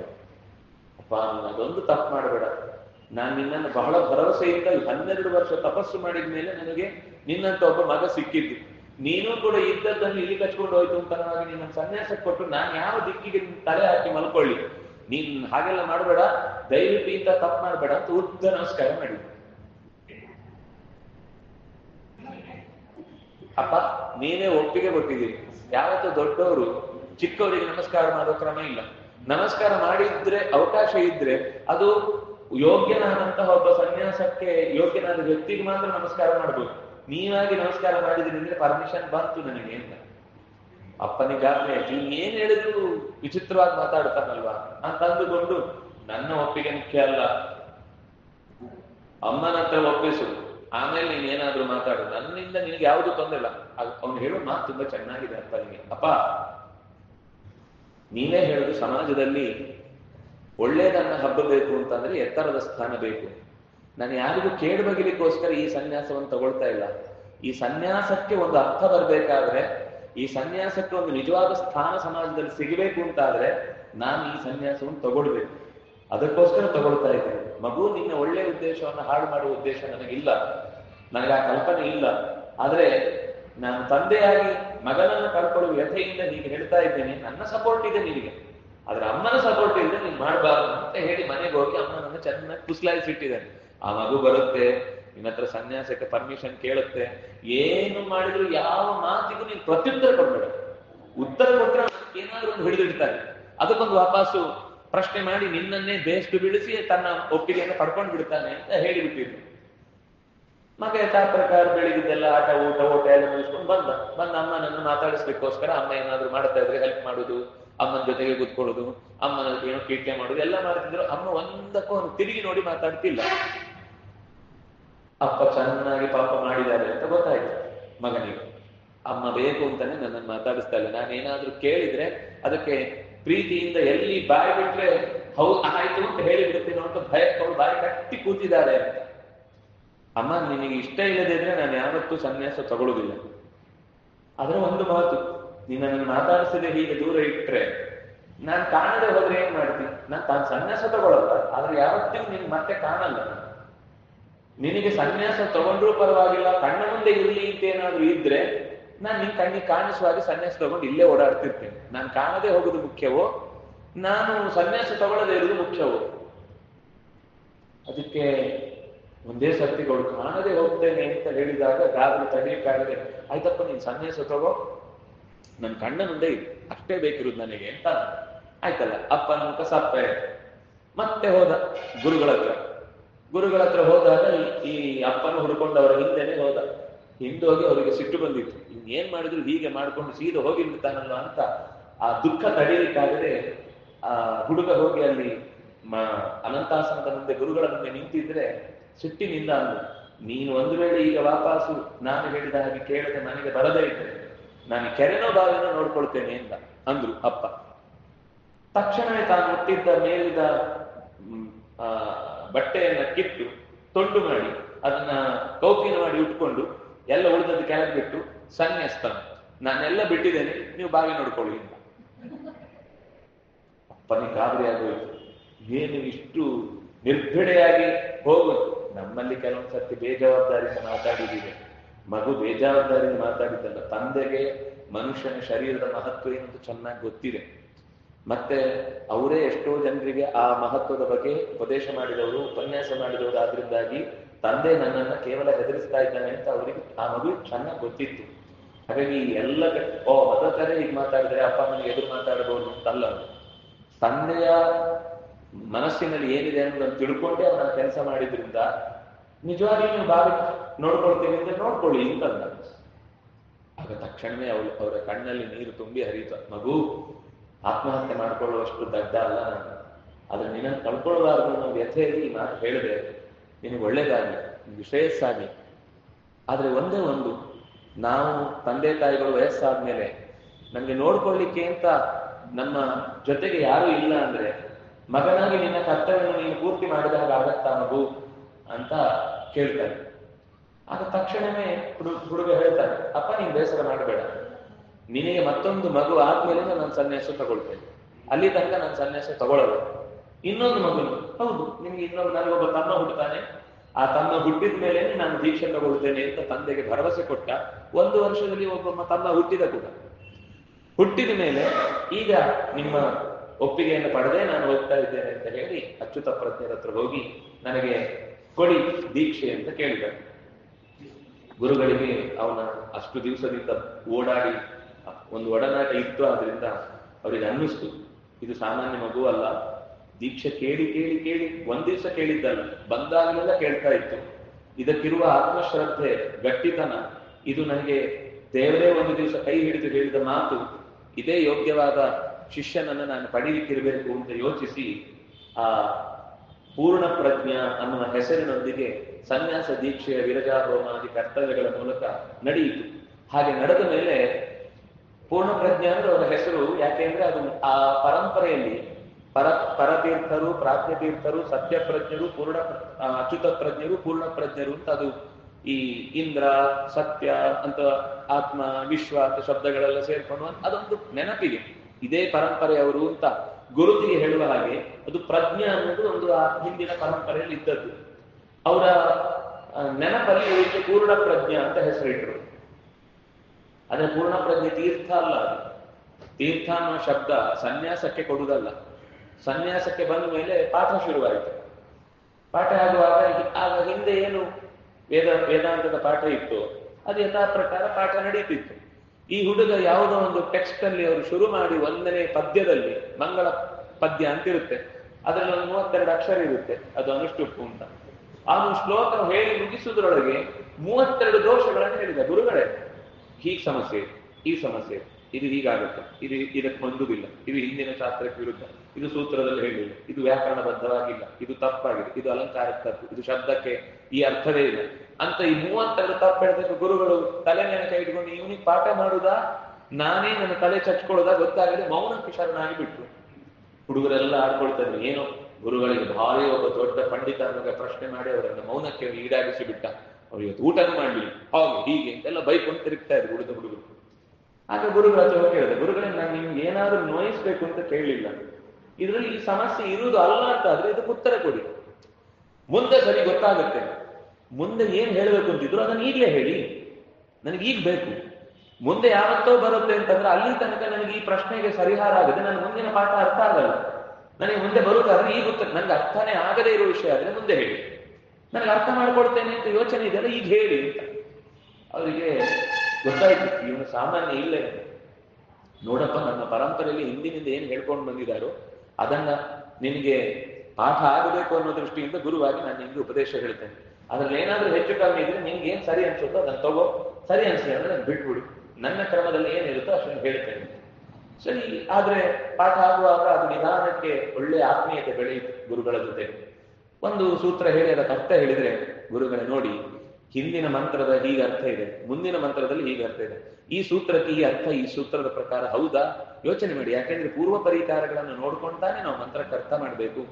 ಅಪ್ಪ ಅದೊಂದು ತಪ್ಪು ಮಾಡಬೇಡ. ನಾನು ನಿನ್ನನ್ನು ಬಹಳ ಭರವಸೆಯಿಂದ ಹನ್ನೆರಡು ವರ್ಷ ತಪಸ್ಸು ಮಾಡಿದ ಮೇಲೆ ನನಗೆ ನಿನ್ನಂತ ಒಬ್ಬ ಮಗ ಸಿಕ್ಕಿದ್ದು. ನೀನು ಕೂಡ ಇದ್ದದ್ದನ್ನು ಇಲ್ಲಿ ಕಚ್ಕೊಂಡು ಹೋಯ್ತು ಅಂತ ನಿನ್ನ ಸನ್ಯಾಸ ಕೊಟ್ಟು ನಾನು ಯಾವ ದಿಕ್ಕಿಗೆ ತಲೆ ಹಾಕಿ ಮಲ್ಕೊಳ್ಳಿ. ನೀನ್ ಹಾಗೆಲ್ಲ ಮಾಡಬೇಡ, ದಯವಿಟ್ಟು ಇಂತ ತಪ್ಪು ಮಾಡಬೇಡ ಅಂತ ಉದ್ದ ನಮಸ್ಕಾರ ಮಾಡಿ. ಅಪ್ಪ, ನೀನೇ ಒಪ್ಪಿಗೆ ಕೊಟ್ಟಿದ್ದೀರಿ. ಯಾವತ್ತೂ ದೊಡ್ಡವರು, ಚಿಕ್ಕವರಿಗೆ ನಮಸ್ಕಾರ ಮಾಡೋ ಕ್ರಮ ಇಲ್ಲ. ನಮಸ್ಕಾರ ಮಾಡಿದ್ರೆ ಅವಕಾಶ ಇದ್ರೆ ಅದು ಯೋಗ್ಯನಾದಂತಹ ಒಬ್ಬ ಸನ್ಯಾಸಕ್ಕೆ ಯೋಗ್ಯನಾದ ವ್ಯಕ್ತಿಗೆ ಮಾತ್ರ ನಮಸ್ಕಾರ ಮಾಡ್ಬೋದು. ನೀವಾಗಿ ನಮಸ್ಕಾರ ಮಾಡಿದ್ರಿ ಅಂದ್ರೆ ಪರ್ಮಿಷನ್ ಬಂತು ನನಗೆ ಅಂತ. ಅಪ್ಪನಿಗೆ ನೀನ್ ಏನ್ ಹೇಳಿದ್ರು ವಿಚಿತ್ರವಾಗಿ ಮಾತಾಡ್ತಾನಲ್ವಾ? ಅಂತ ಅಂದುಕೊಂಡು ನನ್ನ ಒಪ್ಪಿಗೆ ಮುಖ್ಯ ಅಲ್ಲ. ಅಮ್ಮನ ಒಪ್ಪಿಸು. ಆಮೇಲೆ ನೀನ್ ಏನಾದ್ರೂ ಮಾತಾಡು. ನನ್ನಿಂದ ನಿನಗೆ ಯಾವುದು ತೊಂದರೆ ಇಲ್ಲ. ಅವ್ನು ಹೇಳೋ ಮಾತು ತುಂಬಾ ಚೆನ್ನಾಗಿದೆ ಅಂತ ನಿಮಗೆ ಅಪ್ಪ, ನೀನೇ ಹೇಳುದು ಸಮಾಜದಲ್ಲಿ ಒಳ್ಳೇದನ್ನ ಹಬ್ಬಬೇಕು ಅಂತಂದ್ರೆ ಎತ್ತರದ ಸ್ಥಾನ ಬೇಕು. ನಾನು ಯಾರಿಗೂ ಕೇಡು ಬಗಿಲಿಕ್ಕೋಸ್ಕರ ಈ ಸನ್ಯಾಸವನ್ನು ತಗೊಳ್ತಾ ಇಲ್ಲ. ಈ ಸನ್ಯಾಸಕ್ಕೆ ಒಂದು ಅರ್ಥ ಬರಬೇಕಾದ್ರೆ, ಈ ಸನ್ಯಾಸಕ್ಕೆ ಒಂದು ನಿಜವಾದ ಸ್ಥಾನ ಸಮಾಜದಲ್ಲಿ ಸಿಗಬೇಕು ಅಂತಾದ್ರೆ ನಾನು ಈ ಸನ್ಯಾಸವನ್ನು ತಗೊಳ್ಬೇಕು. ಅದಕ್ಕೋಸ್ಕರ ತಗೊಳ್ತಾ ಇದ್ದೇನೆ. ಮಗು ನಿನ್ನ ಒಳ್ಳೆ ಉದ್ದೇಶವನ್ನು, ಹಾಳು ಮಾಡುವ ಉದ್ದೇಶ ನನಗಿಲ್ಲ. ನನಗೆ ಆ ಕಲ್ಪನೆ ಇಲ್ಲ. ಆದ್ರೆ ನಾನು ತಂದೆಯಾಗಿ ಮಗನನ್ನು ಕಳ್ಕೊಳ್ಳುವ ವ್ಯಥೆಯಿಂದ ನೀನು ಹೇಳ್ತಾ ಇದ್ದೇನೆ. ನನ್ನ ಸಪೋರ್ಟ್ ಇದೆ ನಿನಗೆ. ಆದ್ರೆ ಅಮ್ಮನ ಸಪೋರ್ಟ್ ಇದ್ರೆ ನೀನ್ ಮಾಡಬಾರ್ದು ಅಂತ ಹೇಳಿ ಮನೆಗೆ ಹೋಗಿ ಅಮ್ಮನನ್ನು ಚೆನ್ನಾಗಿ ಕುಸಲಾಯಿಸಿಟ್ಟಿದ್ದಾನೆ ಆ ಮಗು ಬರುತ್ತೆ, ನಿನ್ನ ಹತ್ರ ಸನ್ಯಾಸಕ್ಕೆ ಪರ್ಮಿಷನ್ ಕೇಳುತ್ತೆ. ಏನು ಮಾಡಿದ್ರು ಯಾವ ಮಾತಿಗೂ ನೀನು ಪ್ರತ್ಯುತ್ತರ ಕೊಡ್ಬೇಡ. ಉತ್ತರ ಕೊಟ್ಟರೆ ಏನಾದ್ರೂ ಒಂದು ಹಿಡಿದಿಡ್ತಾರೆ ಅದಕ್ಕೊಂದು ವಾಪಸ್ಸು ಪ್ರಶ್ನೆ ಮಾಡಿ ನಿನ್ನನ್ನೇ ಬೇಸ್ಟು ಬೀಳಿಸಿ ತನ್ನ ಒಪ್ಪಿಗೆಯನ್ನು ಪಡ್ಕೊಂಡು ಬಿಡ್ತಾನೆ ಅಂತ ಹೇಳಿಬಿಟ್ಟಿದ್ರು. ಮಗ ಯಥಾ ಪ್ರಕಾರ ಬೆಳಿಗ್ಗೆದೆಲ್ಲ ಆಟ, ಊಟ ಓಟ ಎಲ್ಲ ಮುಗಿಸ್ಕೊಂಡು ಬಂದ. ಬಂದ ಅಮ್ಮನನ್ನು ಮಾತಾಡಿಸ್ಲಿಕ್ಕೋಸ್ಕರ ಅಮ್ಮ ಏನಾದ್ರು ಮಾಡ್ತಾ ಇದ್ರೆ ಹೆಲ್ಪ್ ಮಾಡುದು, ಅಮ್ಮನ ಜೊತೆಗೆ ಕೂತ್ಕೊಳ್ಳೋದು ಅಮ್ಮನ ಏನೋ ಕೀಟೆ ಮಾಡುದು, ಎಲ್ಲ ಮಾಡ್ತಿದ್ರು. ಅಮ್ಮ ಒಂದಕ್ಕೂ ಒಂದು ತಿರುಗಿ ನೋಡಿ ಮಾತಾಡ್ತಿಲ್ಲ. ಅಪ್ಪ ಚೆನ್ನಾಗಿ ಪಾಪ ಮಾಡಿದ್ದಾರೆ ಅಂತ ಗೊತ್ತಾಯ್ತು ಮಗನಿಗೆ. ಅಮ್ಮ ಬೇಕು ಅಂತಾನೆ ನನ್ನನ್ನು ಮಾತಾಡಿಸ್ತಾ ಇಲ್ಲ ನಾನೇನಾದ್ರೂ ಕೇಳಿದ್ರೆ ಅದಕ್ಕೆ ಪ್ರೀತಿಯಿಂದ ಎಲ್ಲಿ ಬಾಯಿ ಬಿಟ್ರೆ ಹೌದು ಆಯ್ತು ಅಂತ ಹೇಳಿ ಬಿಡ್ತೀನೋ ಅಂತ ಭಯಕ್ಕವಳು ಬಾಯಿ ಕಟ್ಟಿ ಕೂತಿದ್ದಾರೆ ಅಮ್ಮ, ನಿನಗೆ ಇಷ್ಟ ಇಲ್ಲದೆ ಇದ್ರೆ ನಾನು ಯಾವತ್ತೂ ಸನ್ಯಾಸ ತಗೊಳ್ಳೋದಿಲ್ಲ ಅದರ ಒಂದು ಮಾತು, ನಿನ್ನನ್ನು ಮಾತಾಡಿಸದೆ ಹೀಗೆ ದೂರ ಇಟ್ರೆ ನಾನು ಕಾಣದೆ ಹೋದ್ರೆ ಏನ್ ಮಾಡ್ತೀನಿ ನಾನು ತಾನು ಸನ್ಯಾಸ ತಗೊಳ್ಳಲ್ಲ ಆದ್ರೆ ಯಾವತ್ತಿಗೂ ನಿನ್ ಮತ್ತೆ ಕಾಣಲ್ಲ ನಾನು. ನಿನಗೆ ಸನ್ಯಾಸ ತಗೊಂಡ್ರೂ ಪರವಾಗಿಲ್ಲ, ಕಣ್ಣ ಮುಂದೆ ಇರ್ಲಿ ಅಂತ ಏನಾದ್ರೂ ಇದ್ರೆ ನಾನು ನಿನ್ ಕಣ್ಣಿಗೆ ಕಾಣಿಸುವಾಗ ಸನ್ಯಾಸ ತಗೊಂಡು ಇಲ್ಲೇ ಓಡಾಡ್ತಿರ್ತೇನೆ. ನಾನು ಕಾಣದೆ ಹೋಗುದು ಮುಖ್ಯವೋ? ನಾನು ಸನ್ಯಾಸ ತಗೊಳ್ಳದೆ ಇರುವುದು ಮುಖ್ಯವೋ? ಅದಕ್ಕೆ ಒಂದೇ ಸರ್ತಿಗಳು ಕಾಣದೆ ಹೋಗ್ತೇನೆ ಅಂತ ಹೇಳಿದಾಗ ಗಾಬರಿ ತಡೆಯಕ್ಕಾಗದೆ ಆಯ್ತಪ್ಪ, ನೀನ್ ಸನ್ಯಾಸ ತಗೋ. ನನ್ ಕಣ್ಣ ಮುಂದೆ ಅಷ್ಟೇ ಬೇಕಿರುದು ನನಗೆ ಅಂತ. ಆಯ್ತಲ್ಲ, ಅಪ್ಪನ ಮುಖ ಸಪ್ಪೆ ಮತ್ತೆ ಹೋದ ಗುರುಗಳ ಹತ್ರ ಗುರುಗಳ ಹತ್ರ ಹೋದಾಗ ಈ ಅಪ್ಪನ ಹುಡ್ಕೊಂಡವರ ಹಿಂದೆನೆ ಹೋದ. ಹಿಂದೆ ಹೋಗಿ ಅವರಿಗೆ ಸಿಟ್ಟು ಬಂದಿತ್ತು. ಇನ್ನೇನ್ ಮಾಡಿದ್ರು ಹೀಗೆ ಮಾಡ್ಕೊಂಡು ಸೀದ ಹೋಗಿ ಬಿಡ್ತಾನಲ್ಲ ಅಂತ ಆ ದುಃಖ ತಡೆಯಲಿಕ್ಕಾಗದೆ ಆ ಹುಡುಗ ಹೋಗಿ ಅಲ್ಲಿ ಅನಂತಾಸನದ ಮುಂದೆ ಗುರುಗಳ ಮುಂದೆ ನಿಂತಿದ್ರೆ ಸಿಟ್ಟಿನಿಂದ ಅಂದು, ನೀನು ಒಂದು ವೇಳೆ ಈಗ ವಾಪಾಸು ನಾನು ಹೇಳಿದ ಹಾಗೆ ಕೇಳದೆ ನನಗೆ ಬರದೇ ಇದ್ರೆ ನಾನು ಕೆರೆನೋ ಬಾವಿನೋ ನೋಡ್ಕೊಳ್ತೇನೆ ಅಂತ ಅಂದ್ರು ಅಪ್ಪ. ತಕ್ಷಣವೇ ತಾನು ಹುಟ್ಟಿದ್ದ ಮೇಲಿದ ಬಟ್ಟೆಯನ್ನ ಕಿತ್ತು, ತೊಂಡು ಮಾಡಿ, ಅದನ್ನ ಕೌಪಿನ ಮಾಡಿ ಉಟ್ಕೊಂಡು ಎಲ್ಲ ಉಳಿದದ್ದು ಕೆಳಗೆ ಬಿಟ್ಟು ಸನ್ಯಸ್ತನ. ನಾನೆಲ್ಲ ಬಿಟ್ಟಿದ್ದೇನೆ, ನೀವು ಬಾವಿ ನೋಡ್ಕೊಳ್ಳಿ ಅಂತ. ಅಪ್ಪನಿ ಗಾಬರಿ ಆಗೋಯ್ತು ಏನು ಇಷ್ಟು ನಿರ್ಭಿಡೆಯಾಗಿ ಹೋಗುದು? ನಮ್ಮಲ್ಲಿ ಕೆಲವೊಂದು ಸರ್ತಿ ಬೇಜವಾಬ್ದಾರಿಯಿಂದ ಮಾತಾಡಿದ್ದೀವಿ. ಮಗು ಬೇಜವಾಬ್ದಾರಿಯಿಂದ ಮಾತಾಡಿದ್ದಲ್ಲ. ತಂದೆಗೆ ಮನುಷ್ಯನ ಶರೀರದ ಮಹತ್ವ ಏನಂತ ಚೆನ್ನಾಗಿ ಗೊತ್ತಿದೆ. ಮತ್ತೆ ಅವರೇ ಎಷ್ಟೋ ಜನರಿಗೆ ಆ ಮಹತ್ವದ ಬಗ್ಗೆ ಉಪದೇಶ ಮಾಡಿದವರು, ಉಪನ್ಯಾಸ ಮಾಡಿದವರು ಆದ್ರಿಂದಾಗಿ ತಂದೆ ನನ್ನನ್ನ ಕೇವಲ ಹೆದರಿಸ್ತಾ ಇದ್ದಾನೆ ಅಂತ ಅವರಿಗೆ ಆ ಮಗು ಚೆನ್ನಾಗಿ ಗೊತ್ತಿತ್ತು. ಹಾಗಾಗಿ ಎಲ್ಲ ಓ ಅದ ತರ ಹೀಗೆ ಮಾತಾಡಿದ್ರೆ ಅಪ್ಪ ಅಮ್ಮನಿಗೆ ಎದುರು ಮಾತಾಡಬಹುದು ಅಂತಲ್ಲ ತಂದೆಯ ಮನಸ್ಸಿನಲ್ಲಿ ಏನಿದೆ ಅನ್ನೋದನ್ನು ತಿಳ್ಕೊಂಡೇ ಅವನ ಕೆಲಸ ಮಾಡಿದ್ರಿಂದ ನಿಜವಾಗಿ ನೀವು ಬಾವಿ ನೋಡ್ಕೊಳ್ತೀನಿ ಅಂದ್ರೆ ನೋಡ್ಕೊಳ್ಳಿ ಅಂತಂದ. ಆಗ ತಕ್ಷಣವೇ ಅವಳು ಅವರ ಕಣ್ಣಲ್ಲಿ ನೀರು ತುಂಬಿ ಹರಿಯಿತು. ಮಗು, ಆತ್ಮಹತ್ಯೆ ಮಾಡ್ಕೊಳ್ಳುವಷ್ಟು ದಡ್ಡ ಅಲ್ಲ ನಾನು. ಅದನ್ನ ನಿನ್ನ ಕಳ್ಕೊಳ್ಬಾರ್ದು ಅನ್ನೋ ವ್ಯಥೆಯಲ್ಲಿ ನಾನು ಹೇಳಿದೆ. ನಿನಗೆ ಒಳ್ಳೇದಾಗಲಿ ನಿಮಗೆ ಶ್ರೇಯಸ್ಸಾಗಲಿ ಆದ್ರೆ ಒಂದೇ ಒಂದು, ನಾವು ತಂದೆ ತಾಯಿಗಳು ವಯಸ್ಸಾದ ಮೇಲೆ ನಮಗೆ ನೋಡ್ಕೊಳ್ಳಿಕ್ಕೆ ಅಂತ ನಮ್ಮ ಜೊತೆಗೆ ಯಾರು ಇಲ್ಲ ಅಂದ್ರೆ, ಮಗನಾಗಿ ನಿನ್ನ ಕರ್ತವ್ಯವನ್ನು ನೀನು ಪೂರ್ತಿ ಮಾಡಿದಾಗ ಆಗತ್ತಾ ಮಗು? ಅಂತ ಕೇಳ್ತಾರೆ. ಆಗ ತಕ್ಷಣವೇ ಹುಡುಗ ಹೇಳ್ತಾರೆ ಅಪ್ಪ, ನೀನ್ ಬೇಸರ ಮಾಡಬೇಡ. ನಿನಗೆ ಮತ್ತೊಂದು ಮಗು ಆದ್ಮೇಲೆ ನಾನು ಸನ್ಯಾಸ ತಗೊಳ್ತೇನೆ. ಅಲ್ಲಿ ತನಕ ನಾನು ಸನ್ಯಾಸ ತಗೊಳ್ಳೋದು. ಇನ್ನೊಂದು ಮಗನು ಹೌದು, ನಿಮ್ಗೆ ಇನ್ನೊಂದು ನನಗೊಬ್ಬ ತಮ್ಮ ಹುಟ್ಟುತ್ತಾನೆ. ಆ ತಮ್ಮ ಹುಟ್ಟಿದ ಮೇಲೆ ನಾನು ದೀಕ್ಷೆ ತಗೊಳ್ತೇನೆ ಅಂತ ತಂದೆಗೆ ಭರವಸೆ ಕೊಟ್ಟ ಒಂದು ವರ್ಷದಲ್ಲಿ ಒಬ್ಬ ತಮ್ಮ ಹುಟ್ಟಿದ ಕೂಡ. ಹುಟ್ಟಿದ ಮೇಲೆ ಈಗ ನಿಮ್ಮ ಒಪ್ಪಿಗೆಯನ್ನು ಪಡೆದೇ ನಾನು ಹೋಗ್ತಾ ಇದ್ದೇನೆ ಅಂತ ಹೇಳಿ ಅಚ್ಯುತ ಪ್ರಜ್ಞರ ಹತ್ರ ಹೋಗಿ ನನಗೆ ಕೊಡಿ ದೀಕ್ಷೆ ಅಂತ ಕೇಳಿದ ಗುರುಗಳಿಗೆ ಅವನ ಅಷ್ಟು ದಿವಸದಿಂದ ಓಡಾಡಿ ಒಂದು ಒಡನಾಟ ಇತ್ತು ಆದ್ರಿಂದ ಅವರಿಗೆ ಅನ್ನಿಸ್ತು. ಇದು ಸಾಮಾನ್ಯ ಮಗು ಅಲ್ಲ ದೀಕ್ಷೆ ಕೇಳಿ ಕೇಳಿ ಕೇಳಿ ಒಂದಿವ್ಸ ದಿವಸ ಕೇಳಿದ್ದಲ್ಲ ಬಂದಾಗಲೆಲ್ಲ ಕೇಳ್ತಾ ಇತ್ತು. ಇದಕ್ಕಿರುವ ಆತ್ಮಶ್ರದ್ಧೆ, ಗಟ್ಟಿತನ, ಇದು ನನಗೆ ದೇವರೇ ಒಂದು ದಿವಸ ಕೈ ಹಿಡಿದು ಹೇಳಿದ ಮಾತು, ಇದೇ ಯೋಗ್ಯವಾದ ಶಿಷ್ಯನನ್ನು ನಾನು ಪಡೀಲಿಕ್ಕಿರಬೇಕು ಅಂತ ಯೋಚಿಸಿ, ಆ ಪೂರ್ಣ ಪ್ರಜ್ಞ ಅನ್ನುವ ಹೆಸರಿನೊಂದಿಗೆ ಸನ್ಯಾಸ ದೀಕ್ಷೆಯ ವಿರಜಾರೋಮಾದಿ ಕರ್ತವ್ಯಗಳ ಮೂಲಕ ನಡೆಯಿತು. ಹಾಗೆ ನಡೆದ ಮೇಲೆ ಪೂರ್ಣ ಪ್ರಜ್ಞೆ ಅಂದ್ರೆ ಅವರ ಹೆಸರು ಯಾಕೆಂದ್ರೆ ಅದು ಆ ಪರಂಪರೆಯಲ್ಲಿ ಪರ, ಪರತೀರ್ಥರು, ಪ್ರಾಜ್ಞತೀರ್ಥರು, ಸತ್ಯಪ್ರಜ್ಞರು, ಪೂರ್ಣ ಅಚ್ಯುತ ಪ್ರಜ್ಞರು, ಪೂರ್ಣ ಪ್ರಜ್ಞರು ಅಂತ ಅದು ಈ ಇಂದ್ರ, ಸತ್ಯ ಅಂತ ಆತ್ಮ, ವಿಶ್ವ ಅಂತ ಶಬ್ದಗಳೆಲ್ಲ ಸೇರ್ಕೊಂಡು ಅದೊಂದು ನೆನಪಿಗೆ. ಇದೇ ಪರಂಪರೆಯವರು ಅಂತ ಗುರುತಿಗೆ ಹೇಳುವ ಹಾಗೆ ಅದು ಪ್ರಜ್ಞೆ ಅನ್ನೋದು ಒಂದು ಹಿಂದಿನ ಪರಂಪರೆಯಲ್ಲಿ ಇದ್ದದ್ದು. ಅವರ ನೆನಪಲ್ಲಿ ಪೂರ್ಣ ಪ್ರಜ್ಞೆ ಅಂತ ಹೆಸರಿಟ್ಟರು ಅದೇ ಪೂರ್ಣ ಪ್ರಜ್ಞೆ ತೀರ್ಥ ಅಲ್ಲ ತೀರ್ಥ ಅನ್ನೋ ಶಬ್ದ ಸನ್ಯಾಸಕ್ಕೆ ಕೊಡುವುದಲ್ಲ. ಸನ್ಯಾಸಕ್ಕೆ ಬಂದ ಮೇಲೆ ಪಾಠ ಶುರುವಾಯಿತು. ಪಾಠ ಆಗುವಾಗ ಆಗ ಹಿಂದೆ ಏನು ವೇದ, ವೇದಾಂತದ ಪಾಠ ಇತ್ತು. ಅದು ಯಥಾ ಪ್ರಕಾರ ಪಾಠ ನಡೀತಿತ್ತು. ಈ ಹುಡುಗ ಯಾವುದೋ ಒಂದು ಟೆಕ್ಸ್ಟ್ ಅಲ್ಲಿ ಅವರು ಶುರು ಮಾಡಿ ಒಂದನೇ ಪದ್ಯದಲ್ಲಿ, ಮಂಗಳ ಪದ್ಯ ಅಂತ ಇರುತ್ತೆ ಅದರಲ್ಲಿ ಒಂದು ಮೂವತ್ತೆರಡು ಅಕ್ಷರ ಇರುತ್ತೆ. ಅದು ಅನುಷ್ಠುಪ್ಪು ಅಂತ. ಅವನು ಶ್ಲೋಕ ಹೇಳಿ ಮುಗಿಸುವುದರೊಳಗೆ ಮೂವತ್ತೆರಡು ದೋಷಗಳನ್ನು ಹೇಳಿದ ಗುರುಗಳೇ ಈ ಸಮಸ್ಯೆ ಈ ಸಮಸ್ಯೆ, ಇದು ಹೀಗಾಗುತ್ತೆ, ಇದು ಇದಕ್ಕೆ ಹೊಂದುವುದಿಲ್ಲ, ಇದು ಹಿಂದಿನ ಶಾಸ್ತ್ರಕ್ಕೆ ವಿರುದ್ಧ. ಇದು ಸೂತ್ರದಲ್ಲಿ ಹೇಳಿಲ್ಲ ಇದು ವ್ಯಾಕರಣಬದ್ಧವಾಗಿಲ್ಲ. ಇದು ತಪ್ಪಾಗಿದೆ. ಇದು ಅಲಂಕಾರಕ್ಕೆ ತಪ್ಪು. ಇದು ಶಬ್ದಕ್ಕೆ ಈ ಅರ್ಥವೇ ಇಲ್ಲ. ಅಂತ ಈ ಮೂವತ್ತೆರಡು ತಪ್ಪು ಹೇಳಿದಷ್ಟು ಗುರುಗಳು ತಲೆ ಮೇಲೆ ಕೈ ಇಟ್ಕೊಂಡು ಇವನಿಗೆ ಪಾಠ ಮಾಡುದಾ? ನಾನೇ ನನ್ನ ತಲೆ ಚಚ್ಕೊಳ್ಳೋದ? ಗೊತ್ತಾಗದೆ ಮೌನಕ್ಕೆ ಶರಣಾಗಿ ಬಿಟ್ರು. ಹುಡುಗರೆಲ್ಲ ಆಡ್ಕೊಳ್ತಾರೆ ಏನು ಗುರುಗಳಿಗೆ ಭಾರಿ ಒಬ್ಬ ದೊಡ್ಡ ಪಂಡಿತ ಪ್ರಶ್ನೆ ಮಾಡಿ ಅವರನ್ನು ಮೌನಕ್ಕೆ ಈಡಾಗಿಸಿ ಬಿಟ್ಟ. ಅವ್ರು ಇವತ್ತು ಮಾಡ್ಲಿ ಹಾಗೆ, ಹೀಗೆ ಅಂತೆಲ್ಲ ಬೈಕೊಂಡು ತಿರುಗ್ತಾ ಇದ್ರು ಉಳಿದ ಹುಡುಗರು. ಆಗ ಗುರುಗಳ ಹೋಗಿ ಹೇಳಿದೆ, ಗುರುಗಳೇ, ನಾನು ನಿಮ್ಗೆ ಏನಾದ್ರೂ ನೋಯಿಸ್ಬೇಕು ಅಂತ ಕೇಳಲಿಲ್ಲ. ಇದ್ರಲ್ಲಿ ಈ ಸಮಸ್ಯೆ ಇರುವುದು ಅಲ್ಲ ಅಂತ ಆದ್ರೆ ಇದಕ್ಕೆ ಉತ್ತರ ಕೊಡಿ. ಮುಂದೆ ಸರಿ ಗೊತ್ತಾಗುತ್ತೆ. ಮುಂದೆ ಏನ್ ಹೇಳಬೇಕು ಅಂತಿದ್ರು ಅದನ್ನ ಈಗಲೇ ಹೇಳಿ. ನನಗೆ ಈಗ ಬೇಕು. ಮುಂದೆ ಯಾವತ್ತೋ ಬರುತ್ತೆ ಅಂತಂದ್ರೆ ಅಲ್ಲಿ ತನಕ ನನಗೆ ಈ ಪ್ರಶ್ನೆಗೆ ಪರಿಹಾರ ಆಗುತ್ತೆ. ನನ್ನ ಮುಂದಿನ ಪಾಠ ಅರ್ಥ ಆಗಲ್ಲ. ನನಗೆ ಮುಂದೆ ಬರುತ್ತಾದ್ರೆ ಈಗ ಉತ್ತರ ನನಗೆ ಅರ್ಥನೇ ಆಗದೇ ಇರೋ ವಿಷಯ ಆದ್ರೆ ಮುಂದೆ ಹೇಳಿ. ನನಗೆ ಅರ್ಥ ಮಾಡ್ಕೊಡ್ತೇನೆ ಅಂತ ಯೋಚನೆ ಇದೆಯಲ್ಲ, ಈಗ ಹೇಳಿ ಅಂತ. ಅವರಿಗೆ ಗೊತ್ತಾಯ್ತು, ಇವನು ಸಾಮಾನ್ಯ ಇಲ್ಲ. ನೋಡಪ್ಪ ನನ್ನ ಪರಂಪರೆಯಲ್ಲಿ ಹಿಂದಿನಿಂದ ಏನ್ ಹೇಳ್ಕೊಂಡು ಬಂದಿದ್ದಾರೋ ಅದನ್ನ ನಿನಗೆ ಪಾಠ ಆಗಬೇಕು ಅನ್ನೋ ದೃಷ್ಟಿಯಿಂದ ಗುರುವಾಗಿ ನಾನು ನಿಮ್ಗೆ ಉಪದೇಶ ಹೇಳ್ತೇನೆ. ಅದ್ರಲ್ಲಿ ಏನಾದ್ರೂ ಹೆಚ್ಚು ಕಮ್ಮಿ ಇದ್ರೆ ನಿನ್ಗೆ ಏನ್ ಸರಿ ಅನ್ಸುತ್ತೋ ಅದನ್ನ ತಗೋ. ಸರಿ ಅನ್ಸಿಲ್ಲ ಅಂದ್ರೆ ಬಿಟ್ಬಿಡು. ನನ್ನ ಕ್ರಮದಲ್ಲಿ ಏನಿರುತ್ತೋ ಅಷ್ಟನ್ನು ಹೇಳ್ತೇನೆ. ಸರಿ, ಆದ್ರೆ ಪಾಠ ಆಗುವಾಗ ಅದು ನಿಧಾನಕ್ಕೆ ಒಳ್ಳೆ ಆತ್ಮೀಯತೆ ಬೆಳೆಯಿತು ಗುರುಗಳ ಜೊತೆ. ಒಂದು ಸೂತ್ರ ಹೇಳಿ ಅದಕ್ಕೆ ಅರ್ಥ ಹೇಳಿದ್ರೆ ಗುರುಗಳೇ ನೋಡಿ ಹಿಂದಿನ ಮಂತ್ರದ ಹೀಗೆ ಅರ್ಥ ಇದೆ, ಮುಂದಿನ ಮಂತ್ರದಲ್ಲಿ ಹೀಗೆ ಅರ್ಥ ಇದೆ. ಈ ಸೂತ್ರಕ್ಕೆ ಈ ಅರ್ಥ, ಈ ಸೂತ್ರದ ಪ್ರಕಾರ ಹೌದಾ? ಯೋಚನೆ ಮಾಡಿ. ಯಾಕೆಂದ್ರೆ ಪೂರ್ವ ಪರಿಕಾರಗಳನ್ನು ನೋಡ್ಕೊಂಡಾನೆ ನಾವು ಮಂತ್ರಕ್ಕೆ ಅರ್ಥ ಮಾಡಬೇಕು.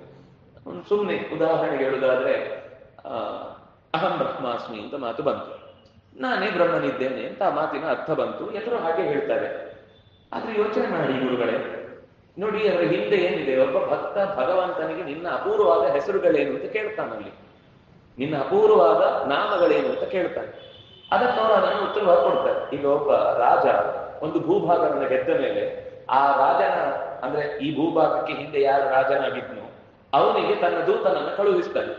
ಸುಮ್ಮನೆ ಉದಾಹರಣೆಗೆ ಹೇಳುದಾದ್ರೆ ಅಹಂ ಬ್ರಹ್ಮಾಸ್ಮಿ ಅಂತ ಮಾತು ಬಂತು. ನಾನೇ ಬ್ರಹ್ಮನಿದ್ದೇನೆ ಅಂತ ಆ ಮಾತಿನ ಅರ್ಥ ಬಂತು. ಎಲ್ಲರೂ ಹಾಗೆ ಹೇಳ್ತಾರೆ. ಆದ್ರೆ ಯೋಚನೆ ಮಾಡಿ ಗುರುಗಳೇ. ನೋಡಿ, ಅದರ ಹಿಂದೆ ಏನಿದೆ? ಒಬ್ಬ ಭಕ್ತ ಭಗವಂತನಿಗೆ ನಿನ್ನ ಅಪೂರ್ವವಾದ ಹೆಸರುಗಳೇನು ಅಂತ ಕೇಳ್ತಾನಲ್ಲಿ ನಿನ್ನ ಅಪೂರ್ವವಾದ ನಾಮಗಳೇನು ಅಂತ ಕೇಳ್ತಾನೆ ಅದಕ್ಕೆ ನಾನು ಉತ್ತರ ಕೊಡ್ತಾರೆ ಈಗ ಒಬ್ಬ ರಾಜ, ಒಂದು ಭೂಭಾಗವನ್ನು ಗೆದ್ದ ಮೇಲೆ, ಆ ರಾಜನ, ಅಂದ್ರೆ ಈ ಭೂಭಾಗಕ್ಕೆ ಹಿಂದೆ ಯಾರು ರಾಜನಾಗಿದ್ನು, ಅವನಿಗೆ ತನ್ನ ದೂತನನ್ನು ಕಳುಹಿಸ್ತಾನೆ.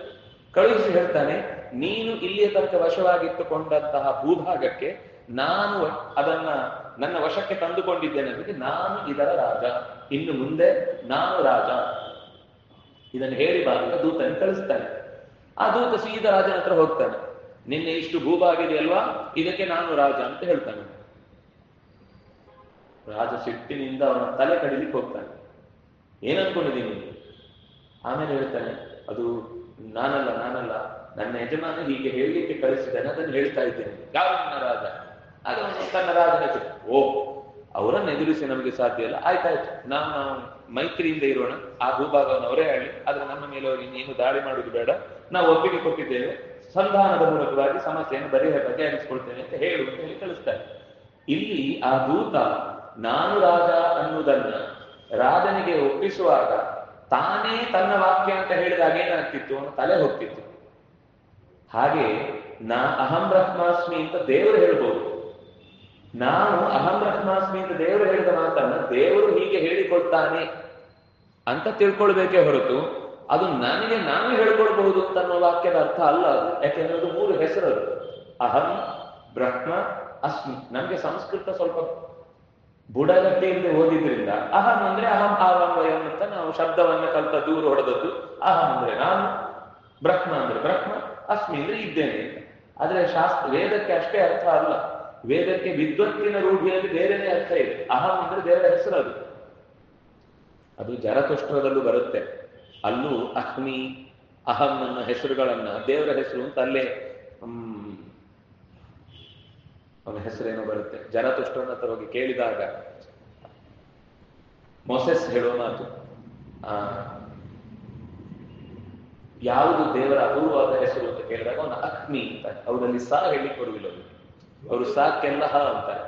ಕಳುಹಿಸಿ ಹೇಳ್ತಾನೆ, ನೀನು ಇಲ್ಲಿಯ ತನಕ ವಶವಾಗಿಟ್ಟುಕೊಂಡಂತಹ ಭೂಭಾಗಕ್ಕೆ ನಾನು ಅದನ್ನ ನನ್ನ ವಶಕ್ಕೆ ತಂದುಕೊಂಡಿದ್ದೇನೆ ಅದಕ್ಕೆ ನಾನು ಇದರ ರಾಜ. ಇನ್ನು ಮುಂದೆ ನಾನು ರಾಜ. ಇದನ್ನು ಹೇಳಿ ಬಾರಿಗ ದೂತನ ಕಳಿಸ್ತಾನೆ. ಆ ದೂತ ಸೀದಾ ರಾಜನ ಹತ್ರ ಹೋಗ್ತಾನೆ. ನಿನ್ನೆ ಇಷ್ಟು ಭೂಭಾಗ ಇದೆಯಲ್ವಾ ಇದಕ್ಕೆ ನಾನು ರಾಜ ಅಂತ ಹೇಳ್ತಾನೆ. ರಾಜ ಸಿಟ್ಟಿನಿಂದ ಅವನ ತಲೆ ಕಡಿಲಿಕ್ಕೆ ಹೋಗ್ತಾನೆ. ಏನನ್ಕೊಂಡಿದ್ದೀನಿ ಆಮೇಲೆ ಹೇಳ್ತಾನೆ, ಅದು ನಾನಲ್ಲ ನಾನಲ್ಲ. ನನ್ನ ಯಜಮಾನ ಹೀಗೆ ಹೇಳಲಿಕ್ಕೆ ಕಳಿಸಿದ್ದಾನೆ, ಅದನ್ನು ಹೇಳ್ತಾ ಇದ್ದೇನೆ. ಯಾವ ನನ್ನ ರಾಜ ಆಗ ತನ್ನ ರಾಜನ ಓ, ಅವರನ್ನು ಎದುರಿಸಿ ನಮಗೆ ಸಾಧ್ಯ ಇಲ್ಲ. ಆಯ್ತಾಯ್ತು. ನಾವು ಮೈತ್ರಿಯಿಂದ ಇರೋಣ. ಆ ಭೂಭಾಗವನ್ನು ಅವರೇ ಹೇಳಿ ಆದ್ರೆ ನಮ್ಮ ಮೇಲೆ ಅವರಿಗೆ ನೀನು ದಾಳಿ ಮಾಡುವುದು ಬೇಡ. ನಾವು ಒಪ್ಪಿಗೆ ಕೊಟ್ಟಿದ್ದೇವೆ. ಸಂಧಾನದ ಮೂಲಕವಾಗಿ ಸಮಸ್ಯೆಯನ್ನು ಬಗೆಹ ಬಗೆಹರಿಸಿಕೊಳ್ತೇನೆ ಅಂತ ಹೇಳು ಅಂತ ಹೇಳಿ ಕಳಿಸ್ತಾರೆ. ಇಲ್ಲಿ ಆ ದೂತ ನಾನು ರಾಜ ಅನ್ನುವುದನ್ನ ರಾಜನಿಗೆ ಒಪ್ಪಿಸುವಾಗ ತಾನೇ ತನ್ನ ವಾಕ್ಯ ಅಂತ ಹೇಳಿದಾಗ ಏನಾಗ್ತಿತ್ತು? ಅವನ ತಲೆ ಹೋಗ್ತಿತ್ತು ಹಾಗೆ ನಾ ಅಹಂ ಬ್ರಹ್ಮಾಸ್ಮಿ ಅಂತ ದೇವರು ಹೇಳ್ಬೋದು. ನಾನು ಅಹಂ ಬ್ರಹ್ಮಾಸ್ಮಿ ಅಂತ ದೇವರು ಹೇಳಿದ ಮಾತನ್ನ ದೇವರು ಹೀಗೆ ಹೇಳಿಕೊಡ್ತಾನೆ ಅಂತ ತಿಳ್ಕೊಳ್ಬೇಕೇ ಹೊರತು ಅದು ನನಗೆ ನಾನು ಹೇಳ್ಕೊಡ್ಬಹುದು ಅಂತ ವಾಕ್ಯದ ಅರ್ಥ ಅಲ್ಲ ಅದು. ಯಾಕೆಂದ್ರೆ ಅದು ಮೂರು ಹೆಸರು ಅದು ಅಹಂ, ಬ್ರಹ್ಮ, ಅಸ್ಮಿ. ನಮ್ಗೆ ಸಂಸ್ಕೃತ ಸ್ವಲ್ಪ ಬುಡಗಟ್ಟಿಯಿಂದ ಓದಿದ್ರಿಂದ ಅಹಂ ಅಂದ್ರೆ ಅಹಂ ವಯಂ ಅಂತ ನಾವು ಶಬ್ದವನ್ನ ಕಲ್ತ ದೂರ ಹೊಡೆದದ್ದು. ಅಹಂ ಅಂದ್ರೆ ನಾನು, ಬ್ರಹ್ಮ ಅಂದ್ರೆ ಬ್ರಹ್ಮ, ಅಸ್ಮಿ ಅಂದ್ರೆ ಇದ್ದೇನೆ ಆದ್ರೆ ಶಾಸ್ತ್ರ, ವೇದಕ್ಕೆ ಅಷ್ಟೇ ಅರ್ಥ ಅಲ್ಲ. ವೇದಕ್ಕೆ ವಿದ್ವತ್ತಿನ ರೂಢಿಯಲ್ಲಿ ಬೇರೆನೇ ಅರ್ಥ ಇದೆ. ಅಹಂ ಅಂದ್ರೆ ದೇವರ ಹೆಸರು ಅದು ಅದು ಜರತುಷ್ಟ್ರದಲ್ಲೂ ಬರುತ್ತೆ. ಅಲ್ಲೂ ಅಹ್ಮಿ ಅಹಂ ಅನ್ನೋ ಹೆಸರುಗಳನ್ನ ದೇವರ ಹೆಸರು ಅಂತ ಅಲ್ಲೇ ಹ್ಮ್ ಅವನ ಹೆಸರೇನೋ ಬರುತ್ತೆ. ಜರತುಷ್ಟನ ಹತ್ರ ಹೋಗಿ ಕೇಳಿದಾಗ ಮೊಸೆಸ್ ಹೇಳೋ ಮಾತು ಆ ಯಾವುದು ದೇವರ ಅಪೂರ್ವವಾದ ಹೆಸರು ಅಂತ ಕೇಳಿದಾಗ ಅವನ ಅಗ್ನಿ ಅಂತ ಅವರಲ್ಲಿ ಸಾ ಹೇಳಿ ಕೊಡುವಿಲ್ಲ ಅವರು ಅವರು ಸಾಕ್ಕೆಲ್ಲ ಹ ಅಂತಾರೆ.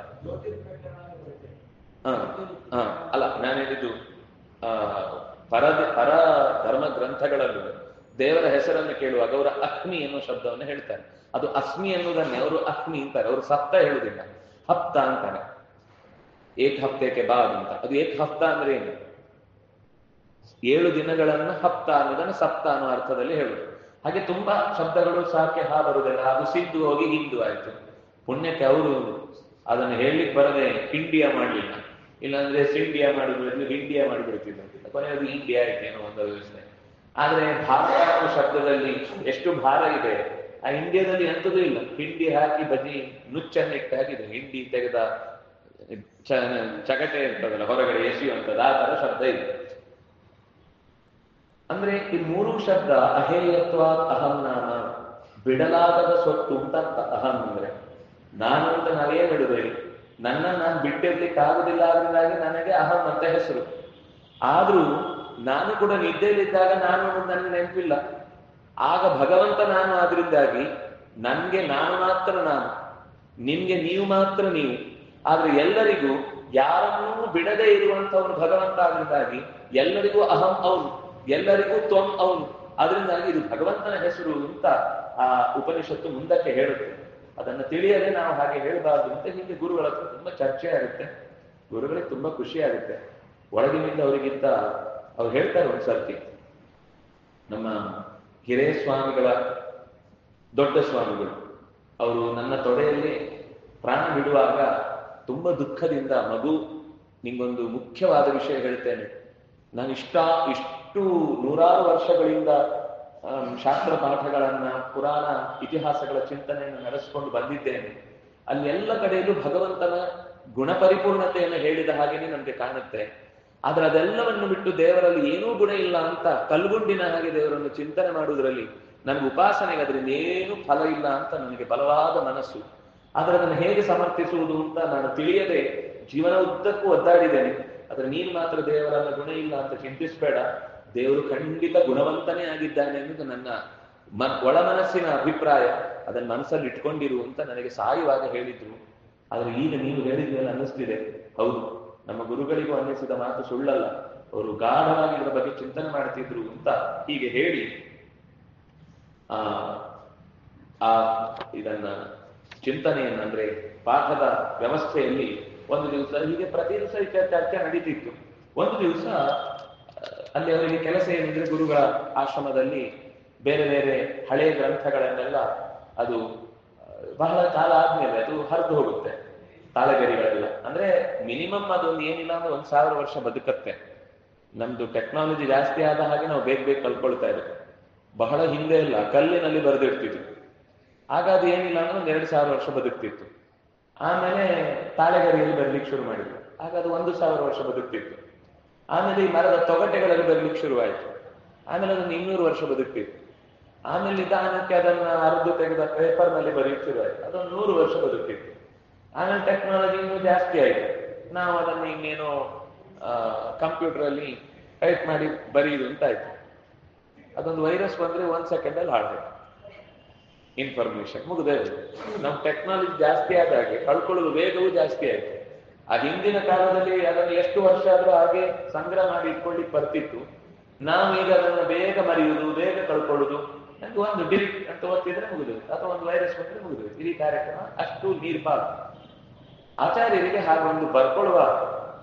ಹ ಹ ಅಲ್ಲ ನಾನು ಹೇಳಿದ್ದು ಆ ಪರ ಪರ ಧರ್ಮ ಗ್ರಂಥಗಳಲ್ಲೂ ದೇವರ ಹೆಸರನ್ನು ಕೇಳುವಾಗ ಅವರ ಅಗ್ನಿ ಎನ್ನುವ ಶಬ್ದವನ್ನು ಹೇಳ್ತಾರೆ. ಅದು ಅಸ್ಮಿ ಎನ್ನುವುದನ್ನೇ ಅವರು ಅಗ್ನಿ ಅಂತಾರೆ. ಅವರು ಸಪ್ತ ಹೇಳುವುದಿಲ್ಲ. ಹಪ್ತ ಅಂತಾರೆ. ಏಕ್ ಹಪ್ತಕ್ಕೆ ಬಾದ್ ಅಂತ. ಅದು ಏಕ್ ಹಪ್ತ ಅಂದ್ರೆ ಏನು? ಏಳು ದಿನಗಳನ್ನ ಹಪ್ತ ಅನ್ನೋದನ್ನ ಸಪ್ತ ಅನ್ನೋ ಅರ್ಥದಲ್ಲಿ ಹೇಳುದು ಹಾಗೆ ತುಂಬಾ ಶಬ್ದಗಳು ಸಾಕೆ ಹಾ ಬರುದಿಲ್ಲ ಅದು ಸಿದ್ದು ಹೋಗಿ ಹಿಂದೂ ಆಯ್ತು. ಪುಣ್ಯಕ್ಕೆ ಅವರು ಅದನ್ನು ಹೇಳಲಿಕ್ಕೆ ಬರದೆ ಹಿಂಡಿಯ ಮಾಡ್ಲಿಲ್ಲ. ಇಲ್ಲಾಂದ್ರೆ ಸಿಂಡಿಯಾ ಮಾಡಿಬಿಡಿದ್ರು ಹಿಂಡಿಯ ಮಾಡಿಬಿಡ್ತಿದ್ರು. ಕೊನೆಯದು ಇಂಡಿಯಾ ಆಯ್ತು ಏನೋ ಒಂದು ವ್ಯವಸ್ಥೆ. ಆದ್ರೆ ಭಾರತ ಶಬ್ದದಲ್ಲಿ ಎಷ್ಟು ಭಾರ ಇದೆ, ಆ ಇಂಡಿಯಾದಲ್ಲಿ ಎಂತದೂ ಇಲ್ಲ. ಹಿಂಡಿ ಹಾಕಿ ಬದಿ ನುಚ್ಚನ್ನಿಟ್ಟು ಹಾಕಿದೆ ಹಿಂಡಿ ತೆಗೆದ ಚಗಟೆ ಇರ್ತದಲ್ಲ, ಹೊರಗಡೆ ಎಸೆಯುವಂಥದ್ದು, ಆ ತರ ಶಬ್ದ ಇದೆ ಅಂದ್ರೆ ಈ ಮೂರು ಶಬ್ದ ಅಹೇಯತ್ವ ಅಹಂ ನಾಮ, ಬಿಡಲಾಗದ ಸ್ವತ್ತು ಅಂತ ಅಹಂ ಅಂದ್ರೆ, ನಾನು ಅಂತ ನಾವೇನ್ ನಡುವೆ ನನ್ನ ನಾನು ಬಿಟ್ಟಿರ್ಲಿಕ್ಕೆ ಆಗುದಿಲ್ಲ ಆದ್ರಿಂದಾಗಿ ನನಗೆ ಅಹಂ ಅಂತ ಹೆಸರು. ಆದ್ರೂ ನಾನು ಕೂಡ ನಿದ್ದೆಯಲ್ಲಿದ್ದಾಗ ನಾನು ನನ್ನ ನೆನಪಿಲ್ಲ. ಆಗ ಭಗವಂತ ನಾನು ಆದ್ರಿಂದಾಗಿ ನನ್ಗೆ ನಾನು ಮಾತ್ರ ನಾನು ನಿಮ್ಗೆ ನೀವು ಮಾತ್ರ ನೀವು. ಆದ್ರೆ ಎಲ್ಲರಿಗೂ ಯಾರನ್ನೂ ಬಿಡದೇ ಇರುವಂತವನು ಭಗವಂತ ಆದ್ರಿಂದಾಗಿ ಎಲ್ಲರಿಗೂ ಅಹಂ ಅವನು, ಎಲ್ಲರಿಗೂ ತ್ವಂ ಅವನು. ಅದರಿಂದಾಗಿ ಇದು ಭಗವಂತನ ಹೆಸರು ಅಂತ ಆ ಉಪನಿಷತ್ತು ಮುಂದಕ್ಕೆ ಹೇಳುತ್ತೆ. ಅದನ್ನ ತಿಳಿಯದೆ ನಾವು ಹಾಗೆ ಹೇಳಬಾರ್ದು ಅಂತ ಹಿಂದೆ ಗುರುಗಳ ಹತ್ರ ತುಂಬಾ ಚರ್ಚೆ ಆಗುತ್ತೆ. ಗುರುಗಳಿಗೆ ತುಂಬಾ ಖುಷಿ ಆಗುತ್ತೆ. ಒಳಗಿನಿಂದ ಅವರಿಗಿಂತ ಅವ್ರು ಹೇಳ್ತಾರೆ ಒಂದ್ಸರ್ತಿ, ನಮ್ಮ ಹಿರೇ ಸ್ವಾಮಿಗಳ ದೊಡ್ಡ ಸ್ವಾಮಿಗಳು, ಅವರು ನನ್ನ ತೊಡೆಯಲ್ಲಿ ಪ್ರಾಣ ಬಿಡುವಾಗ ತುಂಬಾ ದುಃಖದಿಂದ, ಮಗು, ನಿಂಗೊಂದು ಮುಖ್ಯವಾದ ವಿಷಯ ಹೇಳ್ತೇನೆ. ನಾನು ಇಷ್ಟ, ಇಷ್ಟು ನೂರಾರು ವರ್ಷಗಳಿಂದ ಶಾಸ್ತ್ರ ಪಾಠಗಳನ್ನ, ಪುರಾಣ ಇತಿಹಾಸಗಳ ಚಿಂತನೆಯನ್ನು ನಡೆಸಿಕೊಂಡು ಬಂದಿದ್ದೇನೆ. ಅಲ್ಲಿ ಎಲ್ಲ ಕಡೆಯಲ್ಲೂ ಭಗವಂತನ ಗುಣಪರಿಪೂರ್ಣತೆಯನ್ನು ಹೇಳಿದ ಹಾಗೆಯೇ ನಮಗೆ ಕಾಣುತ್ತೆ. ಆದ್ರೆ ಅದೆಲ್ಲವನ್ನು ಬಿಟ್ಟು ದೇವರಲ್ಲಿ ಏನೂ ಗುಣ ಇಲ್ಲ ಅಂತ ಕಲ್ಗುಂಡಿನ ಹಾಗೆ ದೇವರನ್ನು ಚಿಂತನೆ ಮಾಡುವುದರಲ್ಲಿ ನನಗೆ ಉಪಾಸನೆಗೆ ಅದರಿಂದ ಏನು ಫಲ ಇಲ್ಲ ಅಂತ ನನಗೆ ಬಲವಾದ ಮನಸ್ಸು. ಆದ್ರೆ ಅದನ್ನು ಹೇಗೆ ಸಮರ್ಥಿಸುವುದು ಅಂತ ನಾನು ತಿಳಿಯದೆ ಜೀವನ ಉದ್ದಕ್ಕೂ ಒದ್ದಾಡಿದ್ದೇನೆ. ಆದ್ರೆ ನೀನು ಮಾತ್ರ ದೇವರನ್ನ ಗುಣ ಇಲ್ಲ ಅಂತ ಚಿಂತಿಸಬೇಡ. ದೇವರು ಖಂಡಿತ ಗುಣವಂತನೇ ಆಗಿದ್ದಾನೆ ಅನ್ನೋದು ನನ್ನ ಒಳ ಮನಸ್ಸಿನ ಅಭಿಪ್ರಾಯ. ಅದನ್ನ ಮನಸ್ಸಲ್ಲಿ ಇಟ್ಕೊಂಡಿರು ಅಂತ ನನಗೆ ಸಾಯುವಾಗ ಹೇಳಿದ್ರು. ಆದ್ರೆ ಈಗ ನೀನು ಹೇಳಿದ್ಮೇಲೆ ಅನ್ನಿಸ್ತಿದೆ. ಹೌದು. ನಮ್ಮ ಗುರುಗಳಿಗೂ ಅನ್ನಿಸಿದ ಮಾತು ಸುಳ್ಳಲ್ಲ. ಅವರು ಗಾಢವಾಗಿ ಇದರ ಬಗ್ಗೆ ಚಿಂತನೆ ಮಾಡ್ತಿದ್ರು ಅಂತ ಹೀಗೆ ಹೇಳಿ, ಆ ಆ ಇದನ್ನ ಚಿಂತನೆಯನ್ನ ಅಂದ್ರೆ ಪಾಠದ ವ್ಯವಸ್ಥೆಯಲ್ಲಿ ಒಂದು ದಿವಸ ಹೀಗೆ ಪ್ರತಿ ದಿವಸ ಚರ್ಚೆ ನಡೀತಿತ್ತು. ಒಂದು ದಿವಸ ಅಲ್ಲಿ ಅವರಿಗೆ ಕೆಲಸ ಏನಂದ್ರೆ ಗುರುಗಳ ಆಶ್ರಮದಲ್ಲಿ ಬೇರೆ ಬೇರೆ ಹಳೆಯ ಗ್ರಂಥಗಳನ್ನೆಲ್ಲ ಅದು ಬಹಳ ಕಾಲ ಆದ್ಮೇಲೆ ಅದು ಹರಿದು ಹೋಗುತ್ತೆ. ತಾಳಗರಿಗಳೆಲ್ಲ. ಅಂದ್ರೆ ಮಿನಿಮಮ್ ಅದೊಂದು ಏನಿಲ್ಲ ಅಂದ್ರೆ ಒಂದ್ ಸಾವಿರ ವರ್ಷ ಬದುಕತ್ತೆ. ನಮ್ದು ಟೆಕ್ನಾಲಜಿ ಜಾಸ್ತಿ ಆದ ಹಾಗೆ ನಾವು ಬೇಗ ಬೇಗ ಕಲ್ಕೊಳ್ತಾ ಇದ್ದೇವೆ ಬಹಳ ಹಿಂದೆ ಇಲ್ಲ ಕಲ್ಲಿನಲ್ಲಿ ಬರೆದಿರ್ತಿದ್ವಿ ಆಗ ಅದು ಏನಿಲ್ಲ ಅಂದ್ರೆ ಒಂದ್ ಎರಡು ಸಾವಿರ ವರ್ಷ ಬದುಕ್ತಿತ್ತು. ಆಮೇಲೆ ತಾಳೆಗರಿಯಲ್ಲಿ ಬರ್ಲಿಕ್ಕೆ ಶುರು ಮಾಡಿದ್ರು. ಆಗ ಅದು ಒಂದು ಸಾವಿರ ವರ್ಷ ಬದುಕ್ತಿತ್ತು. ಆಮೇಲೆ ಈ ಮರದ ತೊಗಟೆಗಳಲ್ಲಿ ಬರ್ಲಿಕ್ಕೆ ಶುರುವಾಯಿತು. ಆಮೇಲೆ ಅದನ್ನು ಇನ್ನೂರು ವರ್ಷ ಬದುಕ್ತಿತ್ತು. ಆಮೇಲೆ ನಿಧಾನಕ್ಕೆ ಅದನ್ನ ಅರ್ಧ ತೆಗೆದ ಪೇಪರ್ನಲ್ಲಿ ಶುರು ಶುರುವಾಯಿತು. ಅದೊಂದು ನೂರು ವರ್ಷ ಬದುಕ್ತಿತ್ತು. ಆಮೇಲೆ ಟೆಕ್ನಾಲಜಿ ಇನ್ನೂ ಜಾಸ್ತಿ ಆಯಿತು. ನಾವು ಅದನ್ನು ಇನ್ನೇನೋ ಕಂಪ್ಯೂಟರ್ ಅಲ್ಲಿ ಟೈಪ್ ಮಾಡಿ ಬರೆಯುದು ಅಂತ ಆಯ್ತು. ಅದೊಂದು ವೈರಸ್ ಬಂದ್ರೆ ಒಂದ್ ಸೆಕೆಂಡ್ ಅಲ್ಲಿ ಹಾಳಾಯ್ತು. ಇನ್ಫಾರ್ಮೇಶನ್ ಮುಗಿದೇ ನಮ್ ಟೆಕ್ನಾಲಜಿ ಜಾಸ್ತಿ ಆದ ಹಾಗೆ ಕಳ್ಕೊಳ್ಳುವ ವೇಗವೂ ಜಾಸ್ತಿ ಆಯ್ತು. ಆ ಹಿಂದಿನ ಕಾಲದಲ್ಲಿ ಅದನ್ನು ಎಷ್ಟು ವರ್ಷ ಆದ್ರೂ ಹಾಗೆ ಸಂಗ್ರಹ ಮಾಡಿ ಇಟ್ಕೊಳ್ಳಿ ಬರ್ತಿತ್ತು. ನಾವು ಈಗ ಅದನ್ನ ಬೇಗ ಮರೆಯುವುದು, ಬೇಗ ಕಳ್ಕೊಳ್ಳುದು ಅಂತ ಒಂದು ಡಿಲಿಟ್ ಅಂತ ಒತ್ತಿದ್ರೆ ಮುಗಿದು ಅಥವಾ ಒಂದು ವೈರಸ್ ಬಂದ್ರೆ ಮುಗಿದು ಇಡೀ ಕಾರ್ಯಕ್ರಮ ಅಷ್ಟು ನೀರ್ಪಾಲು. ಆಚಾರ್ಯರಿಗೆ ಹಾಗೊಂದು ಬರ್ಕೊಳ್ಳುವ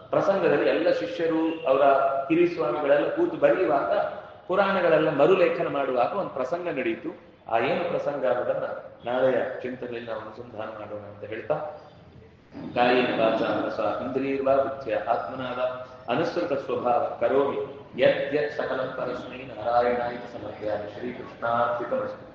ಪ್ರಸಂಗದಲ್ಲಿ ಎಲ್ಲ ಶಿಷ್ಯರು, ಅವರ ಹಿರಿ ಸ್ವಾಮಿಗಳೆಲ್ಲ ಕೂತು ಬರೆಯುವಾಗ ಪುರಾಣಗಳೆಲ್ಲ ಮರುಲೇಖನ ಮಾಡುವಾಗ ಒಂದು ಪ್ರಸಂಗ ನಡೆಯಿತು. ಆ ಏನು ಪ್ರಸಂಗ ಅನ್ನೋದನ್ನ ನಾಳೆಯ ಚಿಂತನೆಯಲ್ಲಿ ನಾವು ಅನುಸಂಧಾನ ಮಾಡೋಣ ಅಂತ ಹೇಳ್ತಾ ಕಾಯೇನ ವಾಚ ಮನಸ ಆತ್ಮನಾದ ಅನುಸೃತ ಸ್ವಭಾವ ಕರೋಮಿ ಯತ್ ಯತ್ ಸಕಲಂ ಪರಸ್ಮೈ ನಾರಾಯಣಾಯ ಸಮರ್ಪಯಾಮಿ ಶ್ರೀಕೃಷ್ಣಾರ್ಪಿತಮಸ್ತು.